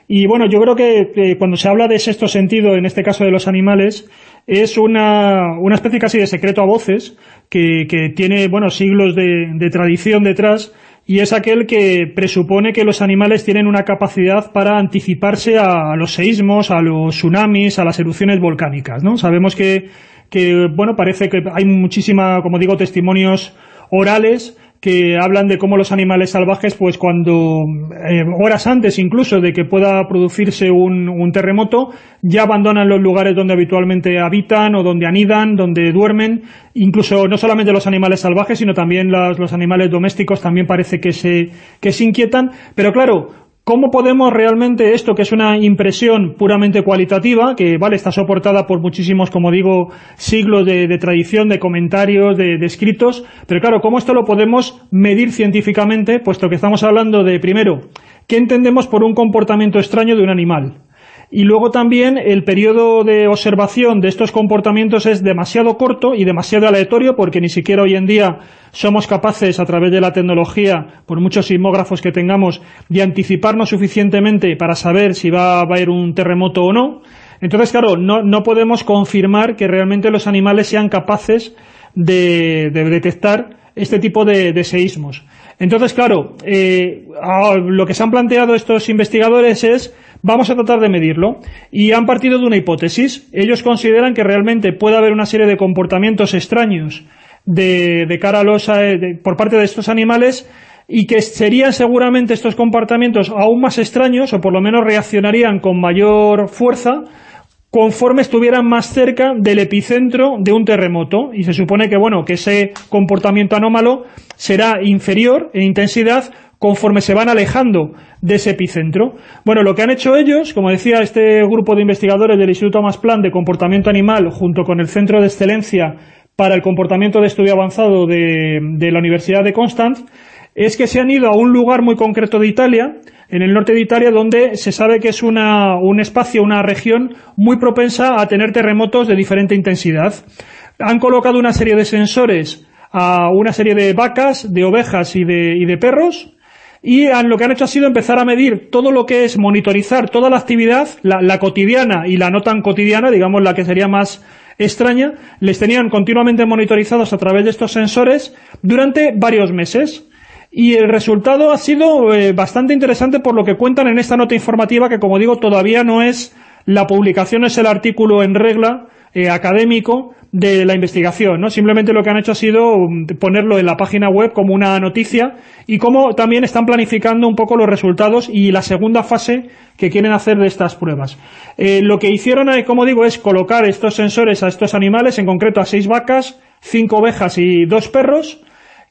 Y bueno, yo creo que cuando se habla de sexto sentido, en este caso de los animales, es una, una especie casi de secreto a voces que, que tiene bueno siglos de, de tradición detrás y es aquel que presupone que los animales tienen una capacidad para anticiparse a, los seísmos, a los tsunamis, a las erupciones volcánicas, ¿no? Sabemos que, que, bueno, parece que hay muchísima, como digo, testimonios orales que hablan de cómo los animales salvajes, pues cuando, eh, horas antes incluso de que pueda producirse un, un, terremoto, ya abandonan los lugares donde habitualmente habitan o donde anidan, donde duermen, incluso no solamente los animales salvajes, sino también los, los animales domésticos también parece que se, que se inquietan, pero claro, ¿Cómo podemos realmente esto, que es una impresión puramente cualitativa, que vale está soportada por muchísimos, como digo, siglos de, tradición, de comentarios, de, de, escritos, pero claro, ¿cómo esto lo podemos medir científicamente, puesto que estamos hablando de, primero, ¿qué entendemos por un comportamiento extraño de un animal? Y luego también el periodo de observación de estos comportamientos es demasiado corto y demasiado aleatorio porque ni siquiera hoy en día somos capaces a través de la tecnología, por muchos sismógrafos que tengamos, de anticiparnos suficientemente para saber si va a haber un terremoto o no. Entonces, claro, no, no podemos confirmar que realmente los animales sean capaces de, detectar este tipo de, de seísmos. Entonces, claro, eh, lo que se han planteado estos investigadores es vamos a tratar de medirlo. Y han partido de una hipótesis. Ellos consideran que realmente puede haber una serie de comportamientos extraños de, cara a los, eh, por parte de estos animales y que serían seguramente estos comportamientos aún más extraños o por lo menos reaccionarían con mayor fuerza conforme estuvieran más cerca del epicentro de un terremoto y se supone que bueno que ese comportamiento anómalo será inferior en intensidad conforme se van alejando de ese epicentro. Bueno, lo que han hecho ellos, como decía este grupo de investigadores del Instituto Thomas Plan de Comportamiento Animal, junto con el Centro de Excelencia para el Comportamiento de Estudio Avanzado de, la Universidad de Constance, es que se han ido a un lugar muy concreto de Italia, en el norte de Italia, donde se sabe que es una, un espacio, una región muy propensa a tener terremotos de diferente intensidad. Han colocado una serie de sensores a una serie de vacas, de ovejas y de, y de perros, y lo que han hecho ha sido empezar a medir todo lo que es monitorizar toda la actividad, la, cotidiana y la no tan cotidiana, digamos la que sería más extraña, les tenían continuamente monitorizados a través de estos sensores durante varios meses. Y el resultado ha sido eh, bastante interesante por lo que cuentan en esta nota informativa que, como digo, todavía no es la publicación, es el artículo en regla eh, académico de la investigación, ¿no? Simplemente lo que han hecho ha sido um, ponerlo en la página web como una noticia y cómo también están planificando un poco los resultados y la segunda fase que quieren hacer de estas pruebas. Eh, lo que hicieron, eh, como digo, es colocar estos sensores a estos animales, en concreto a seis vacas, cinco ovejas y dos perros,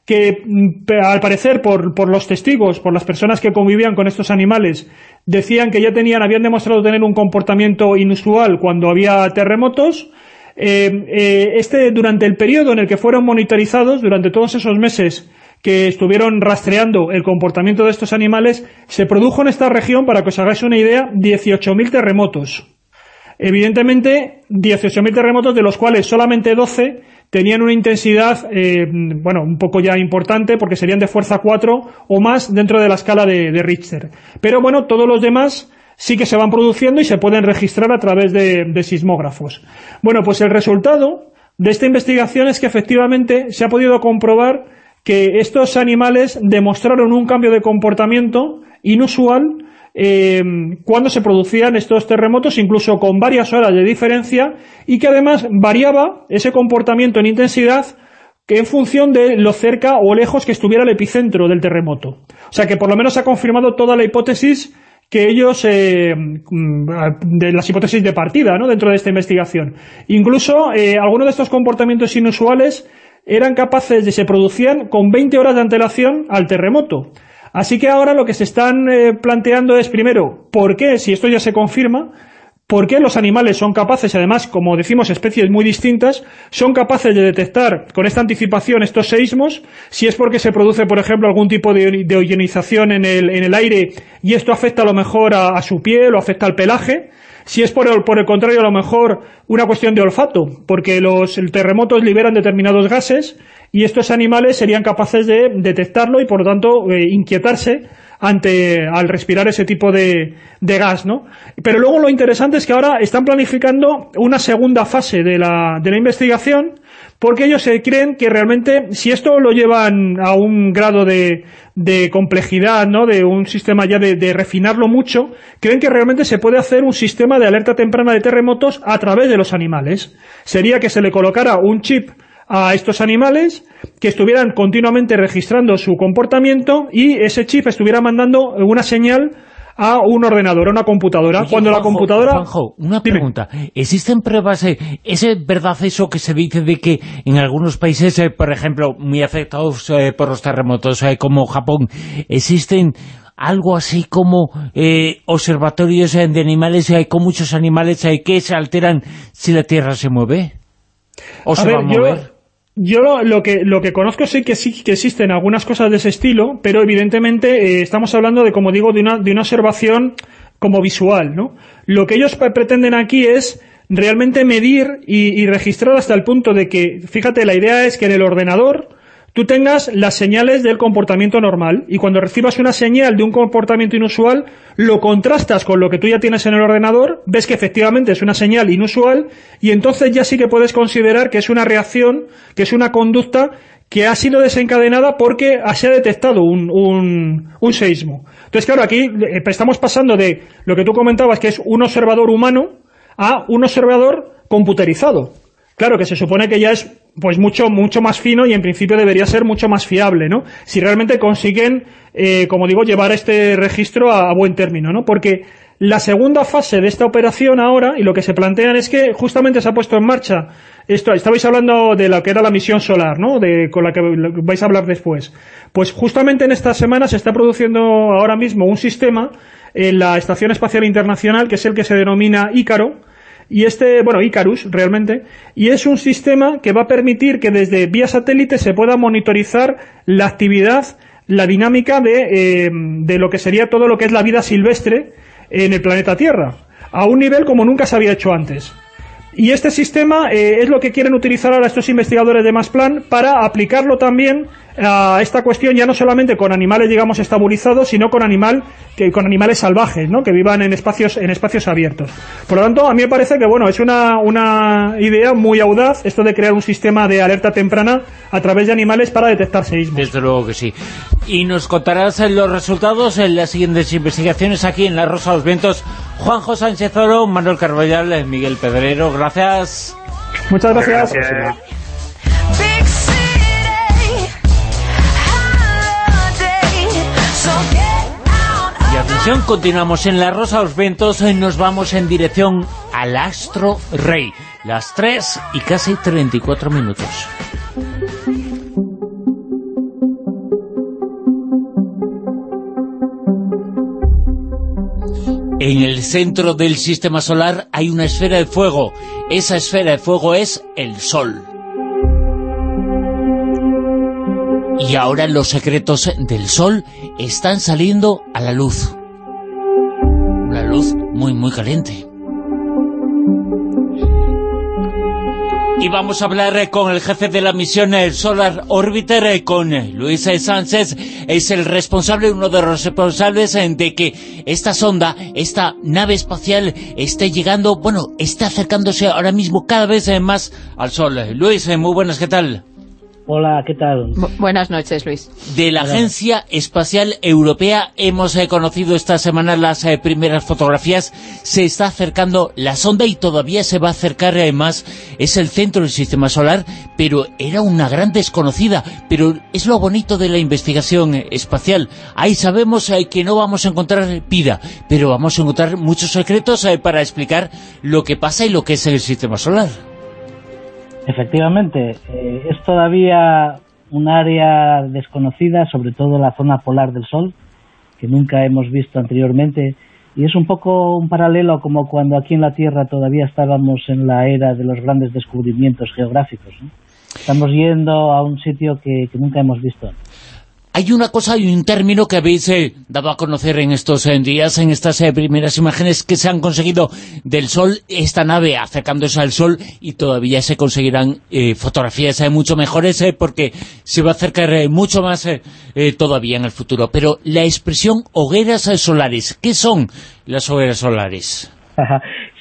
que mm, al parecer por, por, los testigos, por las personas que convivían con estos animales, decían que ya tenían, habían demostrado tener un comportamiento inusual cuando había terremotos, eh, eh, este durante el periodo en el que fueron monitorizados, durante todos esos meses que estuvieron rastreando el comportamiento de estos animales, se produjo en esta región, para que os hagáis una idea, 18.000 terremotos. Evidentemente, 18.000 terremotos, de los cuales solamente 12 tenían una intensidad, eh, bueno, un poco ya importante, porque serían de fuerza 4 o más dentro de la escala de, Richter. Pero bueno, todos los demás sí que se van produciendo y se pueden registrar a través de sismógrafos. Bueno, pues el resultado de esta investigación es que efectivamente se ha podido comprobar que estos animales demostraron un cambio de comportamiento inusual eh, cuando se producían estos terremotos, incluso con varias horas de diferencia, y que además variaba ese comportamiento en intensidad que en función de lo cerca o lejos que estuviera el epicentro del terremoto. O sea que por lo menos ha confirmado toda la hipótesis que ellos, eh, mm, de las hipótesis de partida, ¿no? dentro de esta investigación. Incluso eh, algunos de estos comportamientos inusuales eran capaces de, se producían con 20 horas de antelación al terremoto. Así que ahora lo que se están eh, planteando es, primero, ¿por qué, si esto ya se confirma, por qué los animales son capaces, además, como decimos, especies muy distintas, son capaces de detectar con esta anticipación estos seísmos, si es porque se produce, por ejemplo, algún tipo de, de ionización en el, en el, aire y esto afecta a lo mejor a, a su piel o afecta al pelaje, si es por el, por el contrario, a lo mejor una cuestión de olfato, porque los terremotos liberan determinados gases y estos animales serían capaces de detectarlo y, por lo tanto, eh, inquietarse ante al respirar ese tipo de, de, gas, ¿no? Pero luego lo interesante es que ahora están planificando una segunda fase de la, de la investigación porque ellos se creen que realmente, si esto lo llevan a un grado de, de complejidad, ¿no? de un sistema ya de, de, refinarlo mucho, creen que realmente se puede hacer un sistema de alerta temprana de terremotos a través de los animales. Sería que se le colocara un chip a estos animales que estuvieran continuamente registrando su comportamiento y ese chip estuviera mandando una señal a un ordenador, a una computadora. Oye, Cuando Juanjo, la computadora... Juanjo, una pregunta. ¿Existen pruebas? Eh, ¿Es verdad eso que se dice de que en algunos países, eh, por ejemplo, muy afectados eh, por los terremotos, eh, como Japón, existen algo así como eh, observatorios de animales, con muchos animales que se alteran si la Tierra se mueve? ¿O A se ver, va a mover? Yo lo, lo que lo que conozco sí que sí que existen algunas cosas de ese estilo, pero evidentemente eh, estamos hablando de, como digo, de una, de una observación como visual, ¿no? Lo que ellos pre- pretenden aquí es realmente medir y, y registrar hasta el punto de que, fíjate, la idea es que en el ordenador tú tengas las señales del comportamiento normal y cuando recibas una señal de un comportamiento inusual, lo contrastas con lo que tú ya tienes en el ordenador, ves que efectivamente es una señal inusual y entonces ya sí que puedes considerar que es una reacción, que es una conducta que ha sido desencadenada porque se ha detectado un, un, un seísmo. Entonces, claro, aquí eh, estamos pasando de lo que tú comentabas, que es un observador humano, a un observador computerizado. Claro, que se supone que ya es pues mucho mucho más fino y en principio debería ser mucho más fiable, ¿no? Si realmente consiguen, eh, como digo, llevar este registro a, buen término, ¿no? Porque la segunda fase de esta operación ahora, y lo que se plantean es que justamente se ha puesto en marcha, esto estabais hablando de lo que era la misión solar, ¿no? De, con la que vais a hablar después. Pues justamente en esta semana se está produciendo ahora mismo un sistema en la Estación Espacial Internacional, que es el que se denomina Ícaro, y este, bueno, Icarus realmente, y es un sistema que va a permitir que desde vía satélite se pueda monitorizar la actividad, la dinámica de, eh, de lo que sería todo lo que es la vida silvestre en el planeta Tierra, a un nivel como nunca se había hecho antes. Y este sistema eh, es lo que quieren utilizar ahora estos investigadores de Masplan para aplicarlo también a esta cuestión ya no solamente con animales, digamos, estabilizados, sino con animal que con animales salvajes, ¿no? que vivan en espacios en espacios abiertos. Por lo tanto, a mí me parece que bueno, es una, una idea muy audaz esto de crear un sistema de alerta temprana a través de animales para detectar seísmos. Desde luego que sí. Y nos contarás eh, los resultados en las siguientes investigaciones aquí en La Rosa de los Vientos. Juanjo Sánchez Oro, Manuel Carballal, eh, Miguel Pedrero, gracias. Muchas gracias. Continuamos en La Rosa de los Vientos, eh, nos vamos en dirección al Astro Rey. Las 3 y casi 34 minutos. En el centro del sistema solar hay una esfera de fuego. Esa esfera de fuego es el Sol. Y ahora los secretos del Sol están saliendo a la luz. Luz muy, muy caliente. Y vamos a hablar eh, con el jefe de la misión Solar Orbiter, eh, con eh, Luis Sánchez. Es el responsable, uno de los responsables de que esta sonda, esta nave espacial, esté llegando, bueno, está acercándose ahora mismo cada vez más al Sol. Luis, muy buenas, ¿qué tal? Hola, ¿qué tal? buenas noches, Luis. De la Agencia Espacial Europea hemos eh, conocido esta semana las eh, primeras fotografías. Se está acercando la sonda y todavía se va a acercar eh, más. Es el centro del Sistema Solar, pero era una gran desconocida. Pero es lo bonito de la investigación espacial. Ahí sabemos que no vamos a encontrar vida, pero vamos a encontrar muchos secretos para explicar lo que pasa y lo que es el Sistema Solar. Efectivamente, eh, es todavía un área desconocida, sobre todo la zona polar del Sol, que nunca hemos visto anteriormente, y es un poco un paralelo como cuando aquí en la Tierra todavía estábamos en la era de los grandes descubrimientos geográficos. Estamos yendo a un sitio que, que nunca hemos visto hay una cosa y un término que habéis eh, dado a conocer en estos eh, días, en estas eh, primeras imágenes que se han conseguido del Sol, esta nave acercándose al Sol y todavía se conseguirán fotografías mucho mejores porque se va a acercar mucho más todavía en el futuro. Pero la expresión hogueras solares, ¿qué son las hogueras solares?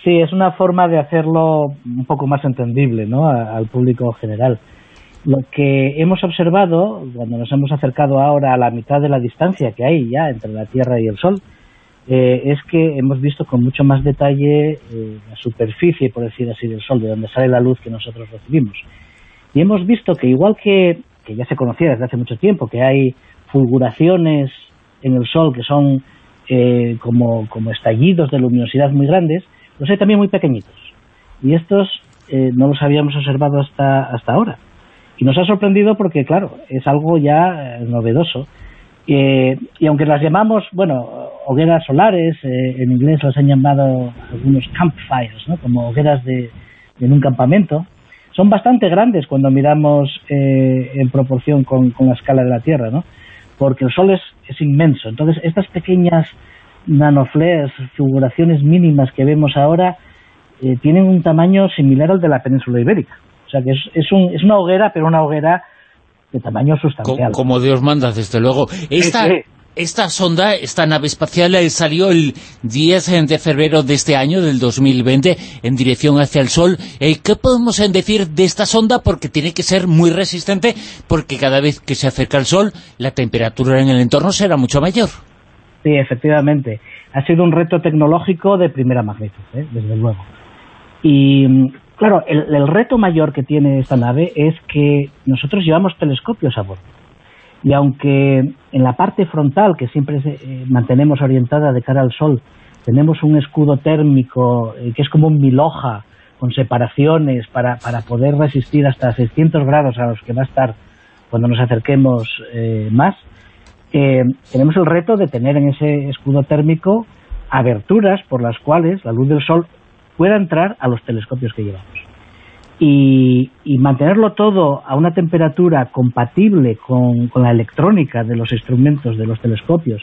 Sí, es una forma de hacerlo un poco más entendible ¿no? al público general. Lo que hemos observado, cuando nos hemos acercado ahora a la mitad de la distancia que hay ya entre la Tierra y el Sol, eh, es que hemos visto con mucho más detalle eh, la superficie, por decir así, del Sol, de donde sale la luz que nosotros recibimos. Y hemos visto que igual que, que ya se conocía desde hace mucho tiempo, que hay fulguraciones en el Sol que son eh, como, como estallidos de luminosidad muy grandes, los hay también muy pequeñitos. Y estos no los habíamos observado hasta, hasta ahora. Y nos ha sorprendido porque, claro, es algo ya eh, novedoso. y aunque las llamamos, bueno, hogueras solares, eh, en inglés las han llamado algunos campfires, ¿no? como hogueras de, en un campamento, son bastante grandes cuando miramos eh, en proporción con, la escala de la Tierra, ¿no? porque el Sol es, es inmenso. Entonces, estas pequeñas nanoflares, figuraciones mínimas que vemos ahora, tienen un tamaño similar al de la península ibérica sea que es, es, un, es una hoguera, pero una hoguera de tamaño sustancial. Como, Dios manda, desde luego. Esta, esta sonda, esta nave espacial, eh, salió el 10 de febrero de este año, del 2020, en dirección hacia el Sol. Eh, ¿Qué podemos eh, decir de esta sonda? Porque tiene que ser muy resistente, porque cada vez que se acerca al Sol, la temperatura en el entorno será mucho mayor. Sí, efectivamente. Ha sido un reto tecnológico de primera magnitud, desde luego. Y Claro, el, reto mayor que tiene esta nave es que nosotros llevamos telescopios a bordo. Y aunque en la parte frontal, que siempre eh, mantenemos orientada de cara al Sol, tenemos un escudo térmico eh, que es como un miloja con separaciones para, para, poder resistir hasta 600 grados a los que va a estar cuando nos acerquemos eh, más, tenemos el reto de tener en ese escudo térmico aberturas por las cuales la luz del Sol pueda entrar a los telescopios que llevamos. Y, mantenerlo todo a una temperatura compatible con, la electrónica de los instrumentos de los telescopios,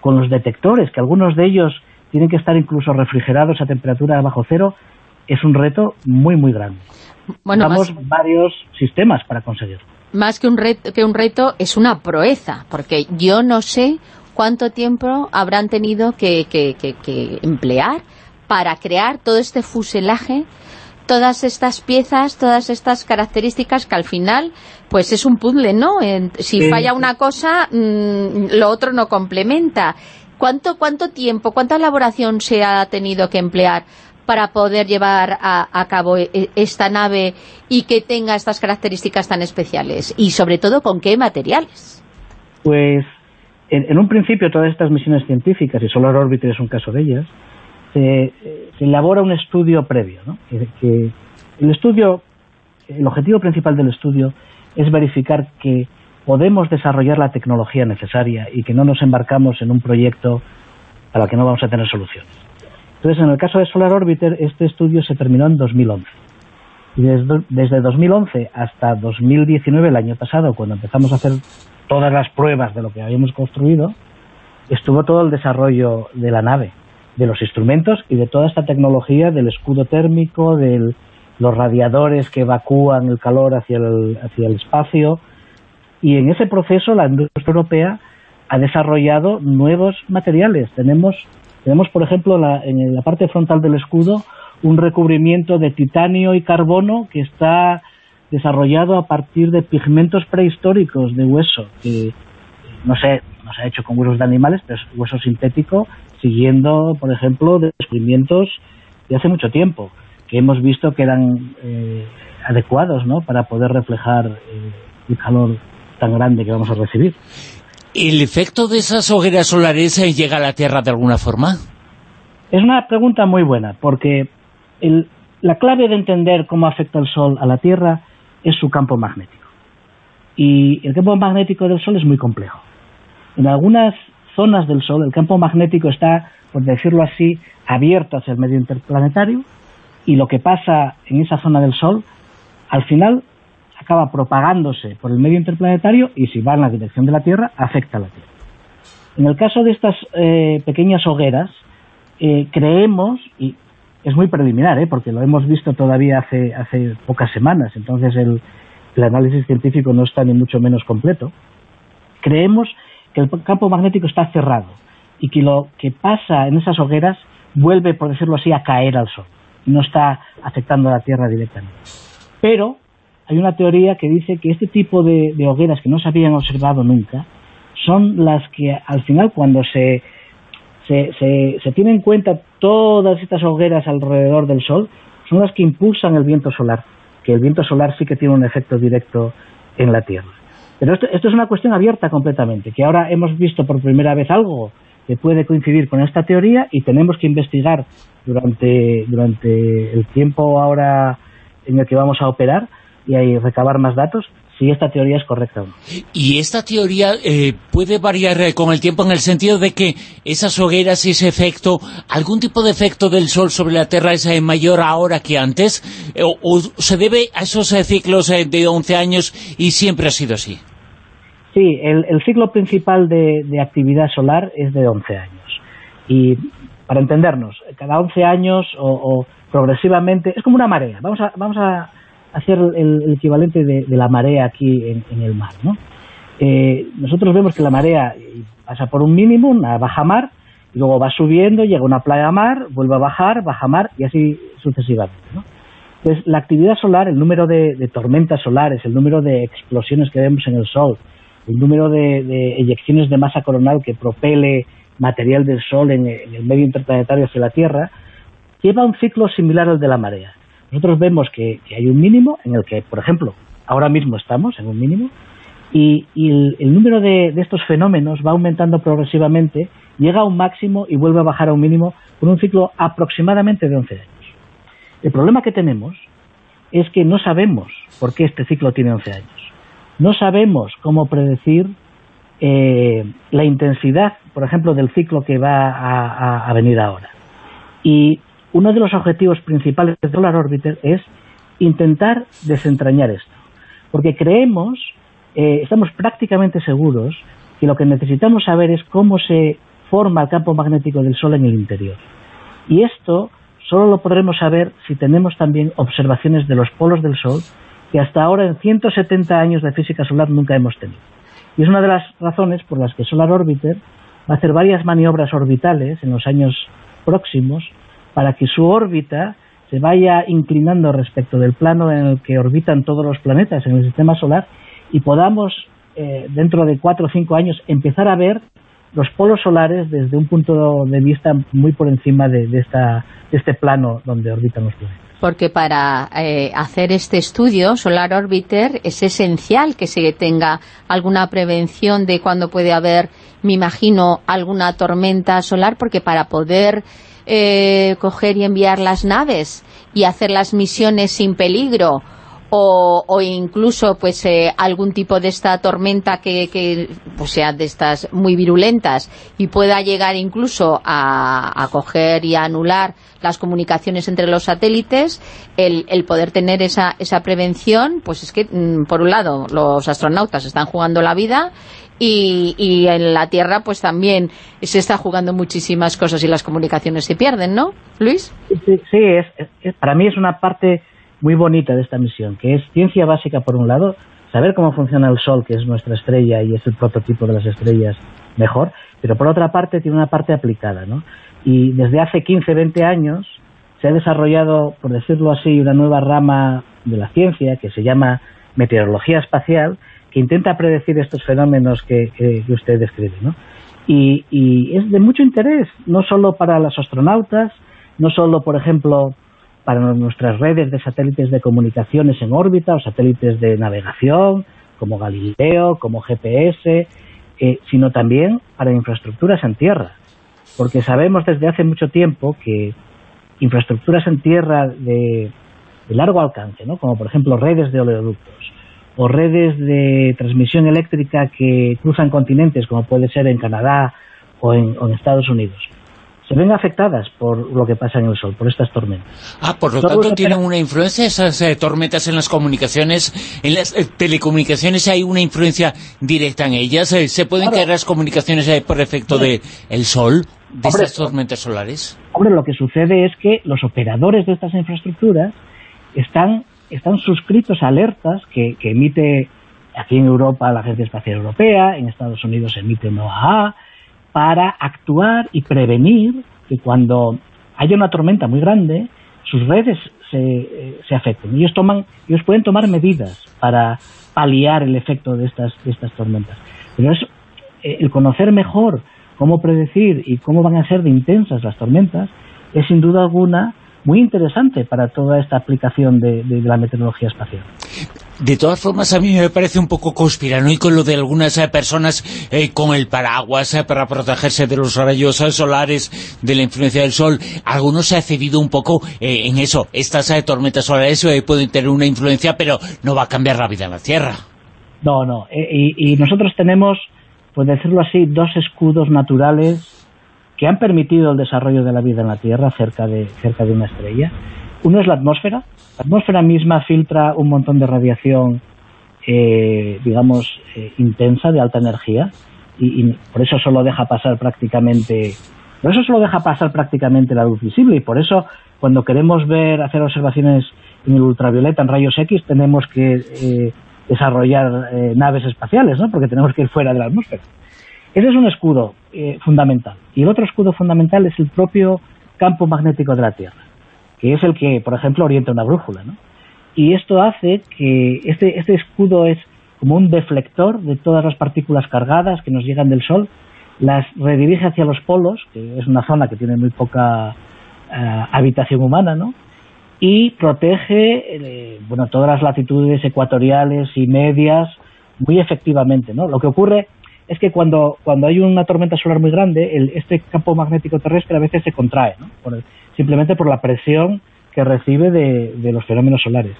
con los detectores, que algunos de ellos tienen que estar incluso refrigerados a temperatura bajo cero, es un reto muy, muy grande. Bueno, varios sistemas para conseguirlo. Más que un, reto, que un reto, es una proeza, porque yo no sé cuánto tiempo habrán tenido que emplear para crear todo este fuselaje, todas estas piezas, todas estas características que al final, pues es un puzzle, ¿no? si falla una cosa, mm, lo otro no complementa. ¿Cuánto, ¿Cuánto tiempo, cuánta elaboración se ha tenido que emplear para poder llevar a, cabo e, e, esta nave y que tenga estas características tan especiales? Y sobre todo, ¿con qué materiales? Pues en, un principio todas estas misiones científicas, y Solar Orbiter es un caso de ellas, se, elabora un estudio previo. ¿no? Que, el estudio, el objetivo principal del estudio es verificar que podemos desarrollar la tecnología necesaria y que no nos embarcamos en un proyecto para el que no vamos a tener soluciones. Entonces, en el caso de Solar Orbiter, este estudio se terminó en 2011. Y desde, desde 2011 hasta 2019, el año pasado, cuando empezamos a hacer todas las pruebas de lo que habíamos construido, estuvo todo el desarrollo de la nave, de los instrumentos y de toda esta tecnología del escudo térmico, de los radiadores que evacúan el calor hacia el, hacia el espacio. Y en ese proceso la industria europea ha desarrollado nuevos materiales. Tenemos, tenemos por ejemplo, en la parte frontal del escudo un recubrimiento de titanio y carbono que está desarrollado a partir de pigmentos prehistóricos de hueso, que no sé, no se ha hecho con huesos de animales, pero es hueso sintético, siguiendo, por ejemplo, descubrimientos de hace mucho tiempo, que hemos visto que eran eh, adecuados ¿no? para poder reflejar eh, el calor tan grande que vamos a recibir. ¿El efecto de esas hogueras solares eh, llega a la Tierra de alguna forma? Es una pregunta muy buena, porque la clave de entender cómo afecta el Sol a la Tierra es su campo magnético. Y el campo magnético del Sol es muy complejo. En algunas zonas del Sol el campo magnético está, por decirlo así, abierto hacia el medio interplanetario y lo que pasa en esa zona del Sol, al final acaba propagándose por el medio interplanetario y si va en la dirección de la Tierra, afecta a la Tierra. En el caso de estas eh, pequeñas hogueras, eh, creemos, y es muy preliminar, ¿eh? porque lo hemos visto todavía hace, hace pocas semanas, entonces el, el análisis científico no está ni mucho menos completo, creemos que el campo magnético está cerrado y que lo que pasa en esas hogueras vuelve, por decirlo así, a caer al Sol. No está afectando a la Tierra directamente. Pero hay una teoría que dice que este tipo de, hogueras que no se habían observado nunca son las que al final cuando se, se, se, tiene en cuenta todas estas hogueras alrededor del Sol, son las que impulsan el viento solar, que el viento solar sí que tiene un efecto directo en la Tierra. Pero esto, esto es una cuestión abierta completamente, que ahora hemos visto por primera vez algo que puede coincidir con esta teoría y tenemos que investigar durante, durante el tiempo ahora en el que vamos a operar y ahí recabar más datos si esta teoría es correcta o no. ¿Y esta teoría eh, puede variar eh, con el tiempo en el sentido de que esas hogueras y ese efecto, algún tipo de efecto del Sol sobre la Tierra es eh, mayor ahora que antes? o, se debe a esos ciclos de 11 años y siempre ha sido así? Sí, el, ciclo principal de, actividad solar es de 11 años. Y para entendernos, cada 11 años o, progresivamente, es como una marea. Vamos a, vamos a hacer el, equivalente de, la marea aquí en, el mar. ¿no? Eh, nosotros vemos que la marea pasa por un mínimo, una baja mar, y luego va subiendo, llega a una playa mar, vuelve a bajar, baja mar, y así sucesivamente. ¿no? Entonces, la actividad solar, el número de tormentas solares, el número de explosiones que vemos en el Sol, el número de, eyecciones de masa coronal que propele material del Sol en, el medio interplanetario hacia la Tierra, lleva un ciclo similar al de la marea. Nosotros vemos que, hay un mínimo en el que, por ejemplo, ahora mismo estamos en un mínimo, y, el, número de, estos fenómenos va aumentando progresivamente, llega a un máximo y vuelve a bajar a un mínimo con un ciclo aproximadamente de 11 años. El problema que tenemos es que no sabemos por qué este ciclo tiene 11 años. No sabemos cómo predecir eh, la intensidad, por ejemplo, del ciclo que va a, venir ahora. Y uno de los objetivos principales de Solar Orbiter es intentar desentrañar esto. Porque creemos, eh, estamos prácticamente seguros, que lo que necesitamos saber es cómo se forma el campo magnético del Sol en el interior. Y esto solo lo podremos saber si tenemos también observaciones de los polos del Sol que hasta ahora en 170 años de física solar nunca hemos tenido. Y es una de las razones por las que Solar Orbiter va a hacer varias maniobras orbitales en los años próximos para que su órbita se vaya inclinando respecto del plano en el que orbitan todos los planetas en el sistema solar y podamos, eh, dentro de cuatro o cinco años, empezar a ver los polos solares desde un punto de vista muy por encima de, de este plano donde orbitan los planetas. Porque para eh, hacer este estudio Solar Orbiter es esencial que se tenga alguna prevención de cuando puede haber, me imagino, alguna tormenta solar, porque para poder eh, coger y enviar las naves y hacer las misiones sin peligro o, incluso pues eh, algún tipo de esta tormenta que, que pues sea de estas muy virulentas y pueda llegar incluso a, a coger y a anular las comunicaciones entre los satélites, el, el poder tener esa, esa prevención, pues es que, mm, por un lado, los astronautas están jugando la vida y, y, en la Tierra pues también se está jugando muchísimas cosas y las comunicaciones se pierden, ¿no, Luis? Sí, es, para mí es una parte muy bonita de esta misión, que es ciencia básica por un lado, saber cómo funciona el Sol, que es nuestra estrella y es el prototipo de las estrellas mejor, pero por otra parte tiene una parte aplicada, ¿no? Y desde hace 15, 20 años se ha desarrollado, por decirlo así, una nueva rama de la ciencia que se llama meteorología espacial, intenta predecir estos fenómenos que, usted describe. ¿no? Y, es de mucho interés, no solo para los astronautas, no solo, por ejemplo, para nuestras redes de satélites de comunicaciones en órbita o satélites de navegación, como Galileo, como GPS, eh, sino también para infraestructuras en tierra. Porque sabemos desde hace mucho tiempo que infraestructuras en tierra de, de largo alcance, ¿no? como por ejemplo redes de oleoductos, o redes de transmisión eléctrica que cruzan continentes, como puede ser en Canadá o en, Estados Unidos, se ven afectadas por lo que pasa en el Sol, por estas tormentas. Ah, por lo tanto tienen una influencia esas eh, tormentas en las comunicaciones, en las eh, telecomunicaciones hay una influencia directa en ellas, eh, ¿se pueden caer las comunicaciones por efecto del el Sol, de estas tormentas solares? Hombre, lo que sucede es que los operadores de estas infraestructuras están están suscritos alertas que, emite aquí en Europa la Agencia Espacial Europea, en Estados Unidos emite NOAA, para actuar y prevenir que cuando haya una tormenta muy grande, sus redes se, eh, se afecten. Ellos, toman, ellos pueden tomar medidas para paliar el efecto de estas, de estas tormentas. Pero eh, el conocer mejor cómo predecir y cómo van a ser de intensas las tormentas es sin duda alguna muy interesante para toda esta aplicación de, la meteorología espacial. De todas formas, a mí me parece un poco conspiranoico lo de algunas eh, personas eh, con el paraguas eh, para protegerse de los rayos solares, de la influencia del sol. Algunos se ha cedido un poco en eso. Estas tormentas solares pueden tener una influencia, pero no va a cambiar la vida en la Tierra. No, no. y nosotros tenemos, por decirlo así, dos escudos naturales que han permitido el desarrollo de la vida en la Tierra cerca de, cerca de una estrella. Uno es la atmósfera. La atmósfera misma filtra un montón de radiación, eh, digamos, eh, intensa, de alta energía, y, por eso solo deja pasar prácticamente por eso solo deja pasar prácticamente la luz visible y por eso cuando queremos ver hacer observaciones en el ultravioleta en rayos X tenemos que eh, desarrollar naves espaciales ¿no? porque tenemos que ir fuera de la atmósfera ese es un escudo eh, fundamental. Y el otro escudo fundamental es el propio campo magnético de la Tierra, que es el que, por ejemplo, orienta una brújula. ¿no? Y esto hace que este, este escudo es como un deflector de todas las partículas cargadas que nos llegan del Sol, las redirige hacia los polos, que es una zona que tiene muy poca eh, habitación humana, ¿no? y protege eh, bueno, todas las latitudes ecuatoriales y medias muy efectivamente. ¿no? Lo que ocurre es que cuando, cuando hay una tormenta solar muy grande, el, este campo magnético terrestre a veces se contrae, ¿no? simplemente por la presión que recibe de, de, los fenómenos solares.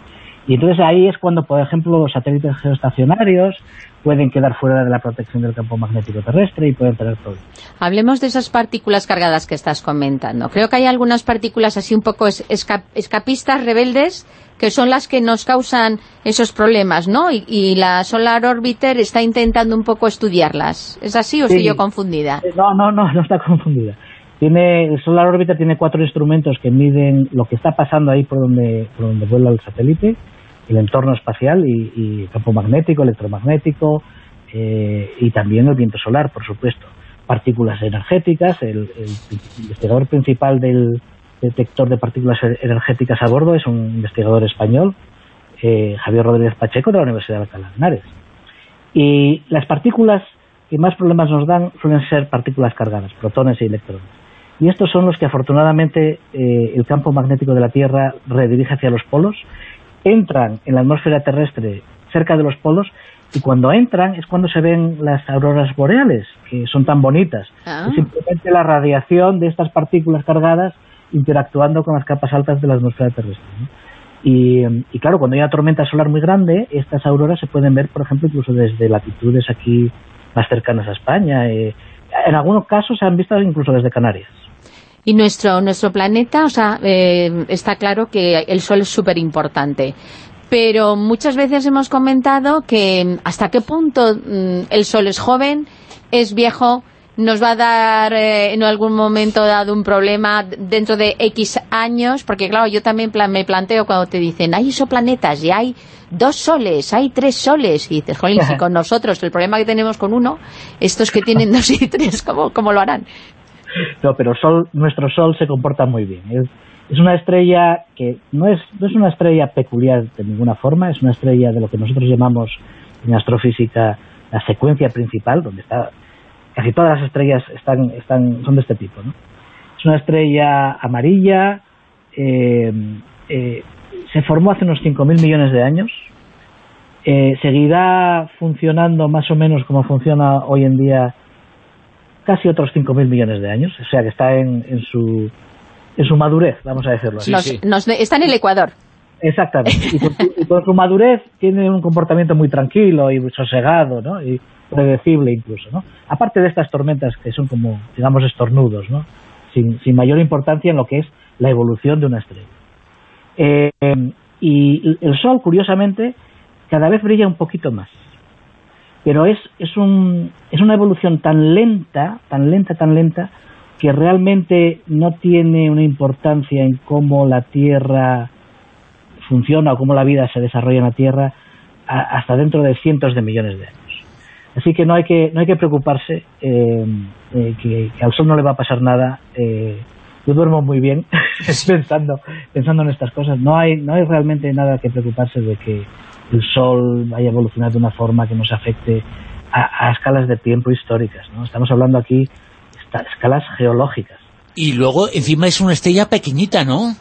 Y entonces ahí es cuando, por ejemplo, los satélites geoestacionarios pueden quedar fuera de la protección del campo magnético terrestre y pueden tener problemas. Hablemos de esas partículas cargadas que estás comentando. Creo que hay algunas partículas así un poco escapistas, rebeldes, que son las que nos causan esos problemas, ¿no? Y, la Solar Orbiter está intentando un poco estudiarlas. ¿Es así o estoy yo confundida? Eh, no, no, no, no está confundida. Tiene, el Solar Orbiter tiene cuatro instrumentos que miden lo que está pasando ahí por donde, por donde vuela el satélite, el entorno espacial y, campo magnético, electromagnético eh, y también el viento solar, por supuesto. Partículas energéticas, el investigador principal del, detector de partículas e-, energéticas a bordo es un investigador español, eh, Javier Rodríguez Pacheco, de la Universidad de Alcalá de Henares. Y las partículas que más problemas nos dan suelen ser partículas cargadas, protones y electrones. Y estos son los que afortunadamente eh, el campo magnético de la Tierra redirige hacia los polos, entran en la atmósfera terrestre cerca de los polos y cuando entran es cuando se ven las auroras boreales, que son tan bonitas. Ah. simplemente la radiación de estas partículas cargadas interactuando con las capas altas de la atmósfera terrestre. Y, claro, cuando hay una tormenta solar muy grande, estas auroras se pueden ver, por ejemplo, incluso desde latitudes aquí más cercanas a España. Eh, en algunos casos se han visto incluso desde Canarias. Y nuestro, nuestro planeta, o sea, eh, está claro que el Sol es súper importante. Pero muchas veces hemos comentado que hasta qué punto mm, el Sol es joven, es viejo, nos va a dar eh, en algún momento dado un problema dentro de X años, porque claro, yo también me planteo cuando te dicen, hay exoplanetas y hay dos soles, hay tres soles, y dices, jolín, si <laughs> con nosotros el problema que tenemos con uno, estos que tienen dos y tres, ¿cómo, cómo lo harán? No, pero sol, nuestro Sol se comporta muy bien. Es, es una estrella que no es, no es una estrella peculiar de ninguna forma, es una estrella de lo que nosotros llamamos en astrofísica la secuencia principal, donde está casi todas las estrellas están, están, son de este tipo. ¿no? Es una estrella amarilla, eh, eh, se formó hace unos 5.000 millones de años, eh, seguirá funcionando más o menos como funciona hoy en día casi otros 5.000 millones de años, o sea que está en, en, su, en su madurez, vamos a decirlo así. está en el Ecuador. Exactamente, <laughs> y por, su madurez tiene un comportamiento muy tranquilo y sosegado, ¿no? Y, predecible incluso, ¿no? Aparte de estas tormentas que son como, digamos, estornudos, ¿no? Sin, sin mayor importancia en lo que es la evolución de una estrella. Eh, y el Sol, curiosamente, cada vez brilla un poquito más. Pero es, es, un, es una evolución tan lenta, tan lenta, tan lenta, que realmente no tiene una importancia en cómo la Tierra funciona o cómo la vida se desarrolla en la Tierra hasta dentro de cientos de millones de años. Así que no hay que, no hay que preocuparse, eh, eh, que, al sol no le va a pasar nada. Eh, yo duermo muy bien <laughs> pensando, pensando en estas cosas. No hay, no hay realmente nada que preocuparse de que el sol vaya a evolucionar de una forma que nos afecte a, escalas de tiempo históricas. ¿no? Estamos hablando aquí de escalas geológicas. Y luego, encima es una estrella pequeñita, ¿no?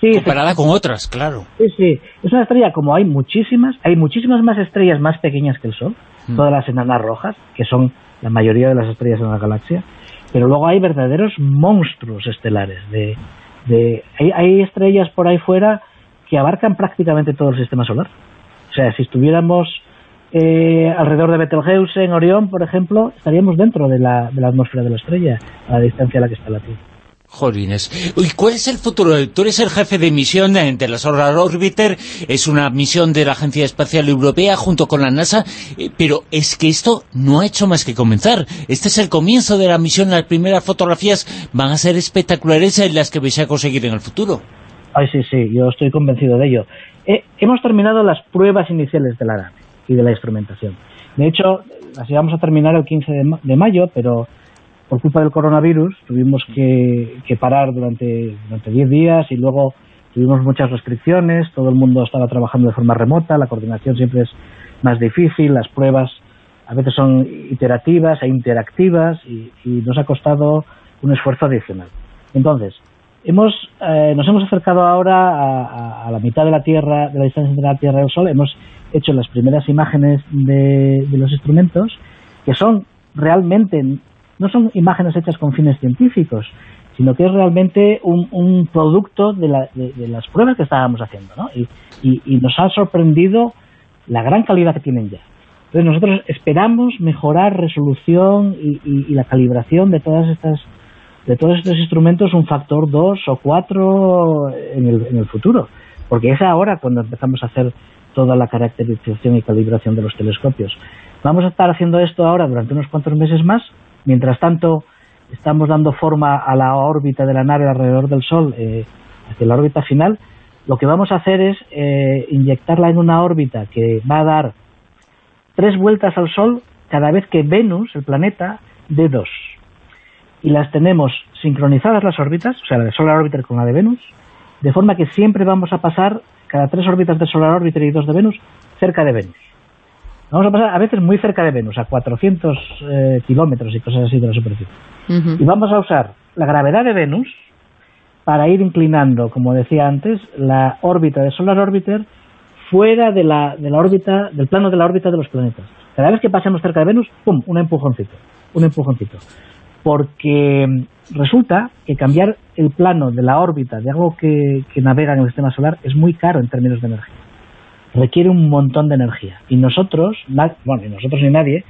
Sí, Comparada con otras, claro. Sí, sí. Es una estrella como hay muchísimas, hay muchísimas más estrellas más pequeñas que el Sol. Mm. todas las enanas rojas, que son la mayoría de las estrellas en la galaxia, pero luego hay verdaderos monstruos estelares. De, de hay, estrellas por ahí fuera que abarcan prácticamente todo el sistema solar. O sea, si estuviéramos eh, alrededor de Betelgeuse, en Orión, por ejemplo, estaríamos dentro de la, de la atmósfera de la estrella, a la distancia a la que está la Tierra. Jolines. ¿Y cuál es el futuro? Tú eres el jefe de misión de la Solar Orbiter, es una misión de la Agencia Espacial Europea junto con la NASA, eh, pero es que esto no ha hecho más que comenzar. Este es el comienzo de la misión, las primeras fotografías van a ser espectaculares en las que vais a conseguir en el futuro. Ay, sí, sí, yo estoy convencido de ello. Eh, hemos terminado las pruebas iniciales de la nave y de la instrumentación. De hecho, las íbamos a terminar el 15 de mayo, pero por culpa del coronavirus tuvimos que, parar durante, durante 10 días y luego tuvimos muchas restricciones, todo el mundo estaba trabajando de forma remota, la coordinación siempre es más difícil, las pruebas a veces son iterativas e interactivas y, nos ha costado un esfuerzo adicional. Entonces, hemos, eh, nos hemos acercado ahora a, la mitad de la Tierra, de la distancia entre la Tierra y el Sol, hemos hecho las primeras imágenes de, de los instrumentos que son realmente no son imágenes hechas con fines científicos, sino que es realmente un, producto de, las pruebas que estábamos haciendo, ¿no? Y, nos ha sorprendido la gran calidad que tienen ya. Entonces nosotros esperamos mejorar resolución y, la calibración de todas estas de todos estos instrumentos un factor 2 o 4 en el, en el futuro, porque es ahora cuando empezamos a hacer toda la caracterización y calibración de los telescopios. Vamos a estar haciendo esto ahora durante unos cuantos meses más Mientras tanto, estamos dando forma a la órbita de la nave alrededor del Sol, eh, hacia la órbita final. Lo que vamos a hacer es eh, inyectarla en una órbita que va a dar tres vueltas al Sol cada vez que Venus, el planeta, dé dos. Y las tenemos sincronizadas las órbitas, o sea, la de Solar Orbiter con la de Venus, de forma que siempre vamos a pasar cada tres órbitas de Solar Orbiter y dos de Venus cerca de Venus. Vamos a pasar a veces muy cerca de Venus, a 400 eh, kilómetros y cosas así de la superficie. Y vamos a usar la gravedad de Venus para ir inclinando, como decía antes, la órbita de Solar Orbiter fuera de la, de la órbita, del plano de la órbita de los planetas. Cada vez que pasemos cerca de Venus, ¡pum!, un empujoncito, un empujoncito. porque resulta que cambiar el plano de la órbita de algo que, navega en el sistema solar es muy caro en términos de energía. Requiere un montón de energía. Y nosotros, bueno, ni nosotros ni nadie,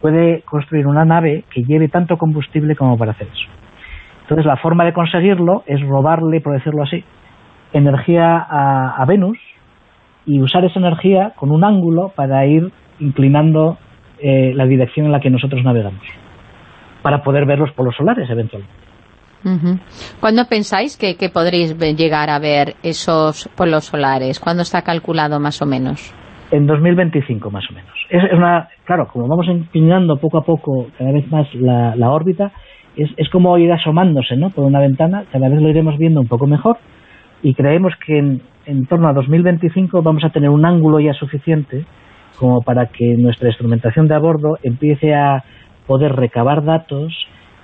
puede construir una nave que lleve tanto combustible como para hacer eso. Entonces la forma de conseguirlo es robarle, por decirlo así, energía a, Venus y usar esa energía con un ángulo para ir inclinando eh, la dirección en la que nosotros navegamos, para poder ver los polos solares eventualmente. ¿Cuándo pensáis que, podréis llegar a ver esos polos solares? ¿Cuándo está calculado más o menos? En 2025 más o menos. Es, una, claro, como vamos empinando poco a poco cada vez más la, órbita, es, es, como ir asomándose ¿no? por una ventana, cada vez lo iremos viendo un poco mejor y creemos que en, en torno a 2025 vamos a tener un ángulo ya suficiente como para que nuestra instrumentación de a bordo empiece a poder recabar datos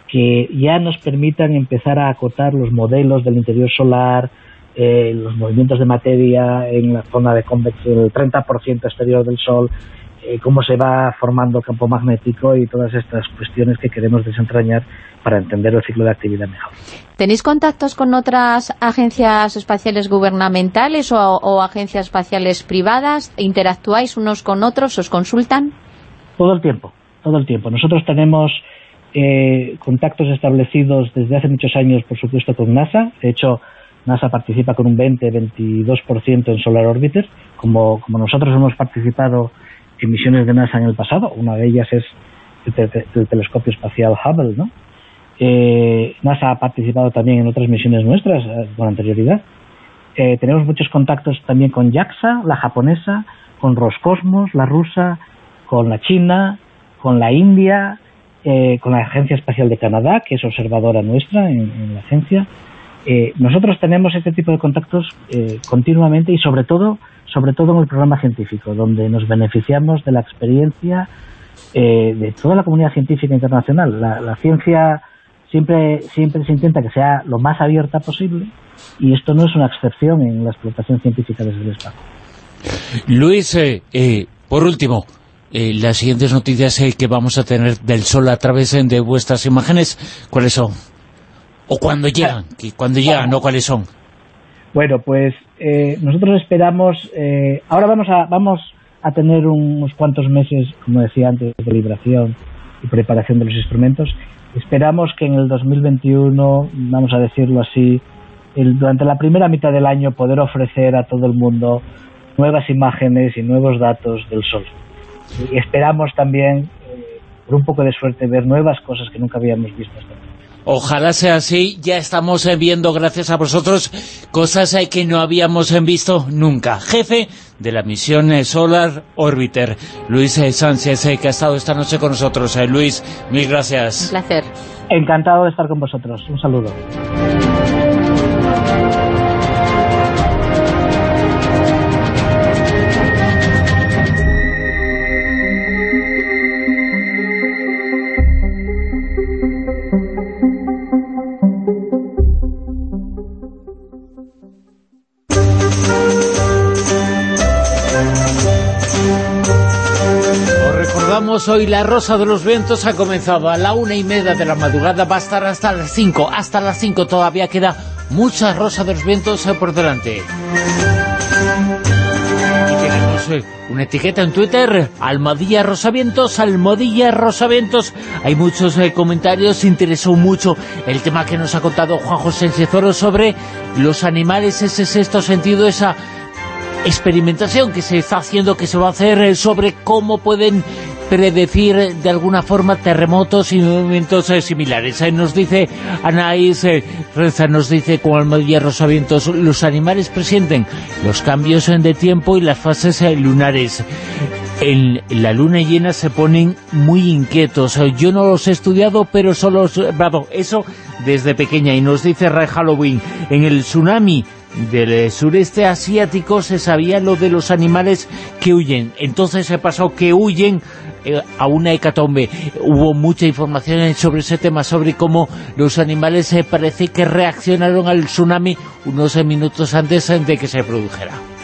que ya nos permitan empezar a acotar los modelos del interior solar, eh, los movimientos de materia en la zona de convección, el 30% exterior del Sol, eh, cómo se va formando el campo magnético y todas estas cuestiones que queremos desentrañar para entender el ciclo de actividad mejor. ¿Tenéis contactos con otras agencias espaciales gubernamentales o, agencias espaciales privadas? ¿Interactuáis unos con otros? ¿Os consultan? Todo el tiempo, todo el tiempo. Nosotros tenemos eh, contactos establecidos desde hace muchos años, por supuesto, con NASA. De hecho, NASA participa con un 20-22% en Solar Orbiter, como, nosotros hemos participado en misiones de NASA en el pasado. Una de ellas es el, telescopio espacial Hubble, ¿no? Eh, NASA ha participado también en otras misiones nuestras eh, con anterioridad. Eh, tenemos muchos contactos también con JAXA, la japonesa, con Roscosmos, la rusa, con la China, con la India, con la Agencia Espacial de Canadá, que es observadora nuestra en, la agencia. nosotros tenemos este tipo de contactos continuamente y sobre todo sobre todo en el programa científico, donde nos beneficiamos de la experiencia eh, de toda la comunidad científica internacional. La, ciencia siempre, siempre se intenta que sea lo más abierta posible y esto no es una excepción en la explotación científica desde el espacio. Luis, eh, eh, por último, las siguientes noticias que vamos a tener del Sol a través de vuestras imágenes, ¿cuáles son? ¿O cuándo llegan? ¿Cuándo llegan o cuáles son? Bueno, pues eh, nosotros esperamos, eh, ahora vamos a, vamos a tener unos cuantos meses, como decía antes, de liberación y preparación de los instrumentos. Esperamos que en el 2021, vamos a decirlo así, durante la primera mitad del año poder ofrecer a todo el mundo nuevas imágenes y nuevos datos del Sol. Y esperamos también, eh, por un poco de suerte, ver nuevas cosas que nunca habíamos visto hasta ahora. Ojalá sea así, ya estamos eh, viendo, gracias a vosotros, cosas eh, que no habíamos visto nunca. Jefe de la misión Solar Orbiter, Luis Sánchez, que ha estado esta noche con nosotros. Luis, mil gracias. Un placer. Encantado de estar con vosotros. Un saludo. Hoy La Rosa de los Vientos ha comenzado. A la una y media de la madrugada, va a estar hasta las cinco, hasta las cinco todavía queda mucha Rosa de los Vientos eh, por delante. Y tenemos eh, una etiqueta en Twitter, Almodilla Rosavientos, Almodilla Rosavientos. Hay muchos eh, comentarios, interesó mucho el tema que nos ha contado Juan José Encezoro sobre los animales, ese sexto sentido, esa experimentación que se está haciendo, que se va a hacer sobre cómo pueden predecir de alguna forma terremotos y movimientos eh, similares. Eh, nos dice Anaís eh, Reza, nos dice con Almadía Rosavientos, los animales presienten los cambios de tiempo y las fases lunares. En la luna llena se ponen muy inquietos. Yo no los he estudiado, pero solo... Bravo, eso desde pequeña. Y nos dice Ray Halloween, en el tsunami del sureste asiático se sabía lo de los animales que huyen. Entonces se pasó que huyen eh, a una hecatombe. Hubo mucha información sobre ese tema, sobre cómo los animales se parece que reaccionaron al tsunami unos minutos antes de que se produjera.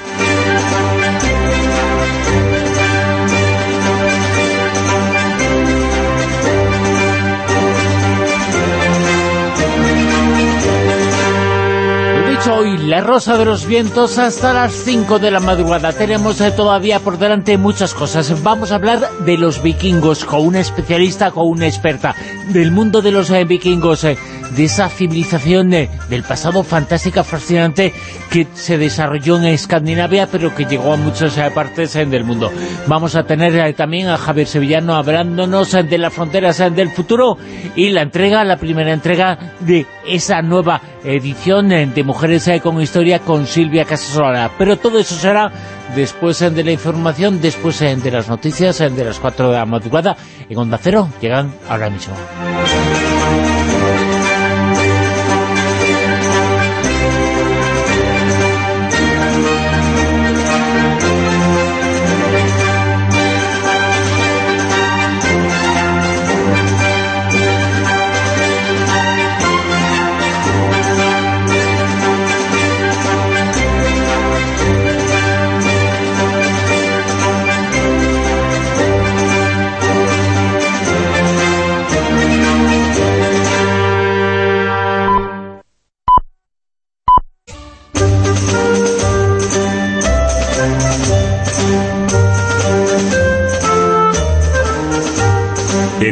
La Rosa de los Vientos hasta las 5 de la madrugada. Tenemos eh, todavía por delante muchas cosas. Vamos a hablar de los vikingos con una especialista, con una experta del mundo de los eh, vikingos, eh, de esa civilización del pasado fantástica, fascinante, que se desarrolló en Escandinavia, pero que llegó a muchas partes del mundo. Vamos a tener también a Javier Sevillano hablándonos de las fronteras del futuro y la entrega, la primera entrega de esa nueva edición de Mujeres con Historia con Silvia Casasola. Pero todo eso será después de la información, después de las noticias, de las 4 de la madrugada. En Onda Cero llegan ahora mismo.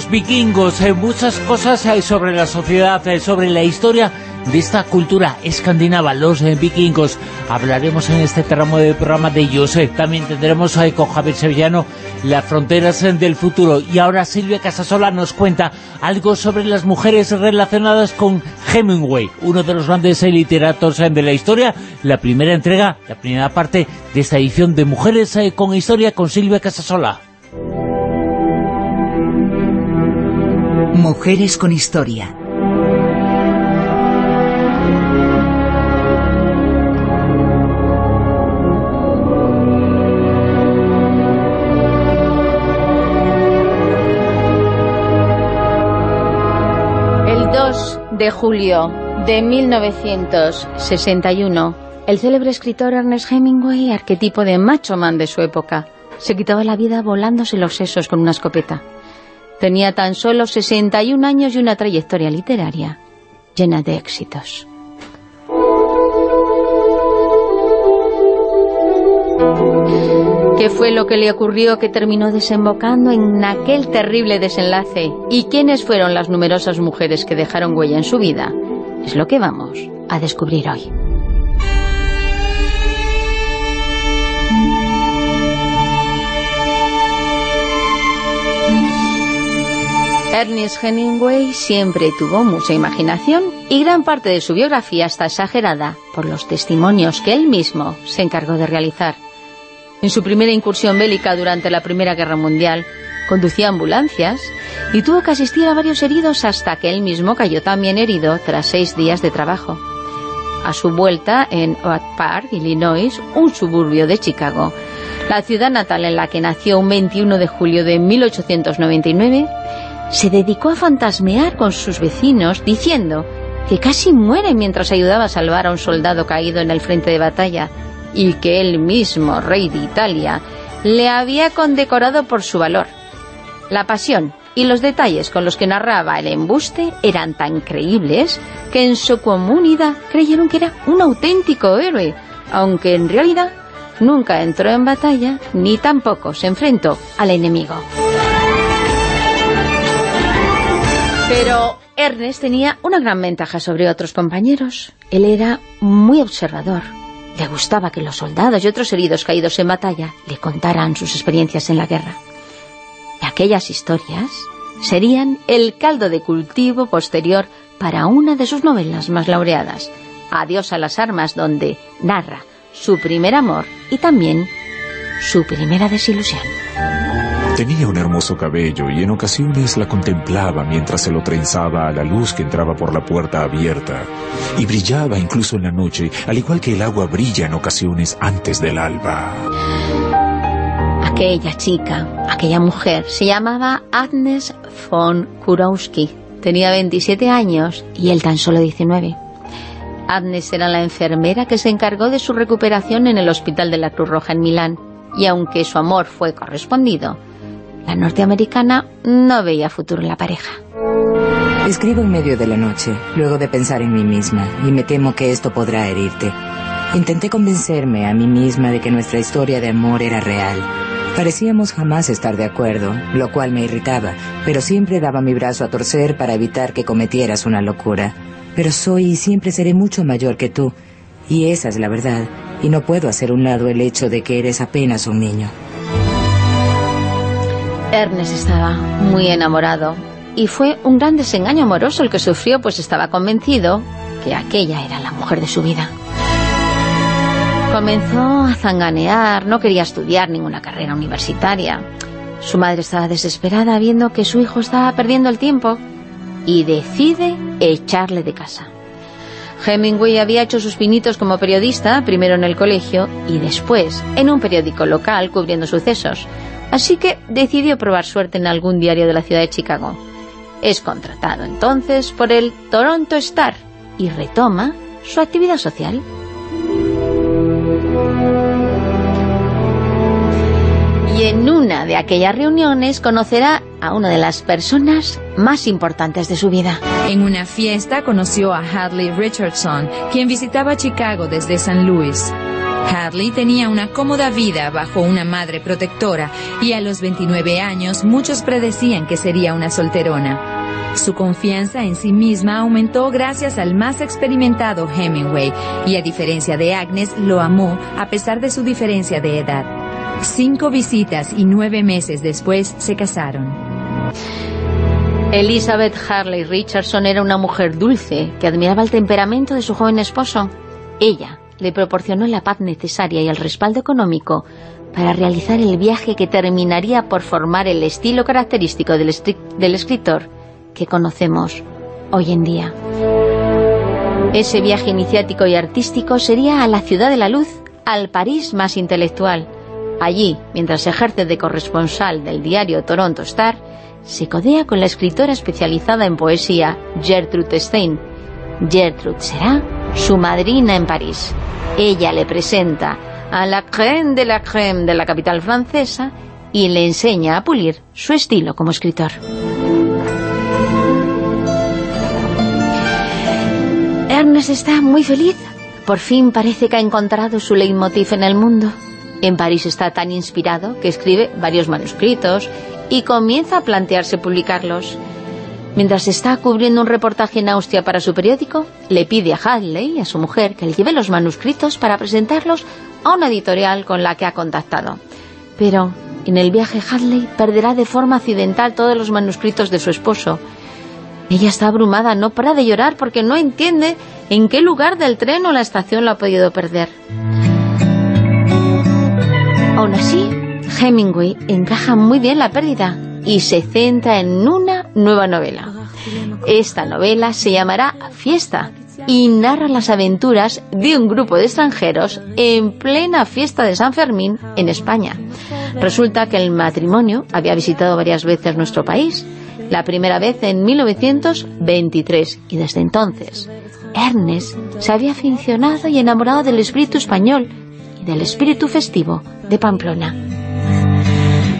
Los vikingos, hay muchas cosas hay sobre la sociedad, sobre la historia de esta cultura escandinava, los eh, vikingos. Hablaremos en este tramo de programa de ellos. Eh, también tendremos ahí con Javier Sevillano las fronteras eh, del futuro. Y ahora Silvia Casasola nos cuenta algo sobre las mujeres relacionadas con Hemingway, uno de los grandes literatos de la historia. La primera entrega, la primera parte de esta edición de Mujeres con Historia con Silvia Casasola. Mujeres con historia. El 2 de julio de 1961, el célebre escritor Ernest Hemingway, arquetipo de macho man de su época, se quitaba la vida volándose los sesos con una escopeta. Tenía tan solo 61 años y una trayectoria literaria llena de éxitos. ¿Qué fue lo que le ocurrió que terminó desembocando en aquel terrible desenlace? ¿Y quiénes fueron las numerosas mujeres que dejaron huella en su vida? Es lo que vamos a descubrir hoy. Ernest Hemingway siempre tuvo mucha imaginación y gran parte de su biografía está exagerada por los testimonios que él mismo se encargó de realizar. En su primera incursión bélica durante la Primera Guerra Mundial, conducía ambulancias y tuvo que asistir a varios heridos hasta que él mismo cayó también herido tras seis días de trabajo. A su vuelta en Oak Park, Illinois, un suburbio de Chicago, la ciudad natal en la que nació un 21 de julio de 1899, se dedicó a fantasmear con sus vecinos diciendo que casi muere mientras ayudaba a salvar a un soldado caído en el frente de batalla y que él mismo, rey de Italia, le había condecorado por su valor. La pasión y los detalles con los que narraba el embuste eran tan creíbles que en su comunidad creyeron que era un auténtico héroe, aunque en realidad nunca entró en batalla ni tampoco se enfrentó al enemigo. Pero Ernest tenía una gran ventaja sobre otros compañeros. Él era muy observador. Le gustaba que los soldados y otros heridos caídos en batalla le contaran sus experiencias en la guerra. Y aquellas historias serían el caldo de cultivo posterior para una de sus novelas más laureadas, Adiós a las armas, donde narra su primer amor y también su primera desilusión. Tenía un hermoso cabello y en ocasiones la contemplaba mientras se lo trenzaba a la luz que entraba por la puerta abierta. Y brillaba incluso en la noche, al igual que el agua brilla en ocasiones antes del alba. Aquella chica, aquella mujer, se llamaba Agnes von Kurowski. Tenía 27 años y él tan solo 19. Agnes era la enfermera que se encargó de su recuperación en el Hospital de la Cruz Roja en Milán. Y aunque su amor fue correspondido, la norteamericana no veía futuro en la pareja. Escribo en medio de la noche, luego de pensar en mí misma, y me temo que esto podrá herirte. Intenté convencerme a mí misma de que nuestra historia de amor era real. Parecíamos jamás estar de acuerdo, lo cual me irritaba, pero siempre daba mi brazo a torcer para evitar que cometieras una locura. Pero soy y siempre seré mucho mayor que tú, y esa es la verdad, y no puedo hacer un lado el hecho de que eres apenas un niño. Ernest estaba muy enamorado y fue un gran desengaño amoroso el que sufrió, pues estaba convencido que aquella era la mujer de su vida. Comenzó a zanganear, no quería estudiar ninguna carrera universitaria. Su madre estaba desesperada viendo que su hijo estaba perdiendo el tiempo y decide echarle de casa. Hemingway había hecho sus pinitos como periodista, primero en el colegio y después en un periódico local cubriendo sucesos, así que decidió probar suerte en algún diario de la ciudad de Chicago. Es contratado entonces por el Toronto Star y retoma su actividad social. Y en una de aquellas reuniones conocerá a una de las personas más importantes de su vida. En una fiesta conoció a Hadley Richardson, quien visitaba Chicago desde San Luis. Hadley tenía una cómoda vida bajo una madre protectora y a los 29 años muchos predecían que sería una solterona. Su confianza en sí misma aumentó gracias al más experimentado Hemingway y a diferencia de Agnes lo amó a pesar de su diferencia de edad. Cinco visitas y nueve meses después se casaron. Elizabeth Harley Richardson era una mujer dulce que admiraba el temperamento de su joven esposo. Ella le proporcionó la paz necesaria y el respaldo económico para realizar el viaje que terminaría por formar el estilo característico del, escritor que conocemos hoy en día. Ese viaje iniciático y artístico sería a la ciudad de la luz, al París más intelectual. Allí, mientras ejerce de corresponsal del diario Toronto Star, se codea con la escritora especializada en poesía Gertrude Stein. Gertrude será su madrina en París. Ella le presenta a la crème de la crème de la capital francesa y le enseña a pulir su estilo como escritor. Ernest está muy feliz. Por fin parece que ha encontrado su leitmotiv en el mundo. En París está tan inspirado que escribe varios manuscritos y comienza a plantearse publicarlos. Mientras está cubriendo un reportaje en Austria para su periódico, le pide a Hadley a su mujer que le lleve los manuscritos para presentarlos a una editorial con la que ha contactado. Pero en el viaje Hadley perderá de forma accidental todos los manuscritos de su esposo. Ella está abrumada, no para de llorar porque no entiende en qué lugar del tren o la estación lo ha podido perder. Aún así, Hemingway encaja muy bien la pérdida y se centra en una nueva novela. Esta novela se llamará Fiesta y narra las aventuras de un grupo de extranjeros en plena fiesta de San Fermín en España. Resulta que el matrimonio había visitado varias veces nuestro país, la primera vez en 1923 y desde entonces Ernest se había aficionado y enamorado del espíritu español y del espíritu festivo de Pamplona.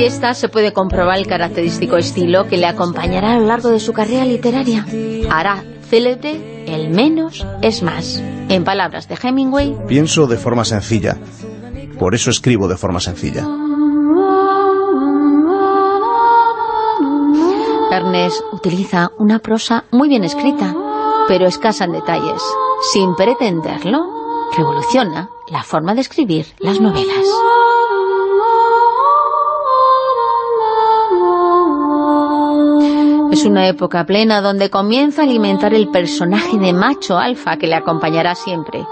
fiesta se puede comprobar el característico estilo que le acompañará a lo largo de su carrera literaria. Hará célebre el menos es más. En palabras de Hemingway... Pienso de forma sencilla. Por eso escribo de forma sencilla. Ernest utiliza una prosa muy bien escrita, pero escasa en detalles. Sin pretenderlo, revoluciona la forma de escribir las novelas. Es una época plena donde comienza a alimentar el personaje de macho alfa que le acompañará siempre.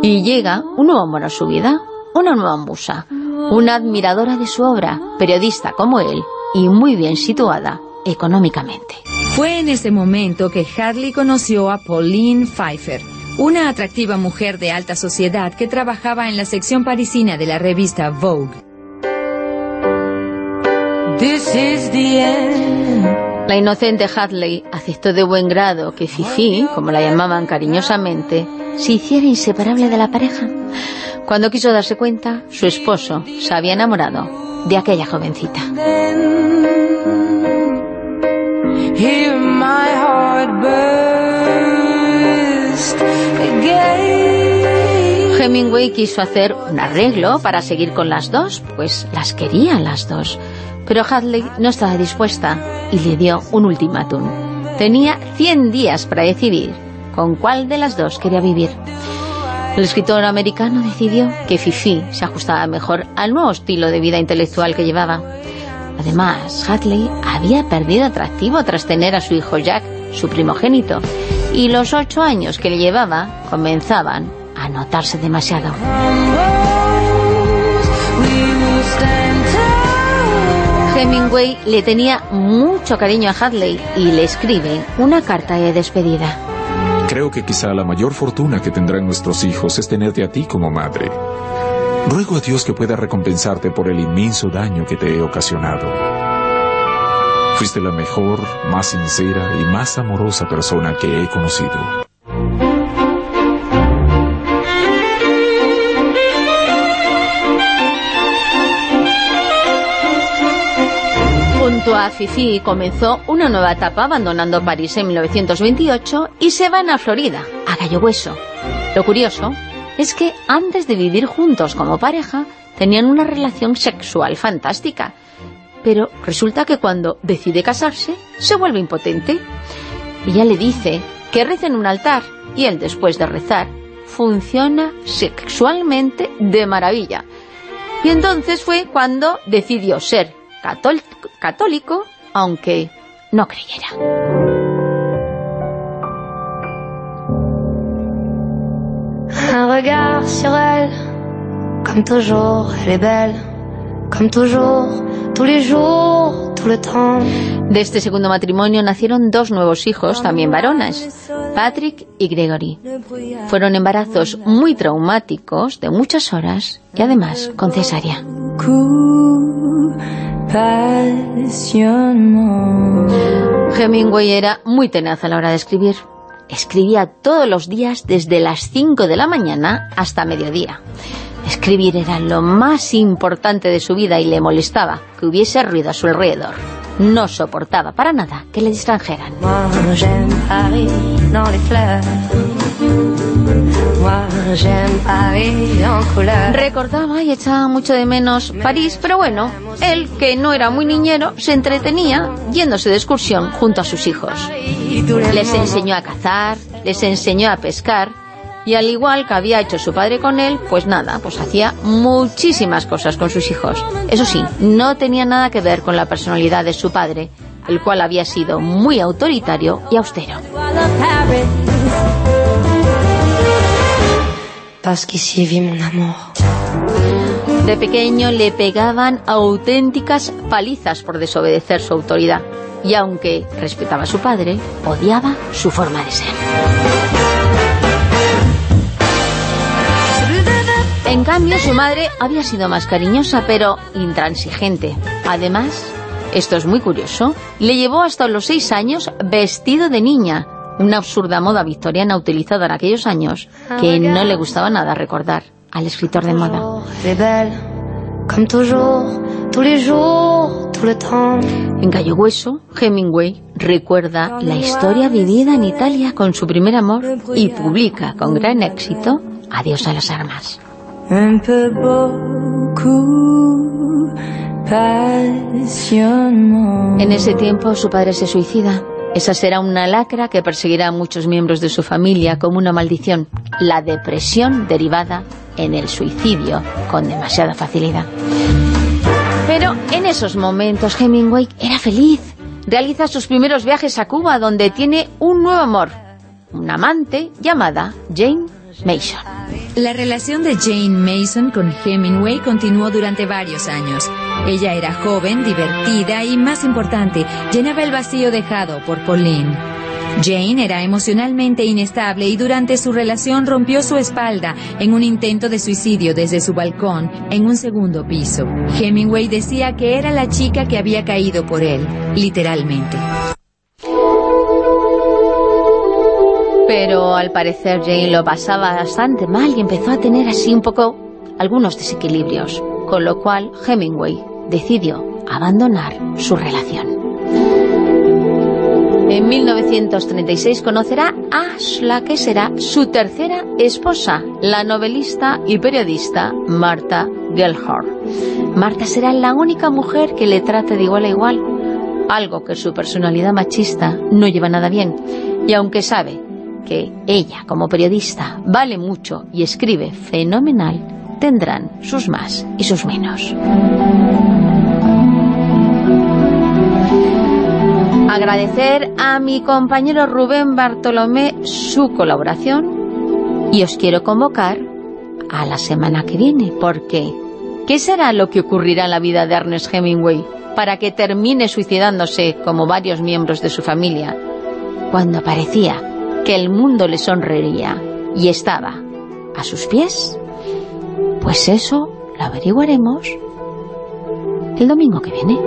Y llega un nuevo amor a su vida, una nueva musa, una admiradora de su obra, periodista como él y muy bien situada económicamente. Fue en ese momento que Hadley conoció a Pauline Pfeiffer, una atractiva mujer de alta sociedad que trabajaba en la sección parisina de la revista Vogue. La inocente Hadley aceptó de buen grado que Fifi, como la llamaban cariñosamente, se hiciera inseparable de la pareja. Cuando quiso darse cuenta, su esposo se había enamorado de aquella jovencita. Hemingway quiso hacer un arreglo para seguir con las dos, pues las quería las dos. Pero Hadley no estaba dispuesta y le dio un ultimátum. Tenía 100 días para decidir con cuál de las dos quería vivir. El escritor americano decidió que Fifi se ajustaba mejor al nuevo estilo de vida intelectual que llevaba. Además, Hadley había perdido atractivo tras tener a su hijo Jack, su primogénito, y los ocho años que le llevaba comenzaban a notarse demasiado. Hemingway le tenía mucho cariño a Hadley y le escribe una carta de despedida. Creo que quizá la mayor fortuna que tendrán nuestros hijos es tenerte a ti como madre. Ruego a Dios que pueda recompensarte por el inmenso daño que te he ocasionado. Fuiste la mejor, más sincera y más amorosa persona que he conocido. Junto a Fifi comenzó una nueva etapa abandonando París en 1928 y se van a Florida, a Gallo Hueso. Lo curioso es que antes de vivir juntos como pareja tenían una relación sexual fantástica, pero resulta que cuando decide casarse se vuelve impotente. Ella le dice que reza en un altar y él después de rezar funciona sexualmente de maravilla. Y entonces fue cuando decidió ser católico, aunque no creyera. Un regard sur elle, comme toujours, elle est belle, comme toujours, tous les jours, tout le temps. De este segundo matrimonio nacieron dos nuevos hijos, también varones, Patrick y Gregory. Fueron embarazos muy traumáticos, de muchas horas, y además con cesárea. Hemingway era muy tenaz a la hora de escribir. Escribía todos los días desde las 5 de la mañana hasta mediodía. Escribir era lo más importante de su vida y le molestaba que hubiese ruido a su alrededor. No soportaba para nada que le distrajeran. Recordaba y echaba mucho de menos París, pero bueno, él, que no era muy niñero, se entretenía yéndose de excursión junto a sus hijos. Les enseñó a cazar, les enseñó a pescar, y al igual que había hecho su padre con él, pues nada, pues hacía muchísimas cosas con sus hijos. Eso sí, no tenía nada que ver con la personalidad de su padre, el cual había sido muy autoritario y austero. De pequeño le pegaban auténticas palizas por desobedecer su autoridad. Y aunque respetaba a su padre, odiaba su forma de ser. En cambio, su madre había sido más cariñosa, pero intransigente. Además, esto es muy curioso, le llevó hasta los seis años vestido de niña, una absurda moda victoriana utilizada en aquellos años que no le gustaba nada recordar al escritor de moda. En Gallo Hueso, Hemingway recuerda la historia vivida en Italia con su primer amor y publica con gran éxito Adiós a las armas. En ese tiempo su padre se suicida. Esa será una lacra que perseguirá a muchos miembros de su familia como una maldición. La depresión derivada en el suicidio con demasiada facilidad. Pero en esos momentos Hemingway era feliz. Realiza sus primeros viajes a Cuba donde tiene un nuevo amor, una amante llamada Jane Mason. La relación de Jane Mason con Hemingway continuó durante varios años. Ella era joven, divertida y, más importante, llenaba el vacío dejado por Pauline. Jane era emocionalmente inestable y durante su relación rompió su espalda en un intento de suicidio desde su balcón en un segundo piso. Hemingway decía que era la chica que había caído por él, literalmente. Pero al parecer Jane lo pasaba bastante mal y empezó a tener así un poco algunos desequilibrios, con lo cual Hemingway decidió abandonar su relación. En 1936 conocerá a la que será su tercera esposa, la novelista y periodista Martha Gellhorn. Marta será la única mujer que le trate de igual a igual, algo que su personalidad machista no lleva nada bien, y aunque sabe que ella, como periodista, vale mucho y escribe fenomenal, tendrán sus más y sus menos. Agradecer a mi compañero Rubén Bartolomé su colaboración y os quiero convocar a la semana que viene, porque ¿qué será lo que ocurrirá en la vida de Ernest Hemingway para que termine suicidándose como varios miembros de su familia cuando parecía que el mundo le sonreiría y estaba a sus pies? Pues eso lo averiguaremos el domingo que viene.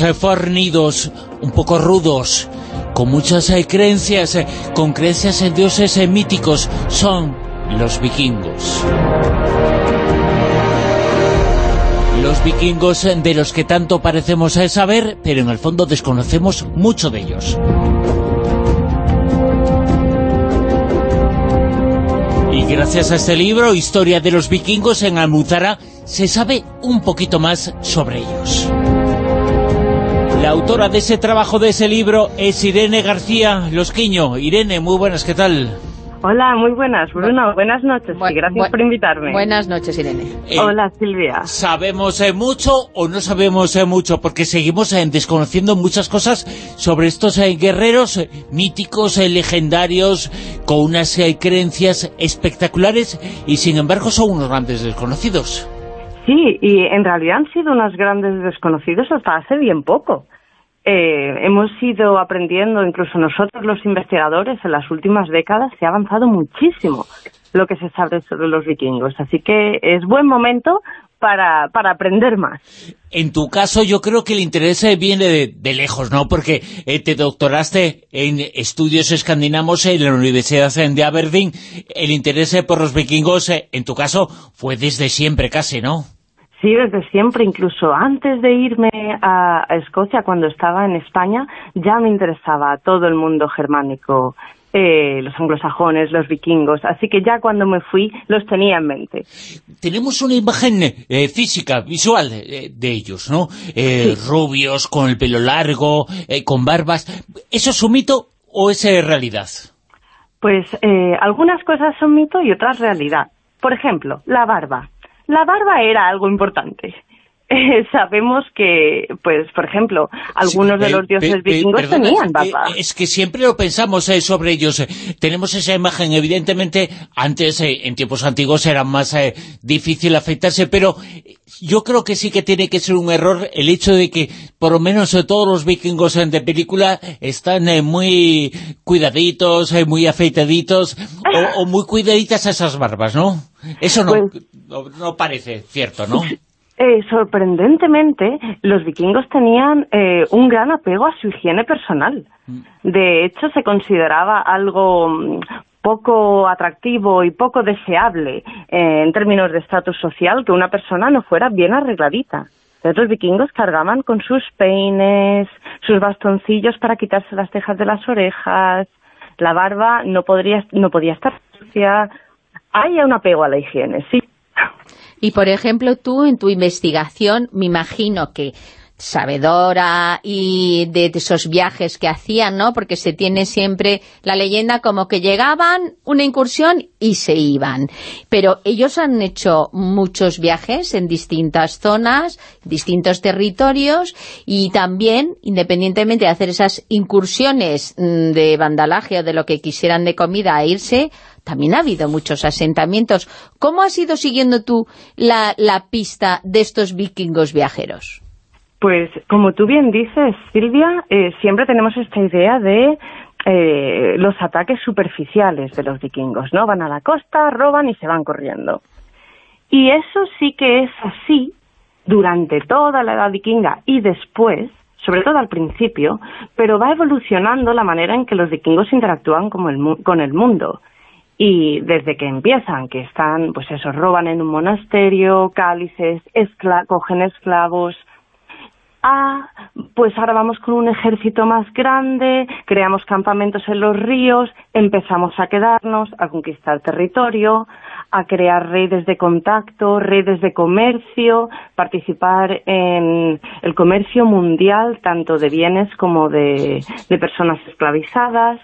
Eh, fornidos, un poco rudos, con muchas eh, creencias, eh, con creencias en dioses míticos, son los vikingos. Los vikingos de los que tanto parecemos saber, pero en el fondo desconocemos mucho de ellos. Y gracias a este libro, Historia de los vikingos en Almuzara, se sabe un poquito más sobre ellos. La autora de ese trabajo, de ese libro, es Irene García Losquiño. Irene, muy buenas, ¿qué tal? Hola, muy buenas, Bruno. Buenas noches y gracias por invitarme. Buenas noches, Irene. Eh, Hola, Silvia. ¿Sabemos eh, mucho o no sabemos eh, mucho? Porque seguimos desconociendo muchas cosas sobre estos guerreros míticos, legendarios, con unas creencias espectaculares y sin embargo son unos grandes desconocidos. Sí, y en realidad han sido unos grandes desconocidos hasta hace bien poco. Eh, hemos ido aprendiendo, incluso nosotros los investigadores, en las últimas décadas se ha avanzado muchísimo lo que se sabe sobre los vikingos. Así que es buen momento para, para aprender más. En tu caso yo creo que el interés viene de, lejos, ¿no? Porque eh, te doctoraste en estudios escandinavos en la Universidad de Aberdeen. El interés por los vikingos, eh, en tu caso, fue desde siempre casi, ¿no? Sí, desde siempre, incluso antes de irme a, Escocia, cuando estaba en España, ya me interesaba todo el mundo germánico, eh, los anglosajones, los vikingos, así que ya cuando me fui los tenía en mente. Tenemos una imagen eh, física, visual de, ellos, ¿no? Eh, rubios, con el pelo largo, con barbas. ¿Eso es un mito o es realidad? Pues algunas cosas son mito y otras realidad. Por ejemplo, la barba la barba era algo importante. <laughs> eh, sabemos que, pues, por ejemplo, algunos de los dioses vikingos tenían barba. es que siempre lo pensamos eh, sobre ellos. tenemos esa imagen, evidentemente, antes, en tiempos antiguos, era más difícil afectarse, pero yo creo que sí que tiene que ser un error el hecho de que, por lo menos, todos los vikingos de película están muy cuidaditos, muy afeitaditos, o, muy cuidaditas esas barbas, ¿no? Eso no, pues no parece cierto, ¿no? <laughs> Eh, sorprendentemente, los vikingos tenían eh, un gran apego a su higiene personal. Mm. De hecho, se consideraba algo mm, poco atractivo y poco deseable eh, en términos de estatus social que una persona no fuera bien arregladita. Los vikingos cargaban con sus peines, sus bastoncillos para quitarse las cejas de las orejas, la barba no, podría, no podía estar sucia. Hay un apego a la higiene, sí. Y, por ejemplo, tú en tu investigación, me imagino que sabedora y de, esos viajes que hacían, ¿no? Porque se tiene siempre la leyenda como que llegaban, una incursión y se iban. Pero ellos han hecho muchos viajes en distintas zonas, distintos territorios y también, independientemente de hacer esas incursiones mm, de vandalaje o de lo que quisieran de comida a irse, también ha habido muchos asentamientos. ¿Cómo has ido siguiendo tú la, pista de estos vikingos viajeros? Pues como tú bien dices, Silvia, eh, siempre tenemos esta idea de eh, los ataques superficiales de los vikingos, ¿no? Van a la costa, roban y se van corriendo. Y eso sí que es así durante toda la edad vikinga y después, sobre todo al principio, pero va evolucionando la manera en que los vikingos interactúan con el, con el mundo y desde que empiezan, que están, pues eso, roban en un monasterio, cálices, cogen esclavos, ah, pues ahora vamos con un ejército más grande, creamos campamentos en los ríos, empezamos a quedarnos, a conquistar territorio, a crear redes de contacto, redes de comercio, participar en el comercio mundial, tanto de bienes como de personas esclavizadas,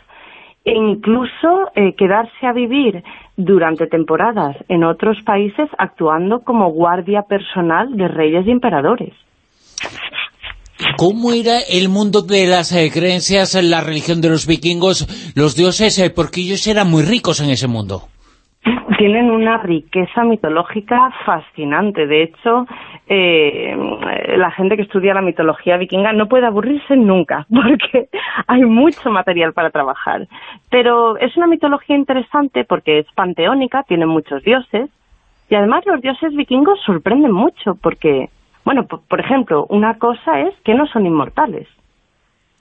e incluso eh, quedarse a vivir durante temporadas en otros países actuando como guardia personal de reyes y emperadores. ¿Cómo era el mundo de las eh, creencias en la religión de los vikingos, los dioses, eh, porque ellos eran muy ricos en ese mundo? Tienen una riqueza mitológica fascinante. De hecho, eh, la gente que estudia la mitología vikinga no puede aburrirse nunca, <laughs> porque hay mucho material para trabajar. Pero es una mitología interesante porque es panteónica, tiene muchos dioses, y además los dioses vikingos sorprenden mucho, porque, bueno, por ejemplo, una cosa es que no son inmortales.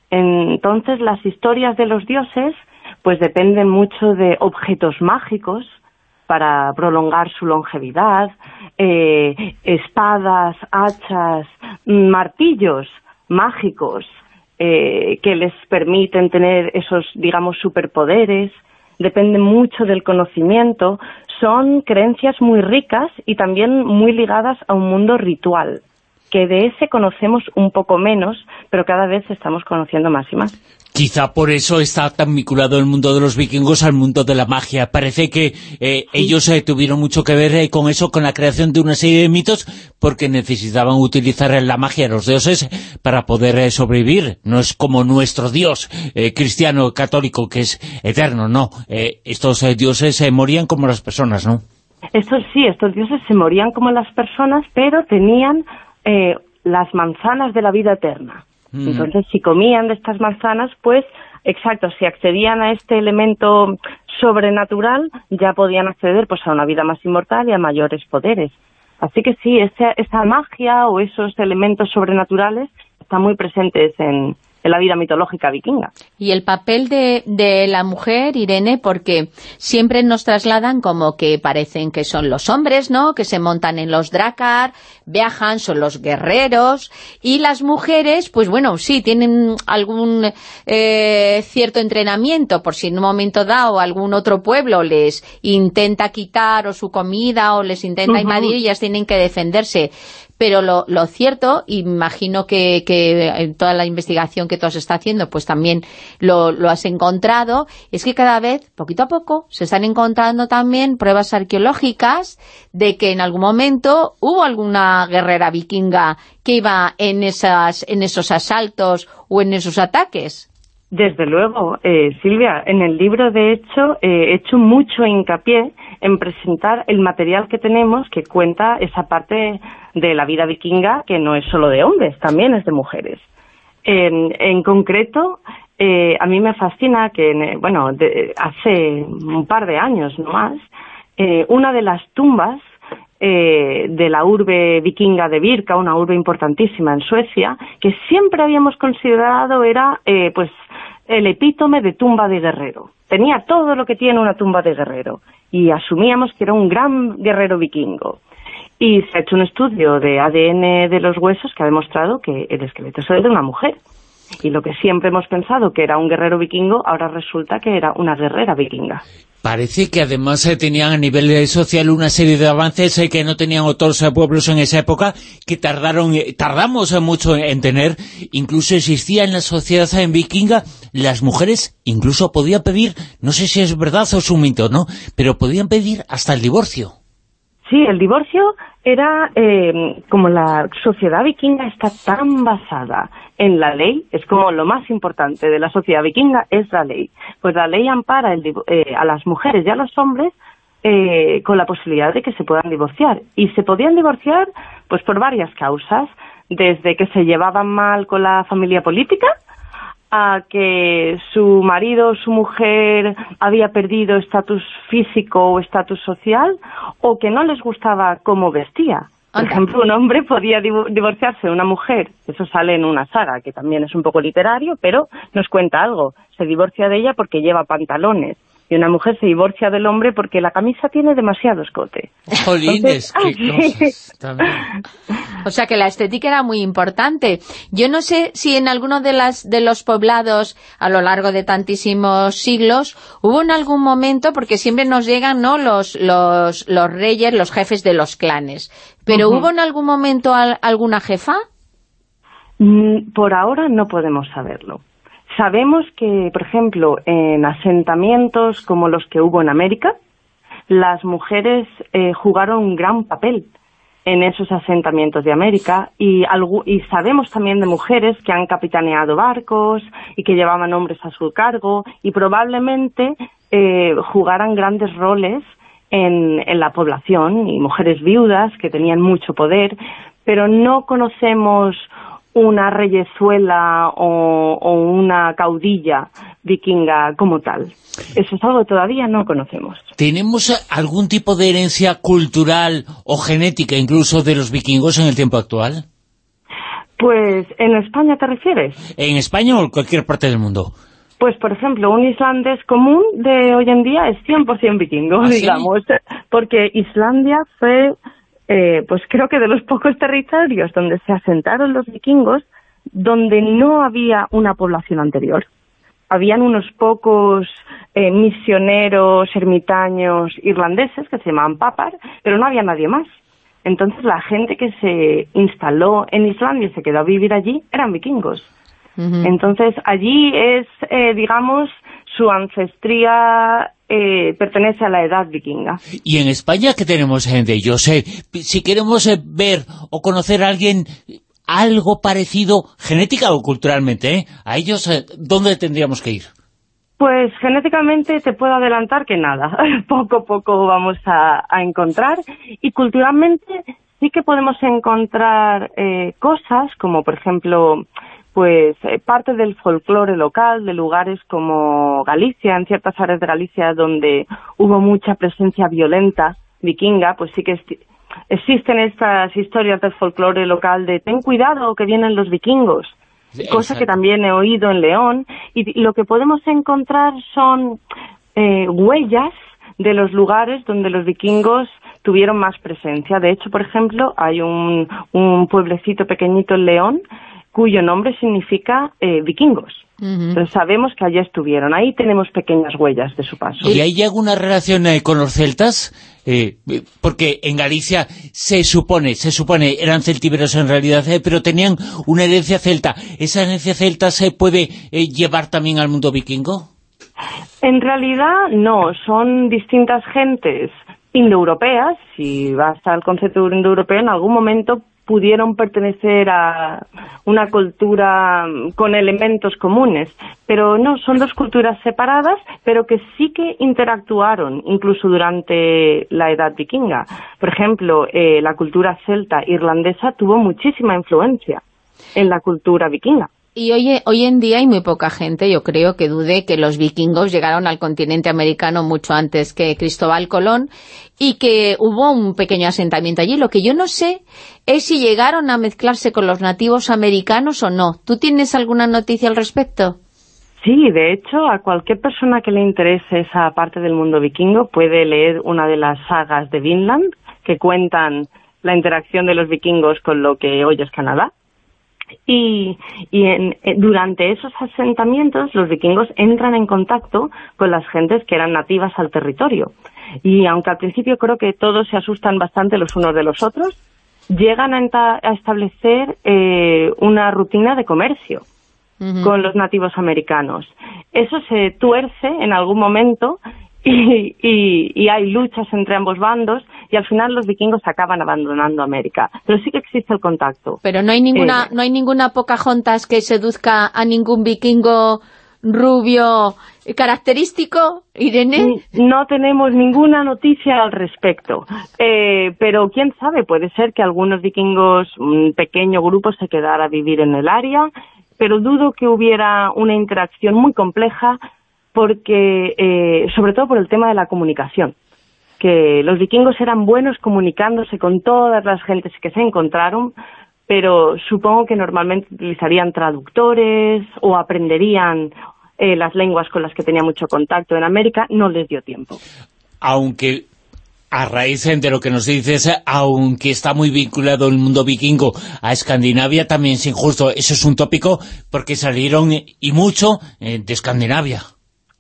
Entonces las historias de los dioses pues dependen mucho de objetos mágicos, para prolongar su longevidad, eh, espadas, hachas, martillos mágicos eh, que les permiten tener esos, digamos, superpoderes, depende mucho del conocimiento, son creencias muy ricas y también muy ligadas a un mundo ritual, que de ese conocemos un poco menos, pero cada vez estamos conociendo más y más. Quizá por eso está tan vinculado el mundo de los vikingos al mundo de la magia. Parece que eh, ellos eh, tuvieron mucho que ver eh, con eso, con la creación de una serie de mitos, porque necesitaban utilizar la magia de los dioses para poder sobrevivir. No es como nuestro dios cristiano católico, que es eterno, no. estos dioses morían como las personas, ¿no? Estos sí, estos dioses se morían como las personas, pero tenían las manzanas de la vida eterna. Mm. Entonces, si comían de estas manzanas, pues, exacto, si accedían a este elemento sobrenatural, ya podían acceder pues a una vida más inmortal y a mayores poderes. Así que sí, esa, esa magia o esos elementos sobrenaturales están muy presentes en, en la vida mitológica vikinga. Y el papel de, de, la mujer, Irene, porque siempre nos trasladan como que parecen que son los hombres, ¿no?, que se montan en los dracar, viajan, son los guerreros, y las mujeres, pues bueno, sí, tienen algún eh, cierto entrenamiento, por si en un momento dado algún otro pueblo les intenta quitar o su comida o les intenta invadir, ellas tienen que defenderse pero lo, cierto, imagino que, en toda la investigación que tú has estado haciendo, pues también lo, lo has encontrado, es que cada vez, poquito a poco, se están encontrando también pruebas arqueológicas de que en algún momento hubo alguna guerrera vikinga que iba en, esas, en esos asaltos o en esos ataques. Desde luego, eh, Silvia, en el libro de hecho eh, he hecho mucho hincapié en presentar el material que tenemos que cuenta esa parte de la vida vikinga que no es solo de hombres, también es de mujeres. En, concreto, eh, a mí me fascina que, bueno, hace un par de años no más, una de las tumbas de la urbe vikinga de Birka, una urbe importantísima en Suecia, que siempre habíamos considerado era pues el epítome de tumba de guerrero. Tenía todo lo que tiene una tumba de guerrero y asumíamos que era un gran guerrero vikingo. Y se ha hecho un estudio de ADN de los huesos que ha demostrado que el esqueleto es de una mujer. Y lo que siempre hemos pensado que era un guerrero vikingo, ahora resulta que era una guerrera vikinga. Parece que además eh, tenían a nivel eh, social una serie de avances eh, que no tenían otros pueblos en esa época, que tardaron tardamos mucho en tener. Incluso existía en la sociedad en vikinga, las mujeres incluso podían pedir, no sé si es verdad o es un mito, ¿no? Pero podían pedir hasta el divorcio. Sí, el divorcio era, eh, como la sociedad vikinga está tan basada en la ley, es como lo más importante de la sociedad vikinga es la ley. Pues la ley ampara eh, a las mujeres y a los hombres eh, con la posibilidad de que se puedan divorciar. Y se podían divorciar pues por varias causas, desde que se llevaban mal con la familia política, a que su marido o su mujer había perdido estatus físico o estatus social o que no les gustaba cómo vestía. Por ejemplo, un hombre podía divorciarse de una mujer, eso sale en una saga, que también es un poco literario, pero nos cuenta algo. Se divorcia de ella porque lleva pantalones y una mujer se divorcia del hombre porque la camisa tiene demasiado escote. Jolines, O sea que la estética era muy importante. Yo no sé si en alguno de, las, de los poblados a lo largo de tantísimos siglos hubo en algún momento, porque siempre nos llegan ¿no? los, los, los reyes, los jefes de los clanes, pero ¿hubo en algún momento alguna jefa? Mm, por ahora no podemos saberlo. Sabemos que, por ejemplo, en asentamientos como los que hubo en América, las mujeres eh, jugaron un gran papel en esos asentamientos de América y, sabemos también de mujeres que han capitaneado barcos y que llevaban hombres a su cargo y probablemente eh, jugaran grandes roles en la población y mujeres viudas que tenían mucho poder, pero no conocemos una reyezuela o, una caudilla vikinga como tal. Eso es algo que todavía no conocemos. ¿Tenemos algún tipo de herencia cultural o genética incluso de los vikingos en el tiempo actual? Pues, ¿en España te refieres? En España o en cualquier parte del mundo. Pues, por ejemplo, un islandés común de hoy en día es 100% vikingo, ¿Ah, digamos, porque Islandia fue eh, pues creo que de los pocos territorios donde se asentaron los vikingos, donde no había una población anterior. Habían unos pocos eh, misioneros, ermitaños irlandeses que se llamaban papar, pero no había nadie más. Entonces la gente que se instaló en Islandia y se quedó a vivir allí eran vikingos. Entonces allí es, eh, digamos, su ancestría eh, pertenece a la edad vikinga. ¿Y en España qué tenemos de ellos? si queremos eh, ver o conocer a alguien algo parecido genética o culturalmente, ¿eh? a ellos, ¿dónde tendríamos que ir? Pues genéticamente te puedo adelantar que nada, <laughs> poco a poco vamos a, encontrar y culturalmente sí que podemos encontrar cosas como por ejemplo pues eh, parte del folclore local de lugares como Galicia, en ciertas áreas de Galicia donde hubo mucha presencia violenta vikinga, pues sí que existen estas historias del folclore local de ten cuidado que vienen los vikingos, cosa que también he oído en León, y lo que podemos encontrar son eh, huellas de los lugares donde los vikingos tuvieron más presencia. De hecho, por ejemplo, hay un pueblecito pequeñito en León cuyo nombre significa eh, vikingos. Entonces sabemos que allí estuvieron. Ahí tenemos pequeñas huellas de su paso. ¿Y hay alguna relación eh, con los celtas? Eh, porque en Galicia se supone, se supone, eran celtíberos en realidad, pero tenían una herencia celta. ¿Esa herencia celta se puede llevar también al mundo vikingo? En realidad no, son distintas gentes indoeuropeas, si vas al concepto indoeuropeo, en algún momento pudieron pertenecer a una cultura con elementos comunes, pero no, son dos culturas separadas, pero que sí que interactuaron incluso durante la edad vikinga. Por ejemplo, eh, la cultura celta irlandesa tuvo muchísima influencia en la cultura vikinga. Y hoy, hoy en día hay muy poca gente, yo creo, que dude que los vikingos llegaron al continente americano mucho antes que Cristóbal Colón y que hubo un pequeño asentamiento allí. Lo que yo no sé es si llegaron a mezclarse con los nativos americanos o no. ¿Tú tienes alguna noticia al respecto? Sí, de hecho, a cualquier persona que le interese esa parte del mundo vikingo puede leer una de las sagas de Vinland que cuentan la interacción de los vikingos con lo que hoy es Canadá y, en, eh, durante esos asentamientos los vikingos entran en contacto con las gentes que eran nativas al territorio. Y aunque al principio creo que todos se asustan bastante los unos de los otros, llegan a, establecer eh, una rutina de comercio con los nativos americanos. Eso se tuerce en algún momento <laughs> y, hay luchas entre ambos bandos y al final los vikingos acaban abandonando América. Pero sí que existe el contacto. Pero no hay ninguna, eh, no hay ninguna Pocahontas que seduzca a ningún vikingo rubio característico, Irene? No tenemos ninguna noticia al respecto, eh, pero quién sabe, puede ser que algunos vikingos, un pequeño grupo, se quedara a vivir en el área, pero dudo que hubiera una interacción muy compleja porque, eh, sobre todo por el tema de la comunicación, que los vikingos eran buenos comunicándose con todas las gentes que se encontraron, pero supongo que normalmente utilizarían traductores o aprenderían eh, las lenguas con las que tenía mucho contacto en América, no les dio tiempo. Aunque a raíz de lo que nos dices, aunque está muy vinculado el mundo vikingo a Escandinavia, también es injusto. Eso es un tópico porque salieron y mucho eh, de Escandinavia.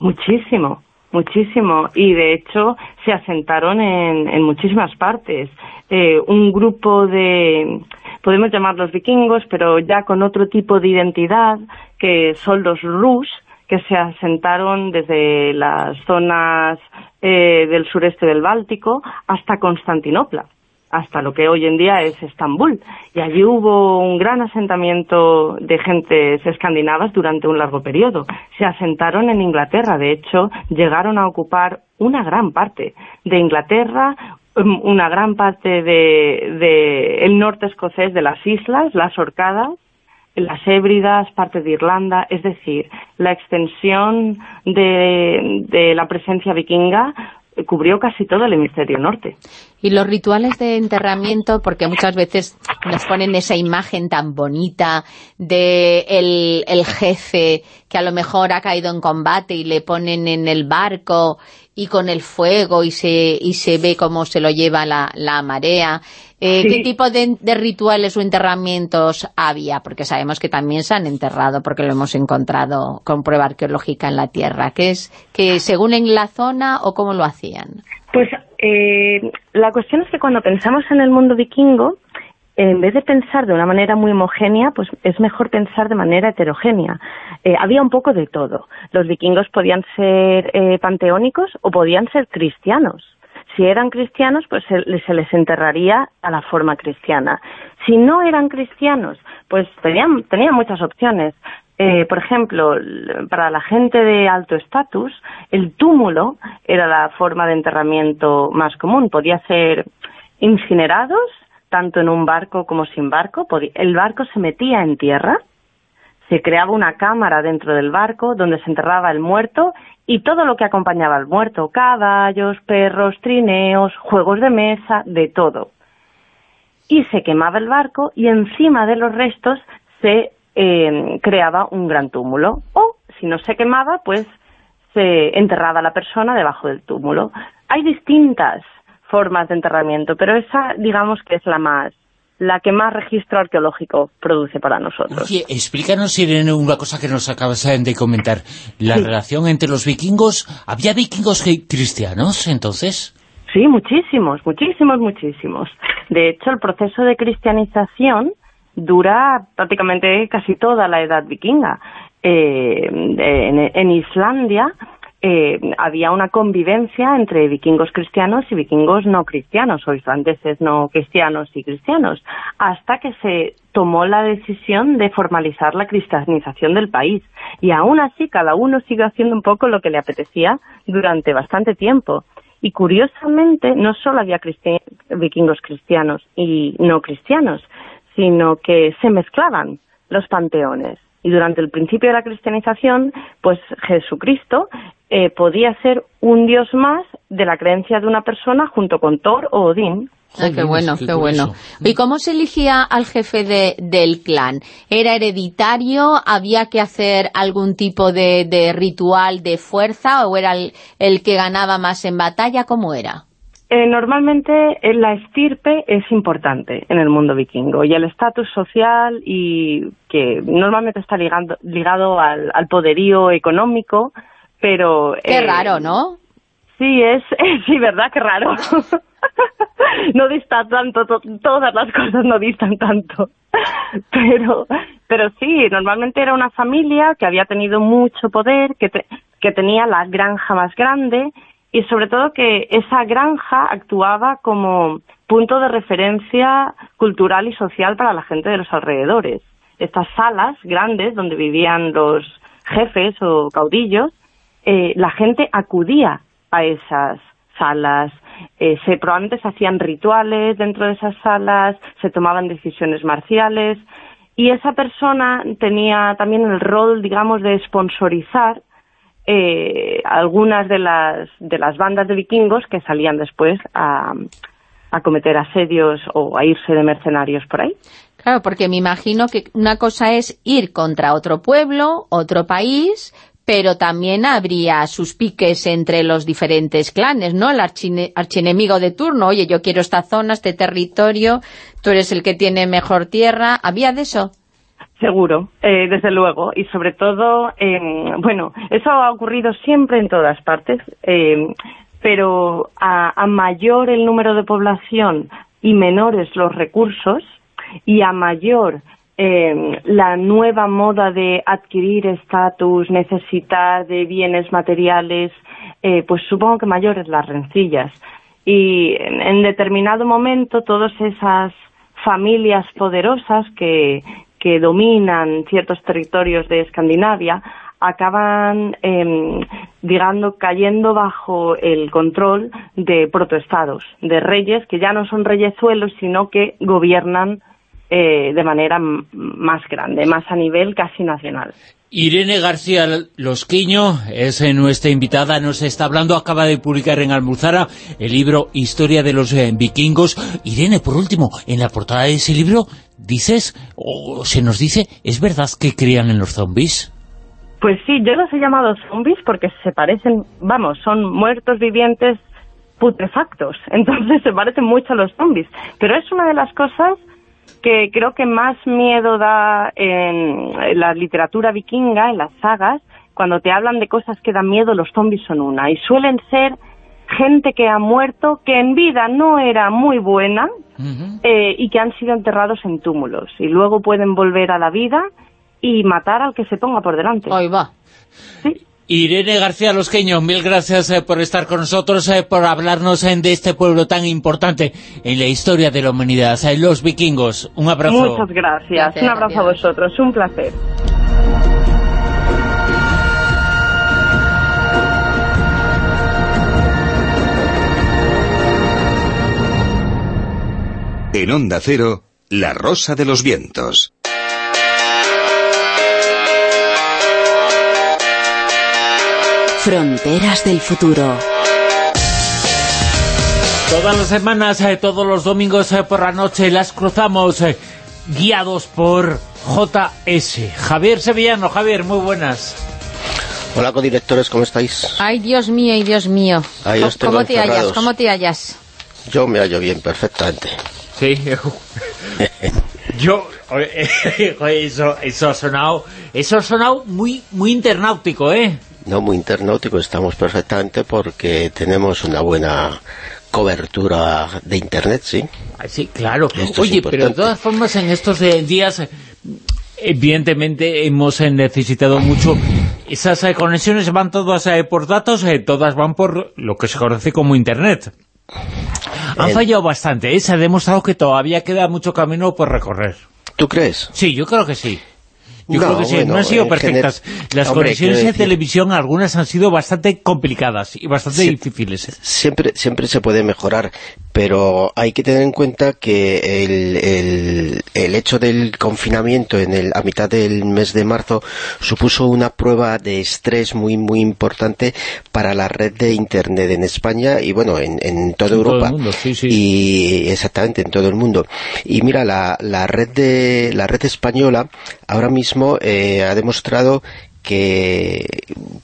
Muchísimo, muchísimo. Y de hecho se asentaron en, muchísimas partes. Eh, un grupo de, podemos llamarlos vikingos, pero ya con otro tipo de identidad, que son los Rus, que se asentaron desde las zonas eh, del sureste del Báltico hasta Constantinopla hasta lo que hoy en día es Estambul. Y allí hubo un gran asentamiento de gentes escandinavas durante un largo periodo. Se asentaron en Inglaterra, de hecho, llegaron a ocupar una gran parte de Inglaterra, um, una gran parte de, de el norte escocés de las islas, las Orcadas, las Hébridas, parte de Irlanda, es decir, la extensión de, de la presencia vikinga cubrió casi todo el hemisferio norte. Y los rituales de enterramiento, porque muchas veces nos ponen esa imagen tan bonita de el, jefe que a lo mejor ha caído en combate y le ponen en el barco y con el fuego y se, y se ve cómo se lo lleva la, la marea. Eh, ¿Qué tipo de, rituales o enterramientos había? Porque sabemos que también se han enterrado, porque lo hemos encontrado con prueba arqueológica en la Tierra. ¿Qué es que según en la zona o cómo lo hacían? Pues eh, la cuestión es que cuando pensamos en el mundo vikingo, en vez de pensar de una manera muy homogénea, pues es mejor pensar de manera heterogénea. Eh, había un poco de todo. Los vikingos podían ser panteónicos o podían ser cristianos si eran cristianos, pues se, les enterraría a la forma cristiana. Si no eran cristianos, pues tenían, tenían muchas opciones. Eh, por ejemplo, para la gente de alto estatus, el túmulo era la forma de enterramiento más común. Podía ser incinerados, tanto en un barco como sin barco. El barco se metía en tierra, se creaba una cámara dentro del barco donde se enterraba el muerto y todo lo que acompañaba al muerto, caballos, perros, trineos, juegos de mesa, de todo. Y se quemaba el barco y encima de los restos se eh, creaba un gran túmulo. O, si no se quemaba, pues se enterraba la persona debajo del túmulo. Hay distintas formas de enterramiento, pero esa digamos que es la más la que más registro arqueológico produce para nosotros. Oye, explícanos, Irene, una cosa que nos acabas de comentar. La relación entre los vikingos... ¿Había vikingos cristianos, entonces? Sí, muchísimos, muchísimos, muchísimos. De hecho, el proceso de cristianización dura prácticamente casi toda la edad vikinga. Eh, en, Islandia eh, había una convivencia entre vikingos cristianos y vikingos no cristianos, o islandeses no cristianos y cristianos, hasta que se tomó la decisión de formalizar la cristianización del país. Y aún así, cada uno sigue haciendo un poco lo que le apetecía durante bastante tiempo. Y curiosamente, no solo había vikingos cristianos y no cristianos, sino que se mezclaban los panteones. Y durante el principio de la cristianización, pues Jesucristo eh, podía ser un dios más de la creencia de una persona junto con Thor o Odín. Ah, qué bueno, qué, bueno. ¿Y cómo se elegía al jefe de, del clan? ¿Era hereditario? ¿Había que hacer algún tipo de, de ritual de fuerza? ¿O era el, el, que ganaba más en batalla? ¿Cómo era? Eh, normalmente eh, la estirpe es importante en el mundo vikingo y el estatus social y que normalmente está ligado, ligado al, al poderío económico, pero... Qué eh, raro, ¿no? Sí, es, <laughs> sí, ¿verdad? Qué raro. <laughs> no dista tanto, todas las cosas no distan tanto. <laughs> pero, pero sí, normalmente era una familia que había tenido mucho poder, que, que tenía la granja más grande y sobre todo que esa granja actuaba como punto de referencia cultural y social para la gente de los alrededores. Estas salas grandes donde vivían los jefes o caudillos, eh, la gente acudía a esas salas, eh, se, probablemente se hacían rituales dentro de esas salas, se tomaban decisiones marciales y esa persona tenía también el rol, digamos, de sponsorizar eh, algunas de las, de las bandas de vikingos que salían después a, a cometer asedios o a irse de mercenarios por ahí. Claro, porque me imagino que una cosa es ir contra otro pueblo, otro país, pero también habría sus piques entre los diferentes clanes, ¿no? El archienemigo de turno, oye, yo quiero esta zona, este territorio, tú eres el que tiene mejor tierra, ¿había de eso? Seguro, eh, desde luego, y sobre todo, bueno, eso ha ocurrido siempre en todas partes, eh, pero a, mayor el número de población y menores los recursos, y a mayor eh, la nueva moda de adquirir estatus, necesitar de bienes materiales, pues supongo que mayores las rencillas. Y en determinado momento todas esas familias poderosas que, que dominan ciertos territorios de Escandinavia acaban, eh, digamos, cayendo bajo el control de protoestados, de reyes que ya no son reyesuelos, sino que gobiernan eh, de manera más grande, más a nivel casi nacional. Irene García Losquiño es eh, nuestra invitada, nos está hablando, acaba de publicar en Almuzara el libro Historia de los eh, vikingos. Irene, por último, en la portada de ese libro dices, o se nos dice, ¿es verdad que crían en los zombies? Pues sí, yo los he llamado zombies porque se parecen, vamos, son muertos vivientes putrefactos, <laughs> entonces se parecen mucho a los zombies. Pero es una de las cosas que creo que más miedo da en la literatura vikinga, en las sagas, cuando te hablan de cosas que dan miedo, los zombies son una. Y suelen ser gente que ha muerto, que en vida no era muy buena eh, y que han sido enterrados en túmulos. Y luego pueden volver a la vida y matar al que se ponga por delante. Ahí va. Sí. Irene García Losqueño, mil gracias eh, por estar con nosotros, eh, por hablarnos eh, de este pueblo tan importante en la historia de la humanidad, los vikingos. Un abrazo. Muchas gracias. Un abrazo a vosotros. Un placer. En Onda Cero, La Rosa de los Vientos. Fronteras del futuro. Todas las semanas, eh, todos los domingos eh, por la noche las cruzamos eh, guiados por JS. Javier Sevillano. Javier, muy buenas. Hola, codirectores, ¿cómo estáis? Ay, Dios mío, ay, Dios mío. Ahí ¿Cómo te hallas? ¿Cómo te hallas? Yo me hallo bien, perfectamente. Sí. <laughs> Yo, <laughs> eso, eso ha sonado, eso ha sonado muy, muy internáutico, ¿eh? No muy internáutico, estamos perfectamente porque tenemos una buena cobertura de Internet, sí. Ah, sí, claro. Oye, pero de todas formas en estos eh, días, evidentemente hemos eh, necesitado mucho esas eh, conexiones van todas por datos, todas van por lo que se conoce como Internet. Han fallado bastante, se ha demostrado que todavía queda mucho camino por recorrer. ¿Tú crees? Sí, yo creo que sí. Yo creo que sí, no han sido perfectas. Las conexiones de televisión, algunas han sido bastante complicadas y bastante difíciles. Siempre, siempre se puede mejorar, pero hay que tener en cuenta que el, el, hecho del confinamiento en el, a mitad del mes de marzo supuso una prueba de estrés muy muy importante para la red de Internet en España y bueno, en, en toda Europa. Todo el mundo, sí, sí. Y exactamente, en todo el mundo. Y mira, la, la red de la red española ahora mismo eh, ha demostrado que,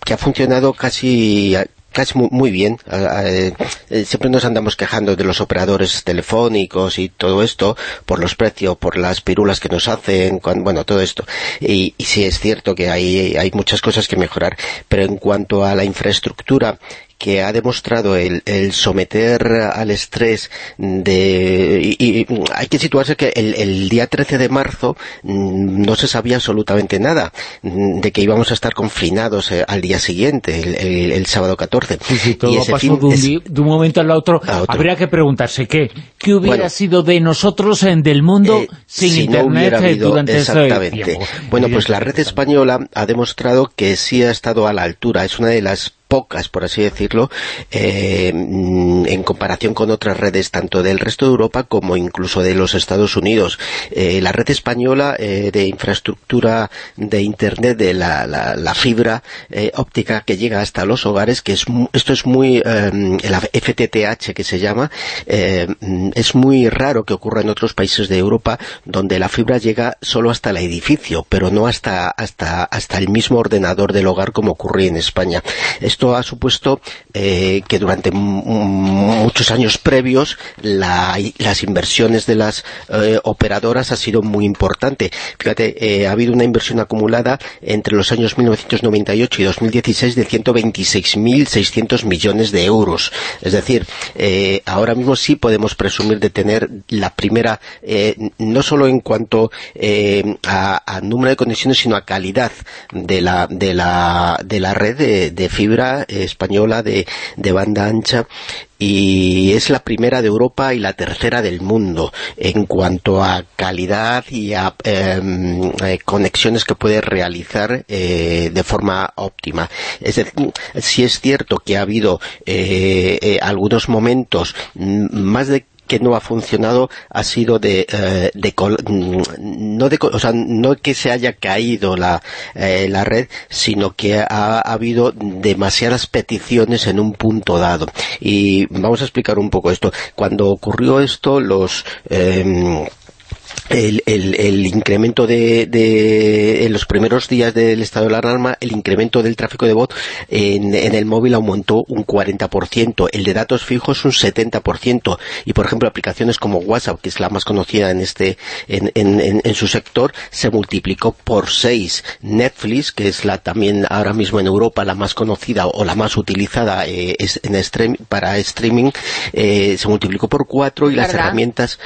que ha funcionado casi casi muy, bien. Eh, siempre nos andamos quejando de los operadores telefónicos y todo esto, por los precios, por las pirulas que nos hacen, bueno, todo esto. Y, y sí es cierto que hay, hay muchas cosas que mejorar, pero en cuanto a la infraestructura que ha demostrado el, someter al estrés de... Y, hay que situarse que el, día 13 de marzo mm, no se sabía absolutamente nada mm, de que íbamos a estar confinados eh, al día siguiente, el, sábado 14. Sí, todo pasó de, un, momento al otro. Habría que preguntarse qué, qué hubiera sido de nosotros, en del mundo, eh, sin si Internet no eh, durante exactamente. Bueno, pues la red española ha demostrado que sí ha estado a la altura. Es una de las pocas, por así decirlo, eh, en comparación con otras redes, tanto del resto de Europa como incluso de los Estados Unidos. Eh, la red española eh, de infraestructura de Internet, de la, la, fibra óptica que llega hasta los hogares, que es esto es muy, la FTTH que se llama, es muy raro que ocurra en otros países de Europa donde la fibra llega solo hasta el edificio, pero no hasta, hasta, hasta el mismo ordenador del hogar como ocurre en España. Esto ha supuesto eh, que durante muchos años previos las inversiones de las eh, operadoras ha sido muy importante. Fíjate, eh, ha habido una inversión acumulada entre los años 1998 y 2016 de 126.600 millones de euros. Es decir, ahora mismo sí podemos presumir de tener la primera, no solo en cuanto a, número de conexiones, sino a calidad de la, de la, de la red de fibra española de, banda ancha y es la primera de Europa y la tercera del mundo en cuanto a calidad y a em, eh, conexiones que puede realizar eh, de forma óptima. Es decir, si es cierto que ha habido eh, algunos momentos más de que no ha funcionado ha sido de, eh, no de, o sea, no que se haya caído la, eh, la red, sino que ha, habido demasiadas peticiones en un punto dado. Y vamos a explicar un poco esto. Cuando ocurrió esto, los eh, el, el, incremento de, en los primeros días del estado de la alarma, el incremento del tráfico de voz en, el móvil aumentó un 40%, el de datos fijos un 70%, y por ejemplo aplicaciones como WhatsApp, que es la más conocida en este en, en, en su sector, se multiplicó por 6. Netflix, que es la también ahora mismo en Europa la más conocida o la más utilizada eh, en para streaming, eh, se multiplicó por 4 y las herramientas...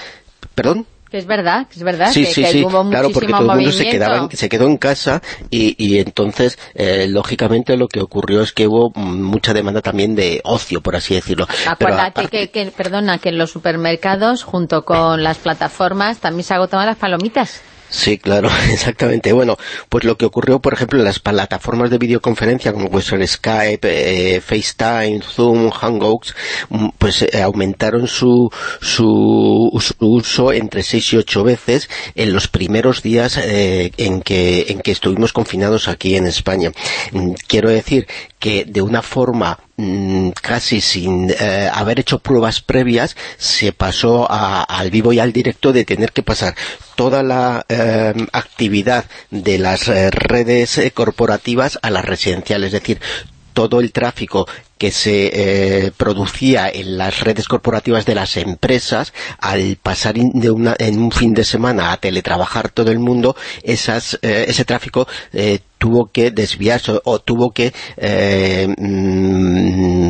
¿Perdón? Que es verdad, que es verdad. Sí, que, sí, sí, claro, porque todo el mundo se, quedaba se quedó en casa y, y entonces, eh, lógicamente, lo que ocurrió es que hubo mucha demanda también de ocio, por así decirlo. Acuérdate que, que, perdona, que en los supermercados, junto con las plataformas, también se agotaban las palomitas. Sí, claro, <laughs> exactamente. Bueno, pues lo que ocurrió, por ejemplo, en las plataformas de videoconferencia como puede ser Skype, eh, FaceTime, Zoom, Hangouts, mm, pues eh, aumentaron su, su, uso entre 6 y 8 veces en los primeros días eh, en, que, en que estuvimos confinados aquí en España. Mm, quiero decir que de una forma casi sin eh, haber hecho pruebas previas, se pasó al vivo y al directo de tener que pasar toda la eh, actividad de las eh, redes corporativas a las residenciales, es decir, todo el tráfico que se producía en las redes corporativas de las empresas, al pasar de una, en un fin de semana a teletrabajar todo el mundo, esas, ese tráfico tuvo que desviarse o, tuvo que eh, mm,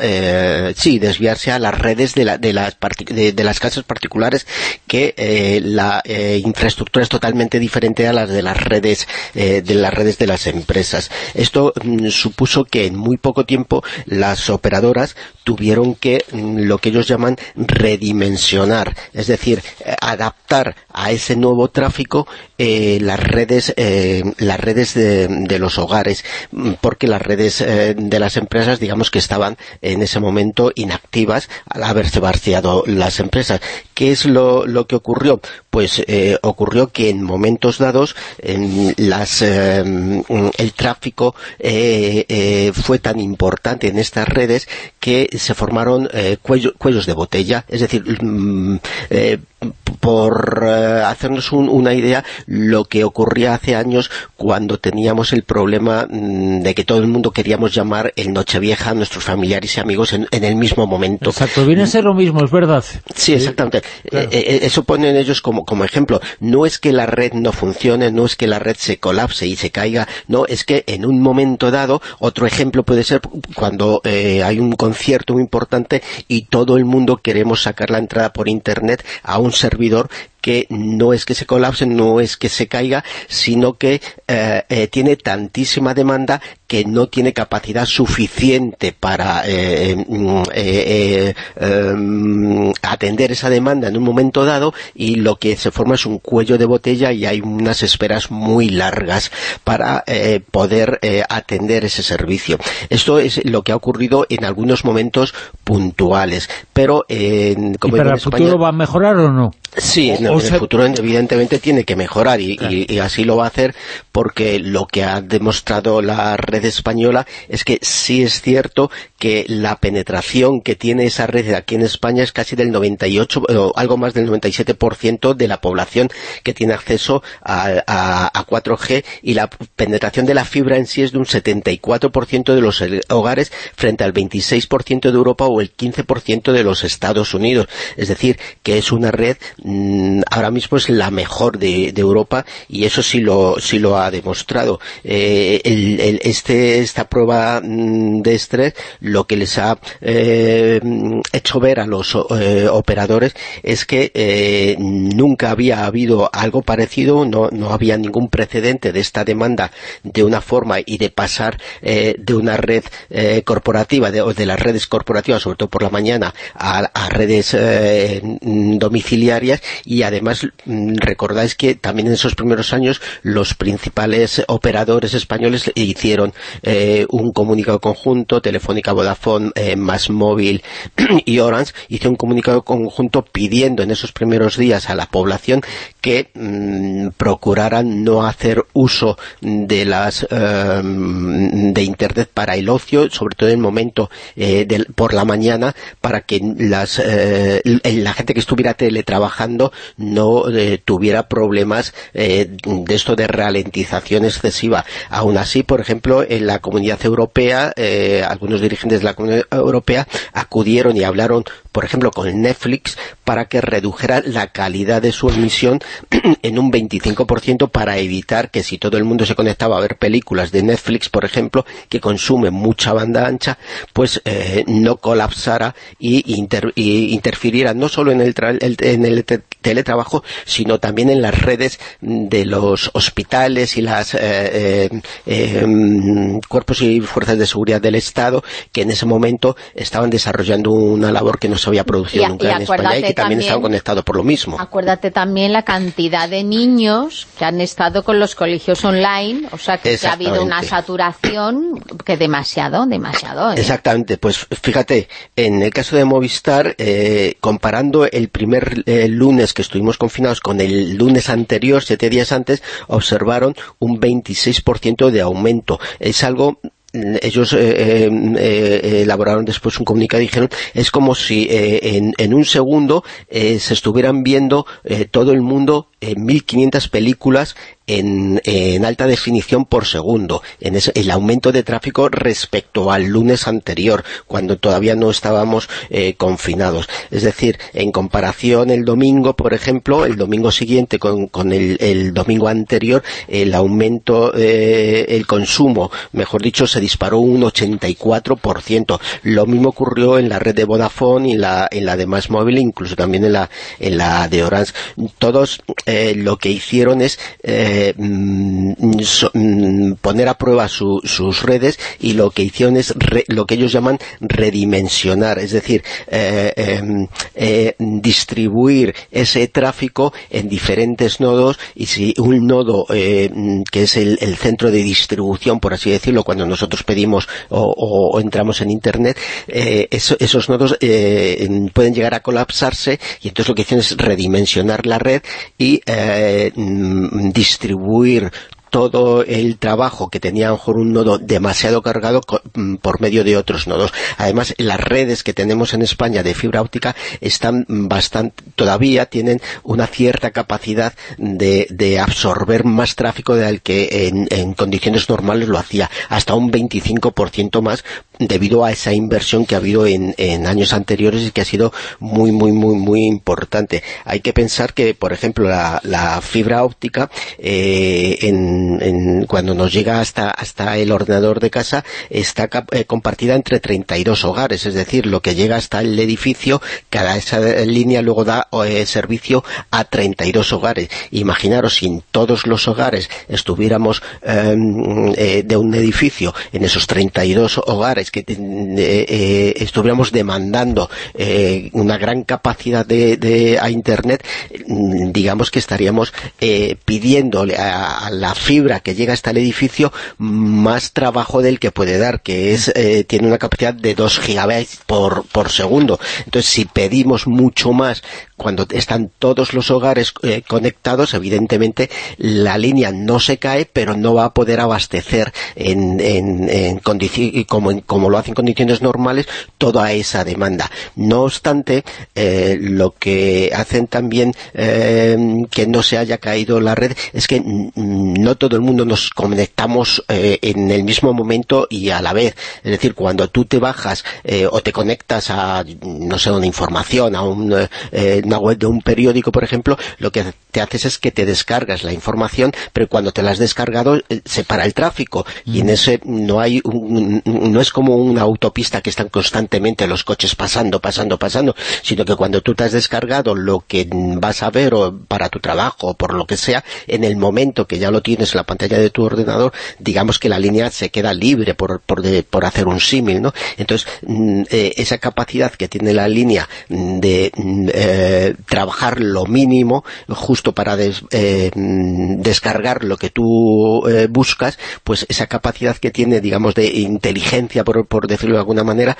eh, sí, desviarse a las redes de, la, de, las, de, las casas particulares que eh, la infraestructura es totalmente diferente a las de las redes de las redes de las empresas. Esto mm, supuso que en muy poco tiempo las operadoras tuvieron que mm, lo que ellos llaman redimensionar, es decir, adaptar a ese nuevo tráfico las redes las redes de, los hogares, mm, porque las redes eh, de las empresas, digamos que estaban en ese momento inactivas al haberse vaciado las empresas. ¿Qué es lo, que ocurrió? Pues eh, ocurrió que en momentos dados las, eh, el tráfico fue tan importante en estas redes que se formaron cuellos de botella, es decir, mm, por hacernos una idea, lo que ocurría hace años cuando teníamos el problema mm, de que todo el mundo queríamos llamar el Nochevieja a nuestros familiares y amigos en, el mismo momento. Exacto, viene a ser lo mismo, es verdad. Sí, exactamente. Eh, eh, eso ponen ellos como, como ejemplo. No es que la red no funcione, no es que la red se colapse y se caiga, no, es que en un momento dado, otro ejemplo puede ser cuando eh, hay un concierto muy importante y todo el mundo queremos sacar la entrada por internet a un servidor que no es que se colapse, no es que se caiga, sino que eh, eh, tiene tantísima demanda que no tiene capacidad suficiente para eh, mm, em, atender esa demanda en un momento dado y lo que se forma es un cuello de botella y hay unas esperas muy largas para poder atender ese servicio. Esto es lo que ha ocurrido en algunos momentos puntuales, pero como ¿Y para el futuro va a mejorar o no? Sí, en, el futuro evidentemente tiene que mejorar y, así lo va a hacer porque lo que ha demostrado la red española es que sí es cierto que la penetración que tiene esa red aquí en España es casi del 98 o algo más del 97% de la población que tiene acceso a, 4G y la penetración de la fibra en sí es de un 74% de los hogares frente al 26% de Europa o el 15% de los Estados Unidos. Es decir, que es una red Mm, ahora mismo es la mejor de, Europa y eso sí lo, sí lo ha demostrado. Eh, este, esta prueba mm, de estrés lo que les ha eh, hecho ver a los eh, operadores es que nunca había habido algo parecido, no, no había ningún precedente de esta demanda de una forma y de pasar de una red corporativa, de, o de las redes corporativas, sobre todo por la mañana, a redes domiciliarias y además mm, recordáis que también en esos primeros años los principales operadores españoles hicieron eh, un comunicado conjunto, Telefónica, Vodafone, eh, Más Móvil <clears throat> y Orange, hizo un comunicado conjunto pidiendo en esos primeros días a la población que mm, procuraran no hacer uso de las em, de Internet para el ocio, sobre todo en el momento eh, por la mañana, para que la gente que estuviera teletrabajando no eh, tuviera problemas eh, de esto de ralentización excesiva. Aún así, por ejemplo, en la Comunidad Europea, eh, algunos dirigentes de la Comunidad Europea acudieron y hablaron, por ejemplo, con Netflix para que redujera la calidad de su emisión <clears throat> en un 25% para evitar que si todo el mundo se conectaba a ver películas de Netflix, por ejemplo, que consume mucha banda ancha, pues no colapsara y, interfiriera no solo en el, en el teletrabajo, sino también en las redes de los hospitales y las eh, eh, em, cuerpos y fuerzas de seguridad del Estado, que en ese momento estaban desarrollando una labor que no se había producido nunca en España y que también, estaban conectados por lo mismo. Acuérdate también la cantidad de niños que han estado con los colegios online, o sea que ha habido una saturación que demasiado, demasiado. ¿eh? Exactamente, pues fíjate, en el caso de Movistar, comparando el primer lunes que estuvimos confinados con el lunes anterior, siete días antes, observaron un 26% de aumento. Es algo ellos eh, eh, eh, elaboraron después un comunicado y dijeron es como si en, en, un segundo se estuvieran viendo todo el mundo 1.500 películas en, alta definición por segundo, en el aumento de tráfico respecto al lunes anterior, cuando todavía no estábamos eh, confinados. Es decir, en comparación el domingo, por ejemplo, el domingo siguiente con, el, domingo anterior, el aumento, eh, el consumo, mejor dicho, se disparó un 84%. Lo mismo ocurrió en la red de Vodafone y en la, en la de Más Móvil, incluso también en la, en la de Orange. Todos eh, lo que hicieron es eh, mm, mm, poner a prueba sus redes y lo que hicieron es lo que ellos llaman redimensionar, es decir, eh, em, distribuir ese tráfico en diferentes nodos y si un nodo mm, que es el, centro de distribución, por así decirlo, cuando nosotros pedimos o, entramos en Internet, esos nodos pueden llegar a colapsarse y entonces lo que hicieron es redimensionar la red y eh, mm, distribuir todo el trabajo que tenía a lo mejor un nodo demasiado cargado mm, por medio de otros nodos. Además, las redes que tenemos en España de fibra óptica están bastante, todavía tienen una cierta capacidad de, absorber más tráfico del que en, condiciones normales lo hacía, hasta un 25% más debido a esa inversión que ha habido en, años anteriores y que ha sido muy, muy, muy, muy importante. Hay que pensar que, por ejemplo, la, fibra óptica eh, en cuando nos llega hasta, hasta el ordenador de casa está eh, compartida entre 32 hogares, es decir, lo que llega hasta el edificio, cada esa línea luego da eh, servicio a 32 hogares. Imaginaros si en todos los hogares estuviéramos em, eh, de un edificio, en esos 32 hogares que estuviéramos demandando una gran capacidad de, a Internet, mm, digamos que estaríamos pidiéndole a, a la fibra que llega hasta el edificio más trabajo del que puede dar, que es eh, tiene una capacidad de 2 gigabytes por, por segundo. Entonces, si pedimos mucho más cuando están todos los hogares eh, conectados, evidentemente la línea no se cae, pero no va a poder abastecer en, en, en como, como lo hace en condiciones normales toda esa demanda. No obstante, eh, lo que hacen también que no se haya caído la red es que no todo el mundo nos conectamos eh, en el mismo momento y a la vez. Es decir, cuando tú te bajas eh, o te conectas a, no sé, una información, a eh, una web de un periódico, por ejemplo, lo que te haces es que te descargas la información, pero cuando te la has descargado se para el tráfico y en ese no hay no es como una autopista que están constantemente los coches pasando, pasando, pasando, sino que cuando tú te has descargado lo que vas a ver o para tu trabajo o por lo que sea, en el momento que ya lo tienes la pantalla de tu ordenador, digamos que la línea se queda libre por, por, hacer un símil, ¿no? Entonces, mm, eh, esa capacidad que tiene la línea de mm, eh, trabajar lo mínimo justo para eh, mm, descargar lo que tú buscas, pues esa capacidad que tiene, digamos, de inteligencia, por, por decirlo de alguna manera,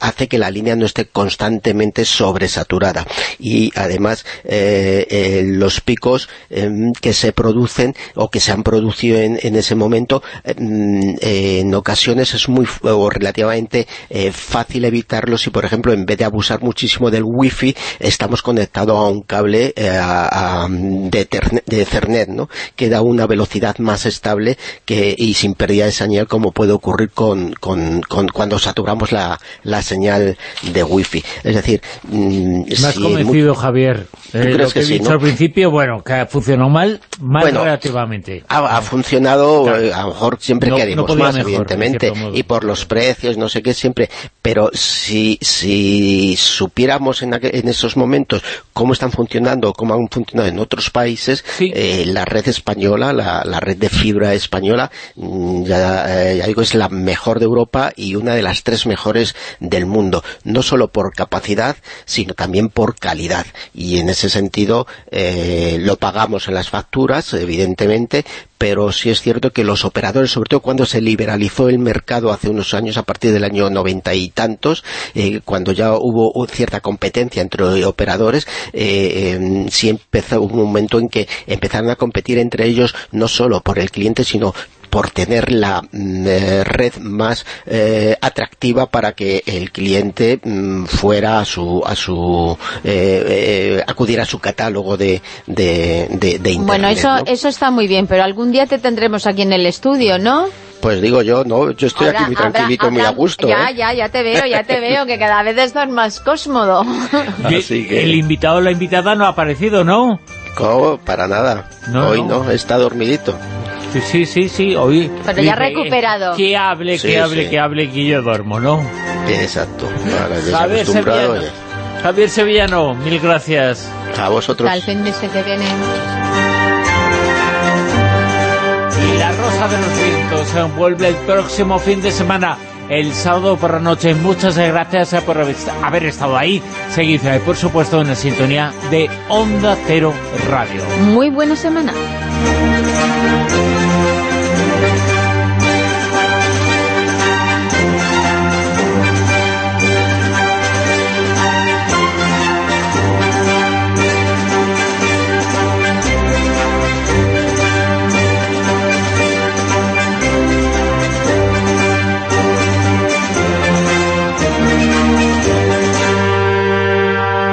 hace que la línea no esté constantemente sobresaturada. Y además, los picos em, que se producen o que se han producido en, ese momento, mm, en ocasiones es muy o relativamente eh, fácil evitarlo si, por ejemplo, en vez de abusar muchísimo del wifi, estamos conectados a un cable eh, de, de, Ethernet, ¿no? que da una velocidad más estable que, y sin pérdida de señal como puede ocurrir con, con, cuando saturamos la, la, señal de wifi. Es decir... Mm, Me has convencido, Javier. Eh, lo que, he dicho al principio, bueno, que funcionó mal, mal relativamente ha, funcionado, eh, a lo mejor siempre queremos más, evidentemente, y por los precios, no sé qué, siempre, pero si, si supiéramos en, en esos momentos cómo están funcionando, cómo han funcionado en otros países, eh, la red española, la, red de fibra española, mm, ya, eh, ya, digo, es la mejor de Europa y una de las tres mejores del mundo, no solo por capacidad, sino también por calidad, y en ese sentido lo pagamos en las facturas, evidentemente, pero sí es cierto que los operadores, sobre todo cuando se liberalizó el mercado hace unos años, a partir del año noventa y tantos, eh, cuando ya hubo cierta competencia entre operadores, eh, em, sí empezó un momento en que empezaron a competir entre ellos no solo por el cliente, sino por tener la mm, eh, red más eh, atractiva para que el cliente mm, fuera a su a su eh, acudiera a su catálogo de, de, internet. Bueno, eso, eso está muy bien, pero algún día te tendremos aquí en el estudio, ¿no? Pues digo yo, no, yo estoy aquí muy tranquilito, muy a gusto. Ya, ya, ya te veo, ya te veo, que cada vez estás más cósmodo. <laughs> El invitado o la invitada no ha aparecido, ¿no? No, para nada. Hoy no. está dormidito. Sí, sí, sí, sí, hoy... Pero ya recuperado. Que hable, que hable, que hable, que yo duermo, ¿no? Exacto. Javier Sevillano, Javier Sevillano, mil gracias. A vosotros. Al fin de que viene. Y la Rosa de los Vientos vuelve el próximo fin de semana el sábado por la noche. Muchas gracias por haber estado ahí. Seguid, por supuesto, en la sintonía de Onda Cero Radio. Muy buena semana.